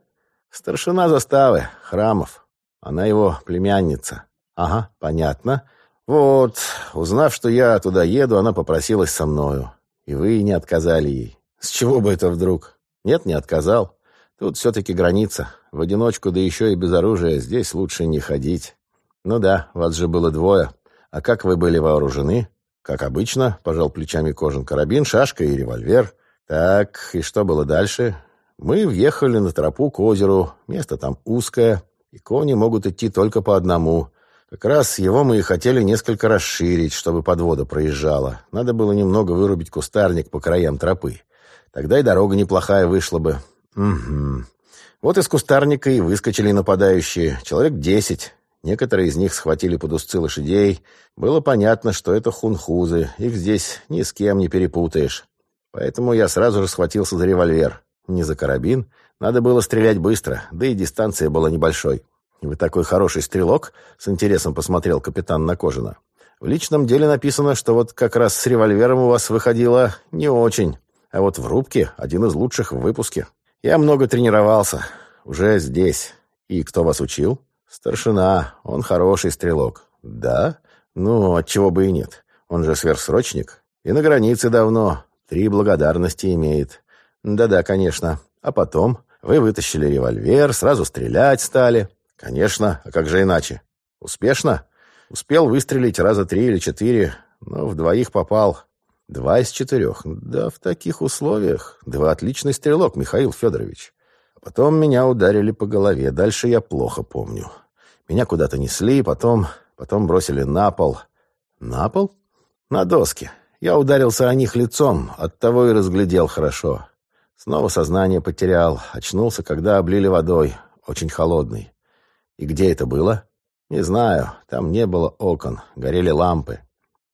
Старшина заставы, Храмов. Она его племянница. Ага, понятно. Вот, узнав, что я туда еду, она попросилась со мною. И вы не отказали ей. С чего бы это вдруг? Нет, не отказал. Тут все-таки граница. В одиночку, да еще и без оружия, здесь лучше не ходить. Ну да, вас же было двое. А как вы были вооружены? Как обычно, пожал плечами кожан карабин, шашка и револьвер. Так, и что было дальше? Мы въехали на тропу к озеру. Место там узкое, и кони могут идти только по одному. Как раз его мы и хотели несколько расширить, чтобы подвода проезжала. Надо было немного вырубить кустарник по краям тропы. Тогда и дорога неплохая вышла бы. Угу. Вот из кустарника и выскочили нападающие. Человек десять. Некоторые из них схватили под узцы лошадей. Было понятно, что это хунхузы. Их здесь ни с кем не перепутаешь. Поэтому я сразу же схватился за револьвер. Не за карабин. Надо было стрелять быстро, да и дистанция была небольшой. «Вы такой хороший стрелок?» — с интересом посмотрел капитан на Кожина. «В личном деле написано, что вот как раз с револьвером у вас выходило не очень, а вот в рубке один из лучших в выпуске. Я много тренировался, уже здесь. И кто вас учил?» «Старшина, он хороший стрелок». «Да? Ну, отчего бы и нет. Он же сверхсрочник. И на границе давно. Три благодарности имеет». «Да-да, конечно. А потом вы вытащили револьвер, сразу стрелять стали». Конечно, а как же иначе? Успешно? Успел выстрелить раза три или четыре, но в двоих попал. Два из четырех. Да в таких условиях. Два отличный стрелок, Михаил Федорович. А потом меня ударили по голове. Дальше я плохо помню. Меня куда-то несли, потом... Потом бросили на пол. На пол? На доски. Я ударился о них лицом, оттого и разглядел хорошо. Снова сознание потерял. Очнулся, когда облили водой, очень холодной. И где это было? Не знаю. Там не было окон. Горели лампы.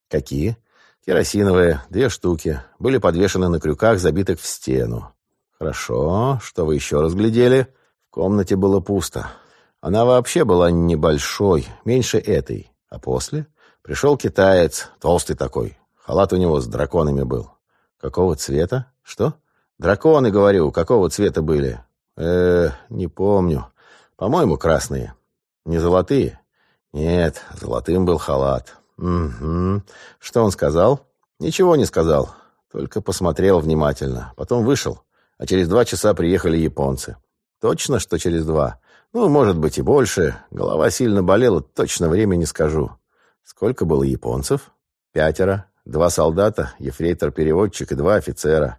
Какие? Керосиновые, две штуки. Были подвешены на крюках, забитых в стену. Хорошо. Что вы еще разглядели? В комнате было пусто. Она вообще была небольшой, меньше этой. А после? Пришел китаец, толстый такой. Халат у него с драконами был. Какого цвета? Что? Драконы, говорю, какого цвета были? э не помню. По-моему, красные. Не золотые? Нет, золотым был халат. Угу. Что он сказал? Ничего не сказал. Только посмотрел внимательно. Потом вышел. А через два часа приехали японцы. Точно, что через два? Ну, может быть и больше. Голова сильно болела, точно время не скажу. Сколько было японцев? Пятеро. Два солдата, ефрейтор-переводчик и два офицера.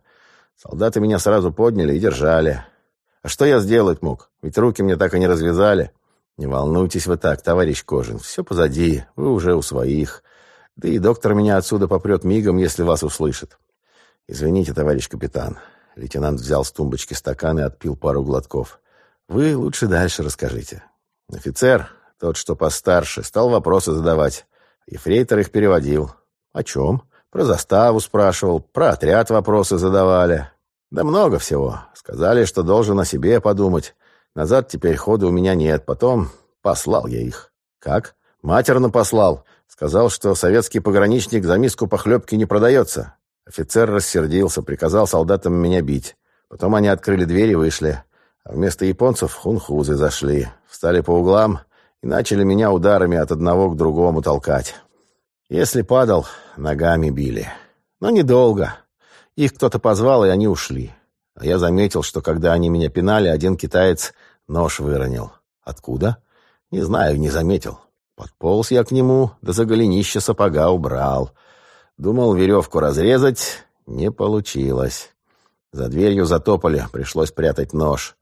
Солдаты меня сразу подняли и держали. А что я сделать мог? Ведь руки мне так и не развязали. Не волнуйтесь вы так, товарищ Кожин. Все позади. Вы уже у своих. Да и доктор меня отсюда попрет мигом, если вас услышит. Извините, товарищ капитан. Лейтенант взял с тумбочки стакан и отпил пару глотков. Вы лучше дальше расскажите. Офицер, тот, что постарше, стал вопросы задавать. Ефрейтор их переводил. О чем? Про заставу спрашивал, про отряд вопросы задавали. Да много всего. Сказали, что должен о себе подумать. Назад теперь хода у меня нет. Потом послал я их. Как? Матерно послал. Сказал, что советский пограничник за миску похлебки не продается. Офицер рассердился, приказал солдатам меня бить. Потом они открыли дверь и вышли. А вместо японцев хунхузы зашли. Встали по углам и начали меня ударами от одного к другому толкать. Если падал, ногами били. Но недолго. Их кто-то позвал, и они ушли. А я заметил, что когда они меня пинали, один китаец нож выронил. Откуда? Не знаю, не заметил. Подполз я к нему, да за голенище сапога убрал. Думал веревку разрезать, не получилось. За дверью затопали, пришлось прятать нож.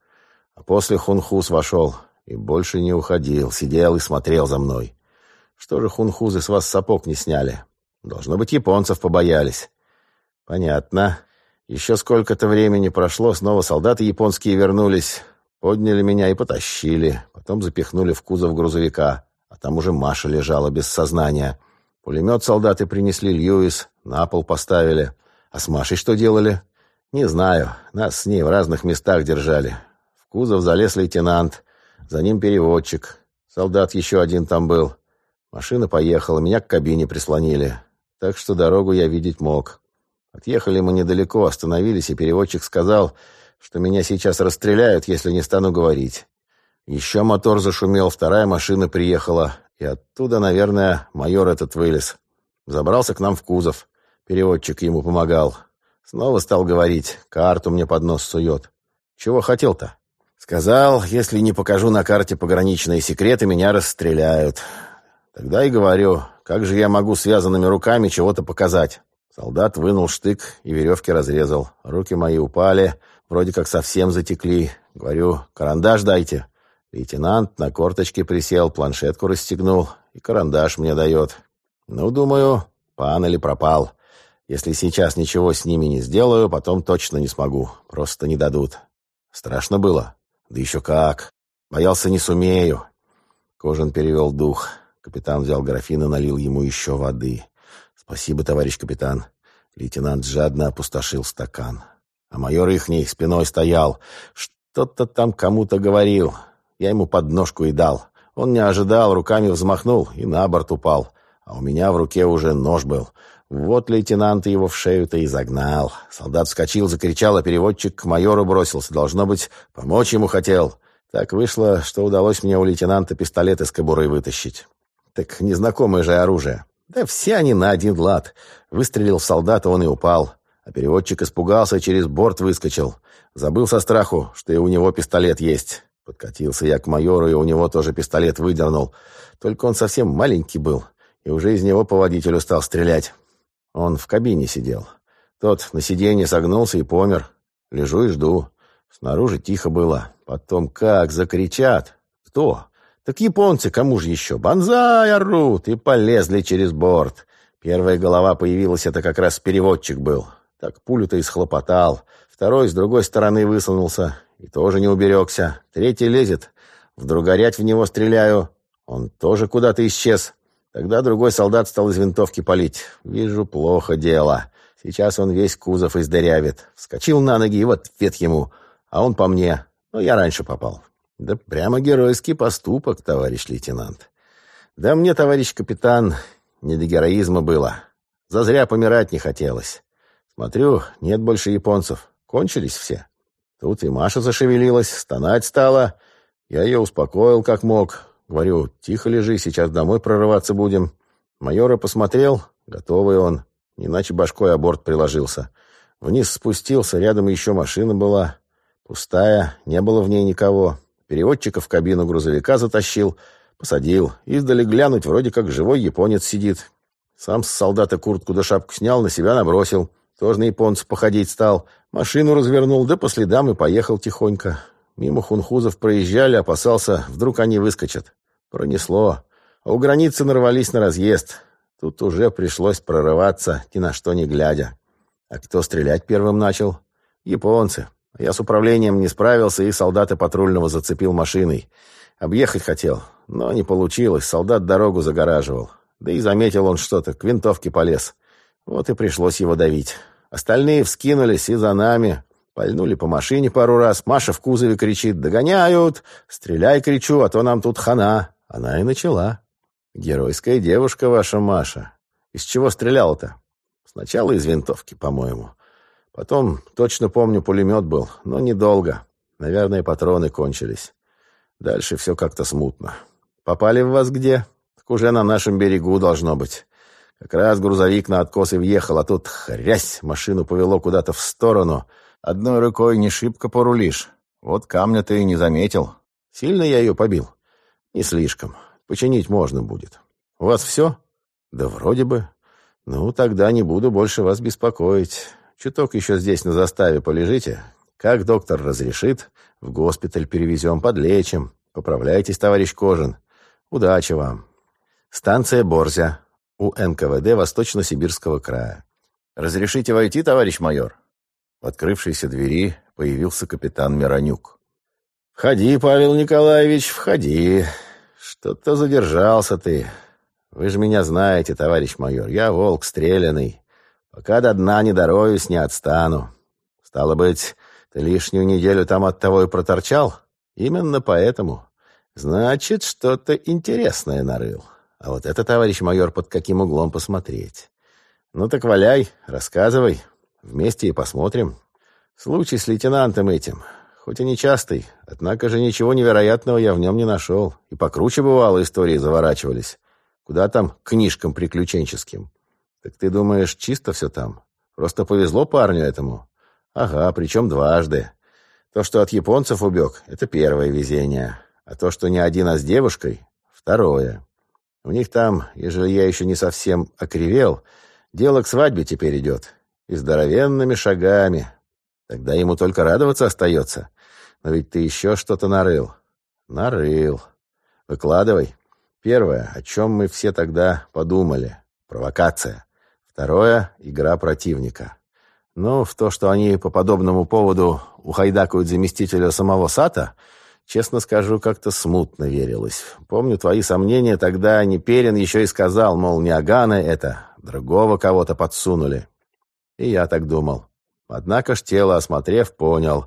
А после хунхуз вошел и больше не уходил, сидел и смотрел за мной. Что же хунхузы с вас сапог не сняли? Должно быть, японцев побоялись. Понятно. Еще сколько-то времени прошло, снова солдаты японские вернулись, подняли меня и потащили, потом запихнули в кузов грузовика, а там уже Маша лежала без сознания. Пулемет солдаты принесли Льюис, на пол поставили. А с Машей что делали? Не знаю, нас с ней в разных местах держали. В кузов залез лейтенант, за ним переводчик. Солдат еще один там был. Машина поехала, меня к кабине прислонили. Так что дорогу я видеть мог. Отъехали мы недалеко, остановились, и переводчик сказал, что меня сейчас расстреляют, если не стану говорить. Еще мотор зашумел, вторая машина приехала, и оттуда, наверное, майор этот вылез. Забрался к нам в кузов. Переводчик ему помогал. Снова стал говорить, карту мне под нос сует. Чего хотел-то? Сказал, если не покажу на карте пограничные секреты, меня расстреляют. Тогда и говорю, как же я могу связанными руками чего-то показать? Солдат вынул штык и веревки разрезал. Руки мои упали, вроде как совсем затекли. Говорю, карандаш дайте. Лейтенант на корточке присел, планшетку расстегнул и карандаш мне дает. Ну, думаю, пан или пропал. Если сейчас ничего с ними не сделаю, потом точно не смогу. Просто не дадут. Страшно было? Да еще как. Боялся, не сумею. Кожан перевел дух. Капитан взял графин и налил ему еще воды. «Спасибо, товарищ капитан». Лейтенант жадно опустошил стакан. А майор ихний спиной стоял. Что-то там кому-то говорил. Я ему подножку и дал. Он не ожидал, руками взмахнул и на борт упал. А у меня в руке уже нож был. Вот лейтенант его в шею-то и загнал. Солдат вскочил, закричал, а переводчик к майору бросился. Должно быть, помочь ему хотел. Так вышло, что удалось мне у лейтенанта пистолет из кобуры вытащить. Так незнакомое же оружие. Да все они на один лад. Выстрелил в солдата, он и упал. А переводчик испугался и через борт выскочил. Забыл со страху, что и у него пистолет есть. Подкатился я к майору, и у него тоже пистолет выдернул. Только он совсем маленький был, и уже из него по водителю стал стрелять. Он в кабине сидел. Тот на сиденье согнулся и помер. Лежу и жду. Снаружи тихо было. Потом как закричат. Кто? Так японцы, кому же еще? Бонзай орут! И полезли через борт. Первая голова появилась, это как раз переводчик был. Так пулю-то и схлопотал. Второй с другой стороны высунулся. И тоже не уберегся. Третий лезет. Вдруг горять в него стреляю. Он тоже куда-то исчез. Тогда другой солдат стал из винтовки палить. Вижу, плохо дело. Сейчас он весь кузов издырявит. Вскочил на ноги и в ответ ему. А он по мне. Но я раньше попал. Да прямо геройский поступок, товарищ лейтенант. Да мне, товарищ капитан, не до героизма было. Зазря помирать не хотелось. Смотрю, нет больше японцев. Кончились все. Тут и Маша зашевелилась, стонать стала. Я ее успокоил как мог. Говорю, тихо лежи, сейчас домой прорываться будем. Майора посмотрел, готовый он. Иначе башкой о борт приложился. Вниз спустился, рядом еще машина была. Пустая, не было в ней никого. Переводчика в кабину грузовика затащил, посадил. Издали глянуть, вроде как живой японец сидит. Сам с солдата куртку да шапку снял, на себя набросил. Тоже на японцев походить стал. Машину развернул, да по следам и поехал тихонько. Мимо хунхузов проезжали, опасался, вдруг они выскочат. Пронесло. А у границы нарвались на разъезд. Тут уже пришлось прорываться, ни на что не глядя. А кто стрелять первым начал? Японцы. Я с управлением не справился, и солдата патрульного зацепил машиной. Объехать хотел, но не получилось. Солдат дорогу загораживал. Да и заметил он что-то, к винтовке полез. Вот и пришлось его давить. Остальные вскинулись и за нами. Пальнули по машине пару раз. Маша в кузове кричит «Догоняют!» «Стреляй!» кричу, а то нам тут хана. Она и начала. Геройская девушка ваша Маша. Из чего стреляла-то? Сначала из винтовки, по-моему. Потом, точно помню, пулемет был, но недолго. Наверное, патроны кончились. Дальше все как-то смутно. Попали в вас где? Так уже на нашем берегу должно быть. Как раз грузовик на откос и въехал, а тут хрясь, машину повело куда-то в сторону. Одной рукой не шибко порулишь. Вот камня ты и не заметил. Сильно я ее побил? Не слишком. Починить можно будет. У вас все? Да вроде бы. Ну, тогда не буду больше вас беспокоить. Чуток еще здесь на заставе полежите. Как доктор разрешит, в госпиталь перевезем, подлечим. Поправляйтесь, товарищ Кожин. Удачи вам. Станция Борзя. У НКВД Восточно-Сибирского края. «Разрешите войти, товарищ майор?» В открывшейся двери появился капитан Миронюк. «Входи, Павел Николаевич, входи. Что-то задержался ты. Вы же меня знаете, товарищ майор. Я волк стреляный. Пока до дна не дороюсь, не отстану. Стало быть, ты лишнюю неделю там от того и проторчал? Именно поэтому. Значит, что-то интересное нарыл. А вот это, товарищ майор, под каким углом посмотреть? Ну так валяй, рассказывай. Вместе и посмотрим. Случай с лейтенантом этим, хоть и нечастый, однако же ничего невероятного я в нем не нашел. И покруче бывало истории заворачивались. Куда там книжкам приключенческим? Так ты думаешь, чисто все там? Просто повезло парню этому? Ага, причем дважды. То, что от японцев убег, это первое везение. А то, что не один, а с девушкой, второе. У них там, ежели я еще не совсем окривел, дело к свадьбе теперь идет. И здоровенными шагами. Тогда ему только радоваться остается. Но ведь ты еще что-то нарыл. Нарыл. Выкладывай. Первое, о чем мы все тогда подумали. Провокация. Второе — игра противника. Ну, в то, что они по подобному поводу ухайдакают заместителя самого Сата, честно скажу, как-то смутно верилось. Помню твои сомнения, тогда Неперин еще и сказал, мол, не Агана это, другого кого-то подсунули. И я так думал. Однако ж тело осмотрев, понял.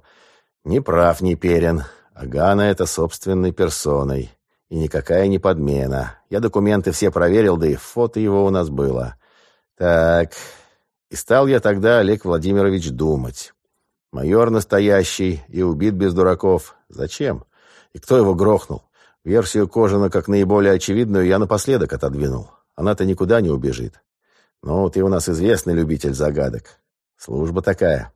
Не прав Неперин. Агана это собственной персоной. И никакая не подмена. Я документы все проверил, да и фото его у нас было. Так, и стал я тогда, Олег Владимирович, думать. Майор настоящий и убит без дураков. Зачем? И кто его грохнул? Версию Кожина, как наиболее очевидную, я напоследок отодвинул. Она-то никуда не убежит. Ну, ты у нас известный любитель загадок. Служба такая.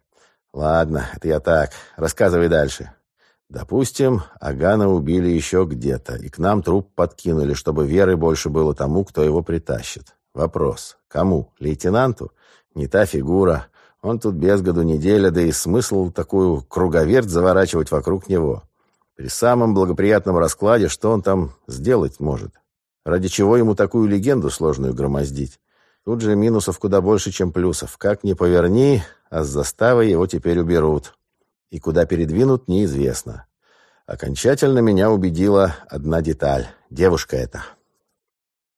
Ладно, это я так. Рассказывай дальше. Допустим, Агана убили еще где-то, и к нам труп подкинули, чтобы веры больше было тому, кто его притащит. Вопрос. Кому? Лейтенанту? Не та фигура. Он тут без году неделя, да и смысл такую круговерть заворачивать вокруг него. При самом благоприятном раскладе, что он там сделать может? Ради чего ему такую легенду сложную громоздить? Тут же минусов куда больше, чем плюсов. Как ни поверни, а с заставы его теперь уберут и куда передвинут, неизвестно. Окончательно меня убедила одна деталь. Девушка эта.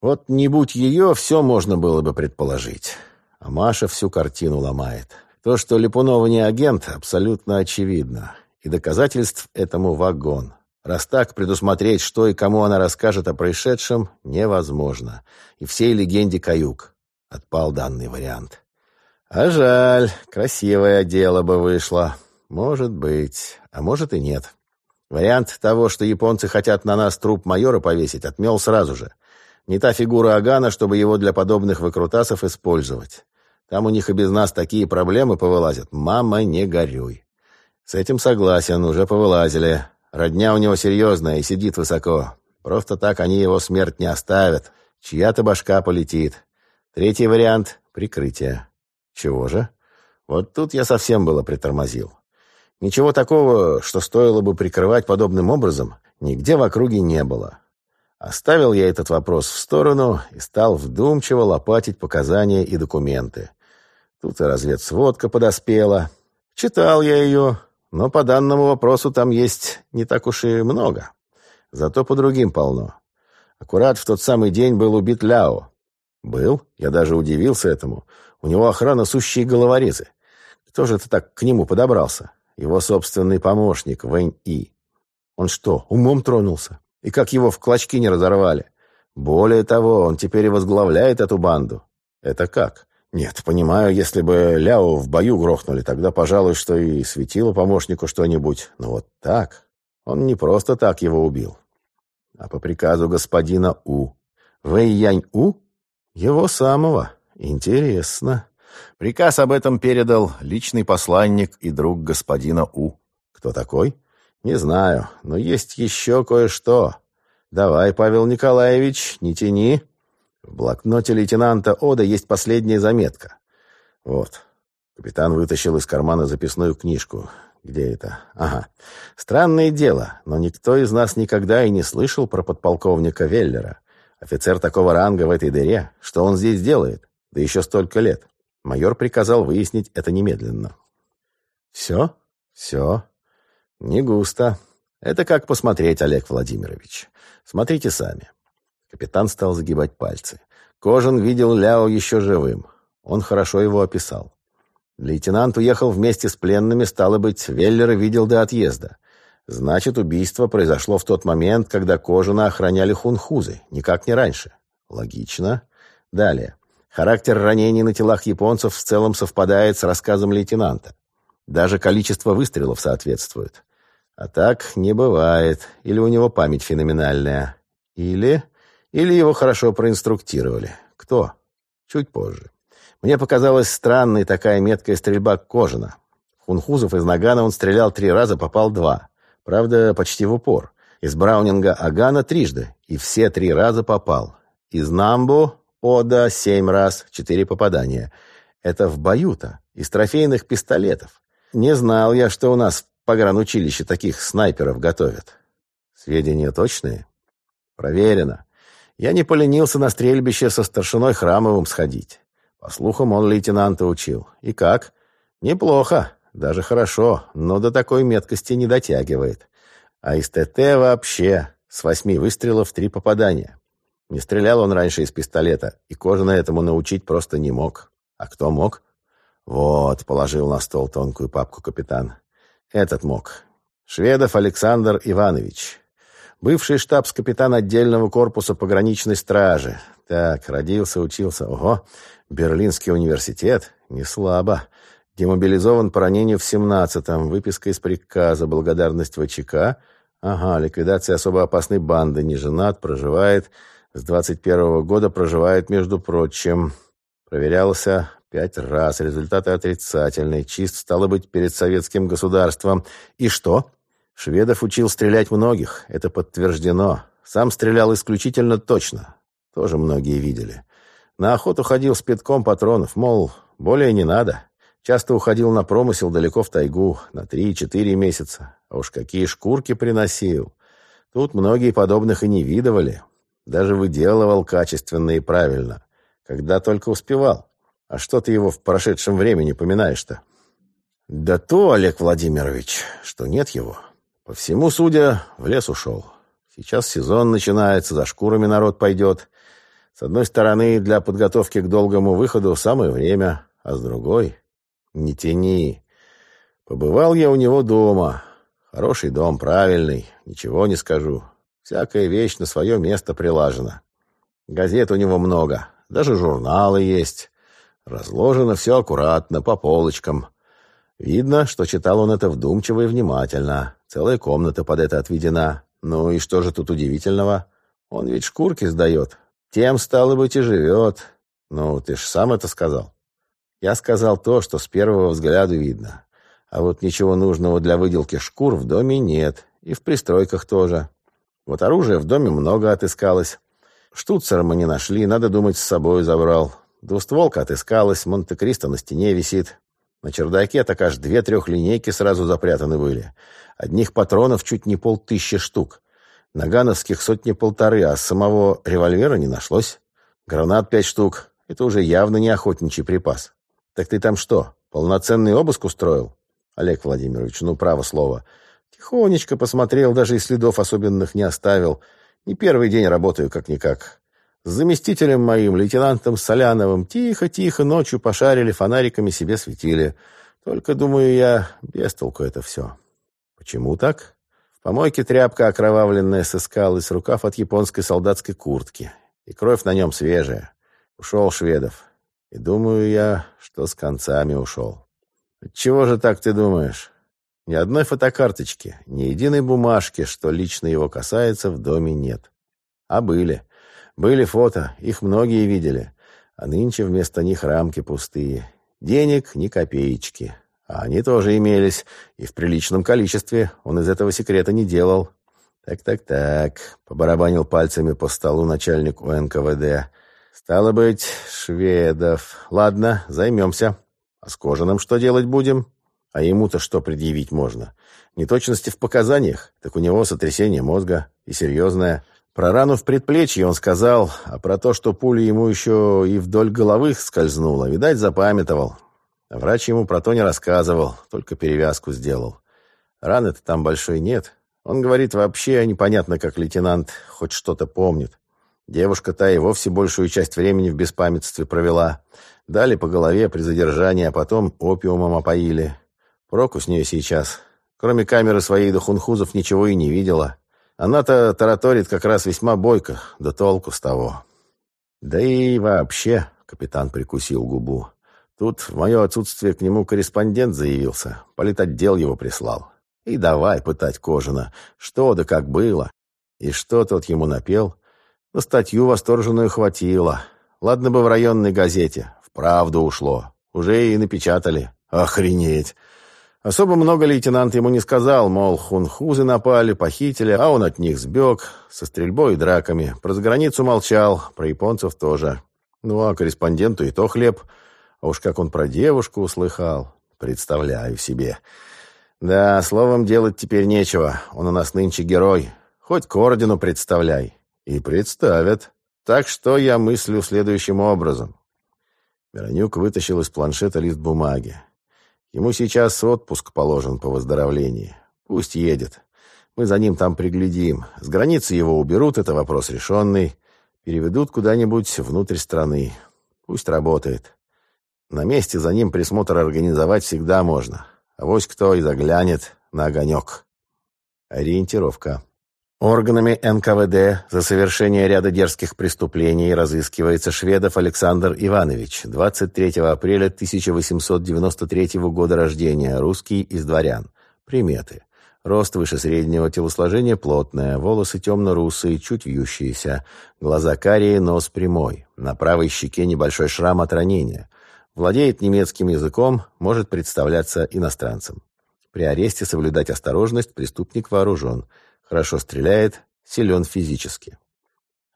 Вот не будь ее, все можно было бы предположить. А Маша всю картину ломает. То, что Липунова не агент, абсолютно очевидно. И доказательств этому вагон. Раз так, предусмотреть, что и кому она расскажет о происшедшем, невозможно. И всей легенде каюк. Отпал данный вариант. А жаль, красивое дело бы вышло. Может быть, а может и нет. Вариант того, что японцы хотят на нас труп майора повесить, отмел сразу же. Не та фигура Агана, чтобы его для подобных выкрутасов использовать. Там у них и без нас такие проблемы повылазят. Мама, не горюй. С этим согласен, уже повылазили. Родня у него серьезная и сидит высоко. Просто так они его смерть не оставят. Чья-то башка полетит. Третий вариант — прикрытие. Чего же? Вот тут я совсем было притормозил. Ничего такого, что стоило бы прикрывать подобным образом, нигде в округе не было. Оставил я этот вопрос в сторону и стал вдумчиво лопатить показания и документы. Тут и разведсводка подоспела. Читал я ее, но по данному вопросу там есть не так уж и много. Зато по другим полно. Аккурат в тот самый день был убит Ляо. Был? Я даже удивился этому. У него охрана сущие головорезы. Кто же это так к нему подобрался? его собственный помощник Вэнь И. Он что, умом тронулся? И как его в клочки не разорвали? Более того, он теперь и возглавляет эту банду. Это как? Нет, понимаю, если бы Ляо в бою грохнули, тогда, пожалуй, что и светило помощнику что-нибудь. Но вот так? Он не просто так его убил, а по приказу господина У. Вэй Янь У? Его самого. Интересно. Приказ об этом передал личный посланник и друг господина У. Кто такой? Не знаю, но есть еще кое-что. Давай, Павел Николаевич, не тяни. В блокноте лейтенанта Ода есть последняя заметка. Вот. Капитан вытащил из кармана записную книжку. Где это? Ага. Странное дело, но никто из нас никогда и не слышал про подполковника Веллера. Офицер такого ранга в этой дыре. Что он здесь делает? Да еще столько лет. Майор приказал выяснить это немедленно. Все? Все. Не густо. Это как посмотреть, Олег Владимирович. Смотрите сами. Капитан стал загибать пальцы. Кожин видел Ляо еще живым. Он хорошо его описал. Лейтенант уехал вместе с пленными, стало быть, Веллера видел до отъезда. Значит, убийство произошло в тот момент, когда Кожина охраняли хунхузы, никак не раньше. Логично. Далее. Характер ранений на телах японцев в целом совпадает с рассказом лейтенанта. Даже количество выстрелов соответствует. А так не бывает. Или у него память феноменальная. Или... Или его хорошо проинструктировали. Кто? Чуть позже. Мне показалась странной такая меткая стрельба Кожина. Хунхузов из нагана он стрелял три раза, попал два. Правда, почти в упор. Из Браунинга Агана трижды, и все три раза попал. Из Намбу Ода семь раз, четыре попадания. Это в бою-то, из трофейных пистолетов. Не знал я, что у нас погранучилище таких снайперов готовят. Сведения точные? Проверено. Я не поленился на стрельбище со старшиной Храмовым сходить. По слухам, он лейтенанта учил. И как? Неплохо, даже хорошо, но до такой меткости не дотягивает. А из ТТ вообще с восьми выстрелов три попадания. Не стрелял он раньше из пистолета, и Кожина этому научить просто не мог. А кто мог? Вот, положил на стол тонкую папку капитан. Этот мог. Шведов Александр Иванович. Бывший штабс-капитан отдельного корпуса пограничной стражи. Так, родился, учился. Ого, Берлинский университет? Не слабо. Демобилизован по ранению в 17-м. Выписка из приказа. Благодарность ВЧК. Ага, ликвидация особо опасной банды. Не женат, проживает. С 21-го года проживает, между прочим. Проверялся пять раз. Результаты отрицательные. Чист, стало быть, перед советским государством. И что? Шведов учил стрелять многих. Это подтверждено. Сам стрелял исключительно точно. Тоже многие видели. На охоту ходил с пятком патронов, мол, более не надо. Часто уходил на промысел далеко в тайгу, на три-четыре месяца. А уж какие шкурки приносил. Тут многие подобных и не видывали. Даже выделывал качественно и правильно. Когда только успевал. А что ты его в прошедшем времени поминаешь-то? Да то, Олег Владимирович, что нет его. По всему судя, в лес ушел. Сейчас сезон начинается, за шкурами народ пойдет. С одной стороны, для подготовки к долгому выходу самое время, а с другой — не тяни. Побывал я у него дома. Хороший дом, правильный, ничего не скажу. Всякая вещь на свое место прилажена. Газет у него много, даже журналы есть. Разложено все аккуратно, по полочкам. Видно, что читал он это вдумчиво и внимательно. Целая комната под это отведена. Ну и что же тут удивительного? Он ведь шкурки сдает, тем, стало быть, и живет. Ну, ты ж сам это сказал. Я сказал то, что с первого взгляда видно. А вот ничего нужного для выделки шкур в доме нет. И в пристройках тоже. Вот оружия в доме много отыскалось. Штуцера мы не нашли, надо думать, с собой забрал. Двустволка отыскалась, Монте-Кристо на стене висит. На чердаке так аж две трехлинейки сразу запрятаны были. Одних патронов чуть не полтыщи штук. Нагановских сотни-полторы, а самого револьвера не нашлось. Гранат пять штук. Это уже явно не охотничий припас. Так ты там что, полноценный обыск устроил? Олег Владимирович, ну, право слово. Тихонечко посмотрел, даже и следов особенных не оставил. Не первый день работаю как-никак. С заместителем моим, лейтенантом Соляновым, тихо-тихо ночью пошарили, фонариками себе светили. Только, думаю я, без толку это все. Почему так? В помойке тряпка окровавленная сыскалась, рукав от японской солдатской куртки. И кровь на нем свежая. Ушел Шведов. И думаю я, что с концами ушел. Чего же так ты думаешь? Ни одной фотокарточки, ни единой бумажки, что лично его касается, в доме нет. А были. Были фото, их многие видели. А нынче вместо них рамки пустые. Денег ни копеечки. А они тоже имелись, и в приличном количестве. Он из этого секрета не делал. «Так-так-так», — побарабанил пальцами по столу начальник УНКВД. «Стало быть, шведов. Ладно, займемся. с Кожаным что делать будем? А ему-то что предъявить можно? Неточности в показаниях? Так у него сотрясение мозга. И серьезное. Про рану в предплечье он сказал, а про то, что пуля ему еще и вдоль головы скользнула, видать, запамятовал. Врач ему про то не рассказывал, только перевязку сделал. Раны-то там большой нет. Он говорит, вообще непонятно, как лейтенант хоть что-то помнит. Девушка-то и вовсе большую часть времени в беспамятстве провела. Дали по голове при задержании, а потом опиумом опоили. Проку с нее сейчас. Кроме камеры своей до хунхузов ничего и не видела. Она-то тараторит как раз весьма бойко, да толку с того. Да и вообще, капитан прикусил губу. Тут в мое отсутствие к нему корреспондент заявился. Политотдел его прислал. И давай пытать Кожина. Что да как было. И что тот ему напел? На статью восторженную хватило. Ладно бы в районной газете. В правду ушло. Уже и напечатали. Охренеть. Особо много лейтенант ему не сказал, мол, хунхузы напали, похитили, а он от них сбег, со стрельбой и драками. Про заграницу молчал, про японцев тоже. Ну, а корреспонденту и то хлеб. А уж как он про девушку услыхал, представляю себе. Да, словом, делать теперь нечего, он у нас нынче герой. Хоть к ордену представляй. И представят. Так что я мыслю следующим образом. Миронюк вытащил из планшета лист бумаги. Ему сейчас отпуск положен по выздоровлении. Пусть едет. Мы за ним там приглядим. С границы его уберут, это вопрос решенный. Переведут куда-нибудь внутрь страны. Пусть работает. На месте за ним присмотр организовать всегда можно. А вось кто и заглянет на огонек. Ориентировка. Органами НКВД за совершение ряда дерзких преступлений разыскивается шведов Александр Иванович, 23 апреля 1893 года рождения, русский из дворян. Приметы. Рост выше среднего, телосложение плотное, волосы темно-русые, чуть вьющиеся, глаза карие, нос прямой, на правой щеке небольшой шрам от ранения. Владеет немецким языком, может представляться иностранцем. При аресте соблюдать осторожность, преступник вооружен – Хорошо стреляет, силен физически.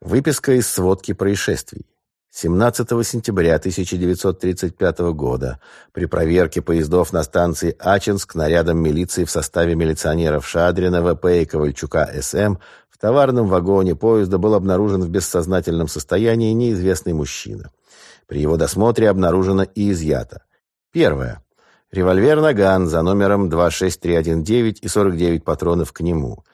Выписка из сводки происшествий. 17 сентября 1935 года при проверке поездов на станции Ачинск нарядом милиции в составе милиционеров Шадрина, ВП и Ковальчука СМ в товарном вагоне поезда был обнаружен в бессознательном состоянии неизвестный мужчина. При его досмотре обнаружено и изъято. Первое. Револьвер «Наган» за номером 26319 и 49 патронов к нему –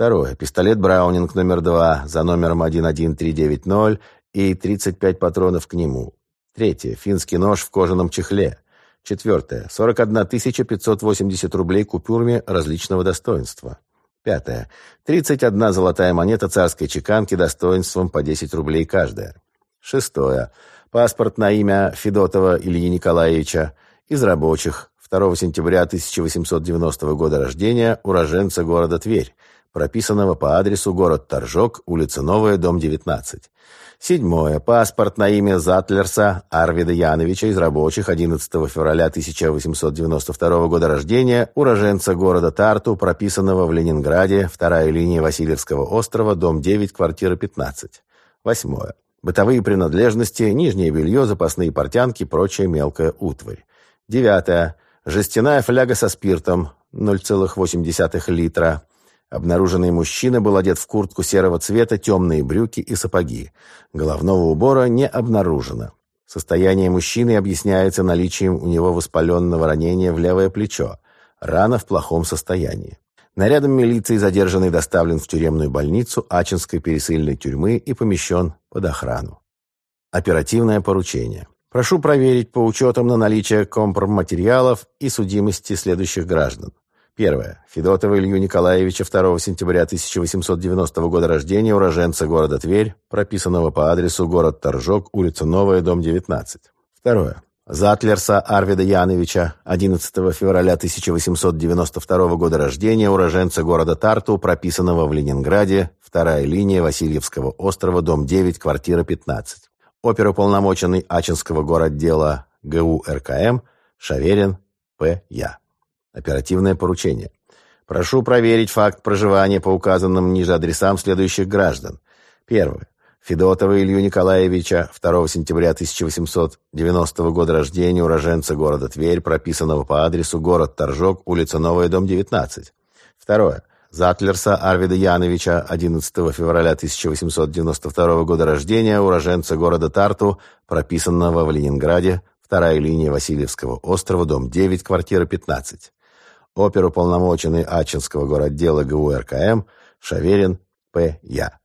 Второе. Пистолет Браунинг номер 2 за номером 11390 и 35 патронов к нему. Третье. Финский нож в кожаном чехле. Четвертое. 41 580 рублей купюрами различного достоинства. Пятое. 31 золотая монета царской чеканки достоинством по 10 рублей каждая. Шестое. Паспорт на имя Федотова Ильи Николаевича из рабочих 2 сентября 1890 года рождения, уроженца города Тверь прописанного по адресу город Торжок, улица Новая, дом 19. Седьмое. Паспорт на имя Затлерса Арвида Яновича из рабочих 11 февраля 1892 года рождения, уроженца города Тарту, прописанного в Ленинграде, вторая линия Васильевского острова, дом 9, квартира 15. Восьмое. Бытовые принадлежности, нижнее белье, запасные портянки, прочая мелкая утварь. Девятое. Жестяная фляга со спиртом 0,8 литра. Обнаруженный мужчина был одет в куртку серого цвета, темные брюки и сапоги. Головного убора не обнаружено. Состояние мужчины объясняется наличием у него воспаленного ранения в левое плечо. Рана в плохом состоянии. Нарядом милиции задержанный доставлен в тюремную больницу Ачинской пересыльной тюрьмы и помещен под охрану. Оперативное поручение. Прошу проверить по учетам на наличие компроматериалов и судимости следующих граждан. Первое. Федотова Илью Николаевича 2 сентября 1890 года рождения, уроженца города Тверь, прописанного по адресу город Торжок, улица Новая, дом 19. Второе. Затлерса Арвида Яновича, 11 февраля 1892 года рождения, уроженца города Тарту, прописанного в Ленинграде, вторая линия Васильевского острова, дом 9, квартира 15. Оперуполномоченный Ачинского городдела ГУ РКМ Шаверин П. Оперативное поручение. Прошу проверить факт проживания по указанным ниже адресам следующих граждан. Первое. Федотова Илью Николаевича, 2 сентября 1890 года рождения, уроженца города Тверь, прописанного по адресу город Торжок, улица Новая, дом 19. Второе. Затлерса Арвида Яновича, 11 февраля 1892 года рождения, уроженца города Тарту, прописанного в Ленинграде, вторая линия Васильевского острова, дом 9, квартира 15. Оперуполномоченный Ачинского городдела ГУ РКМ Шаверин П. Я.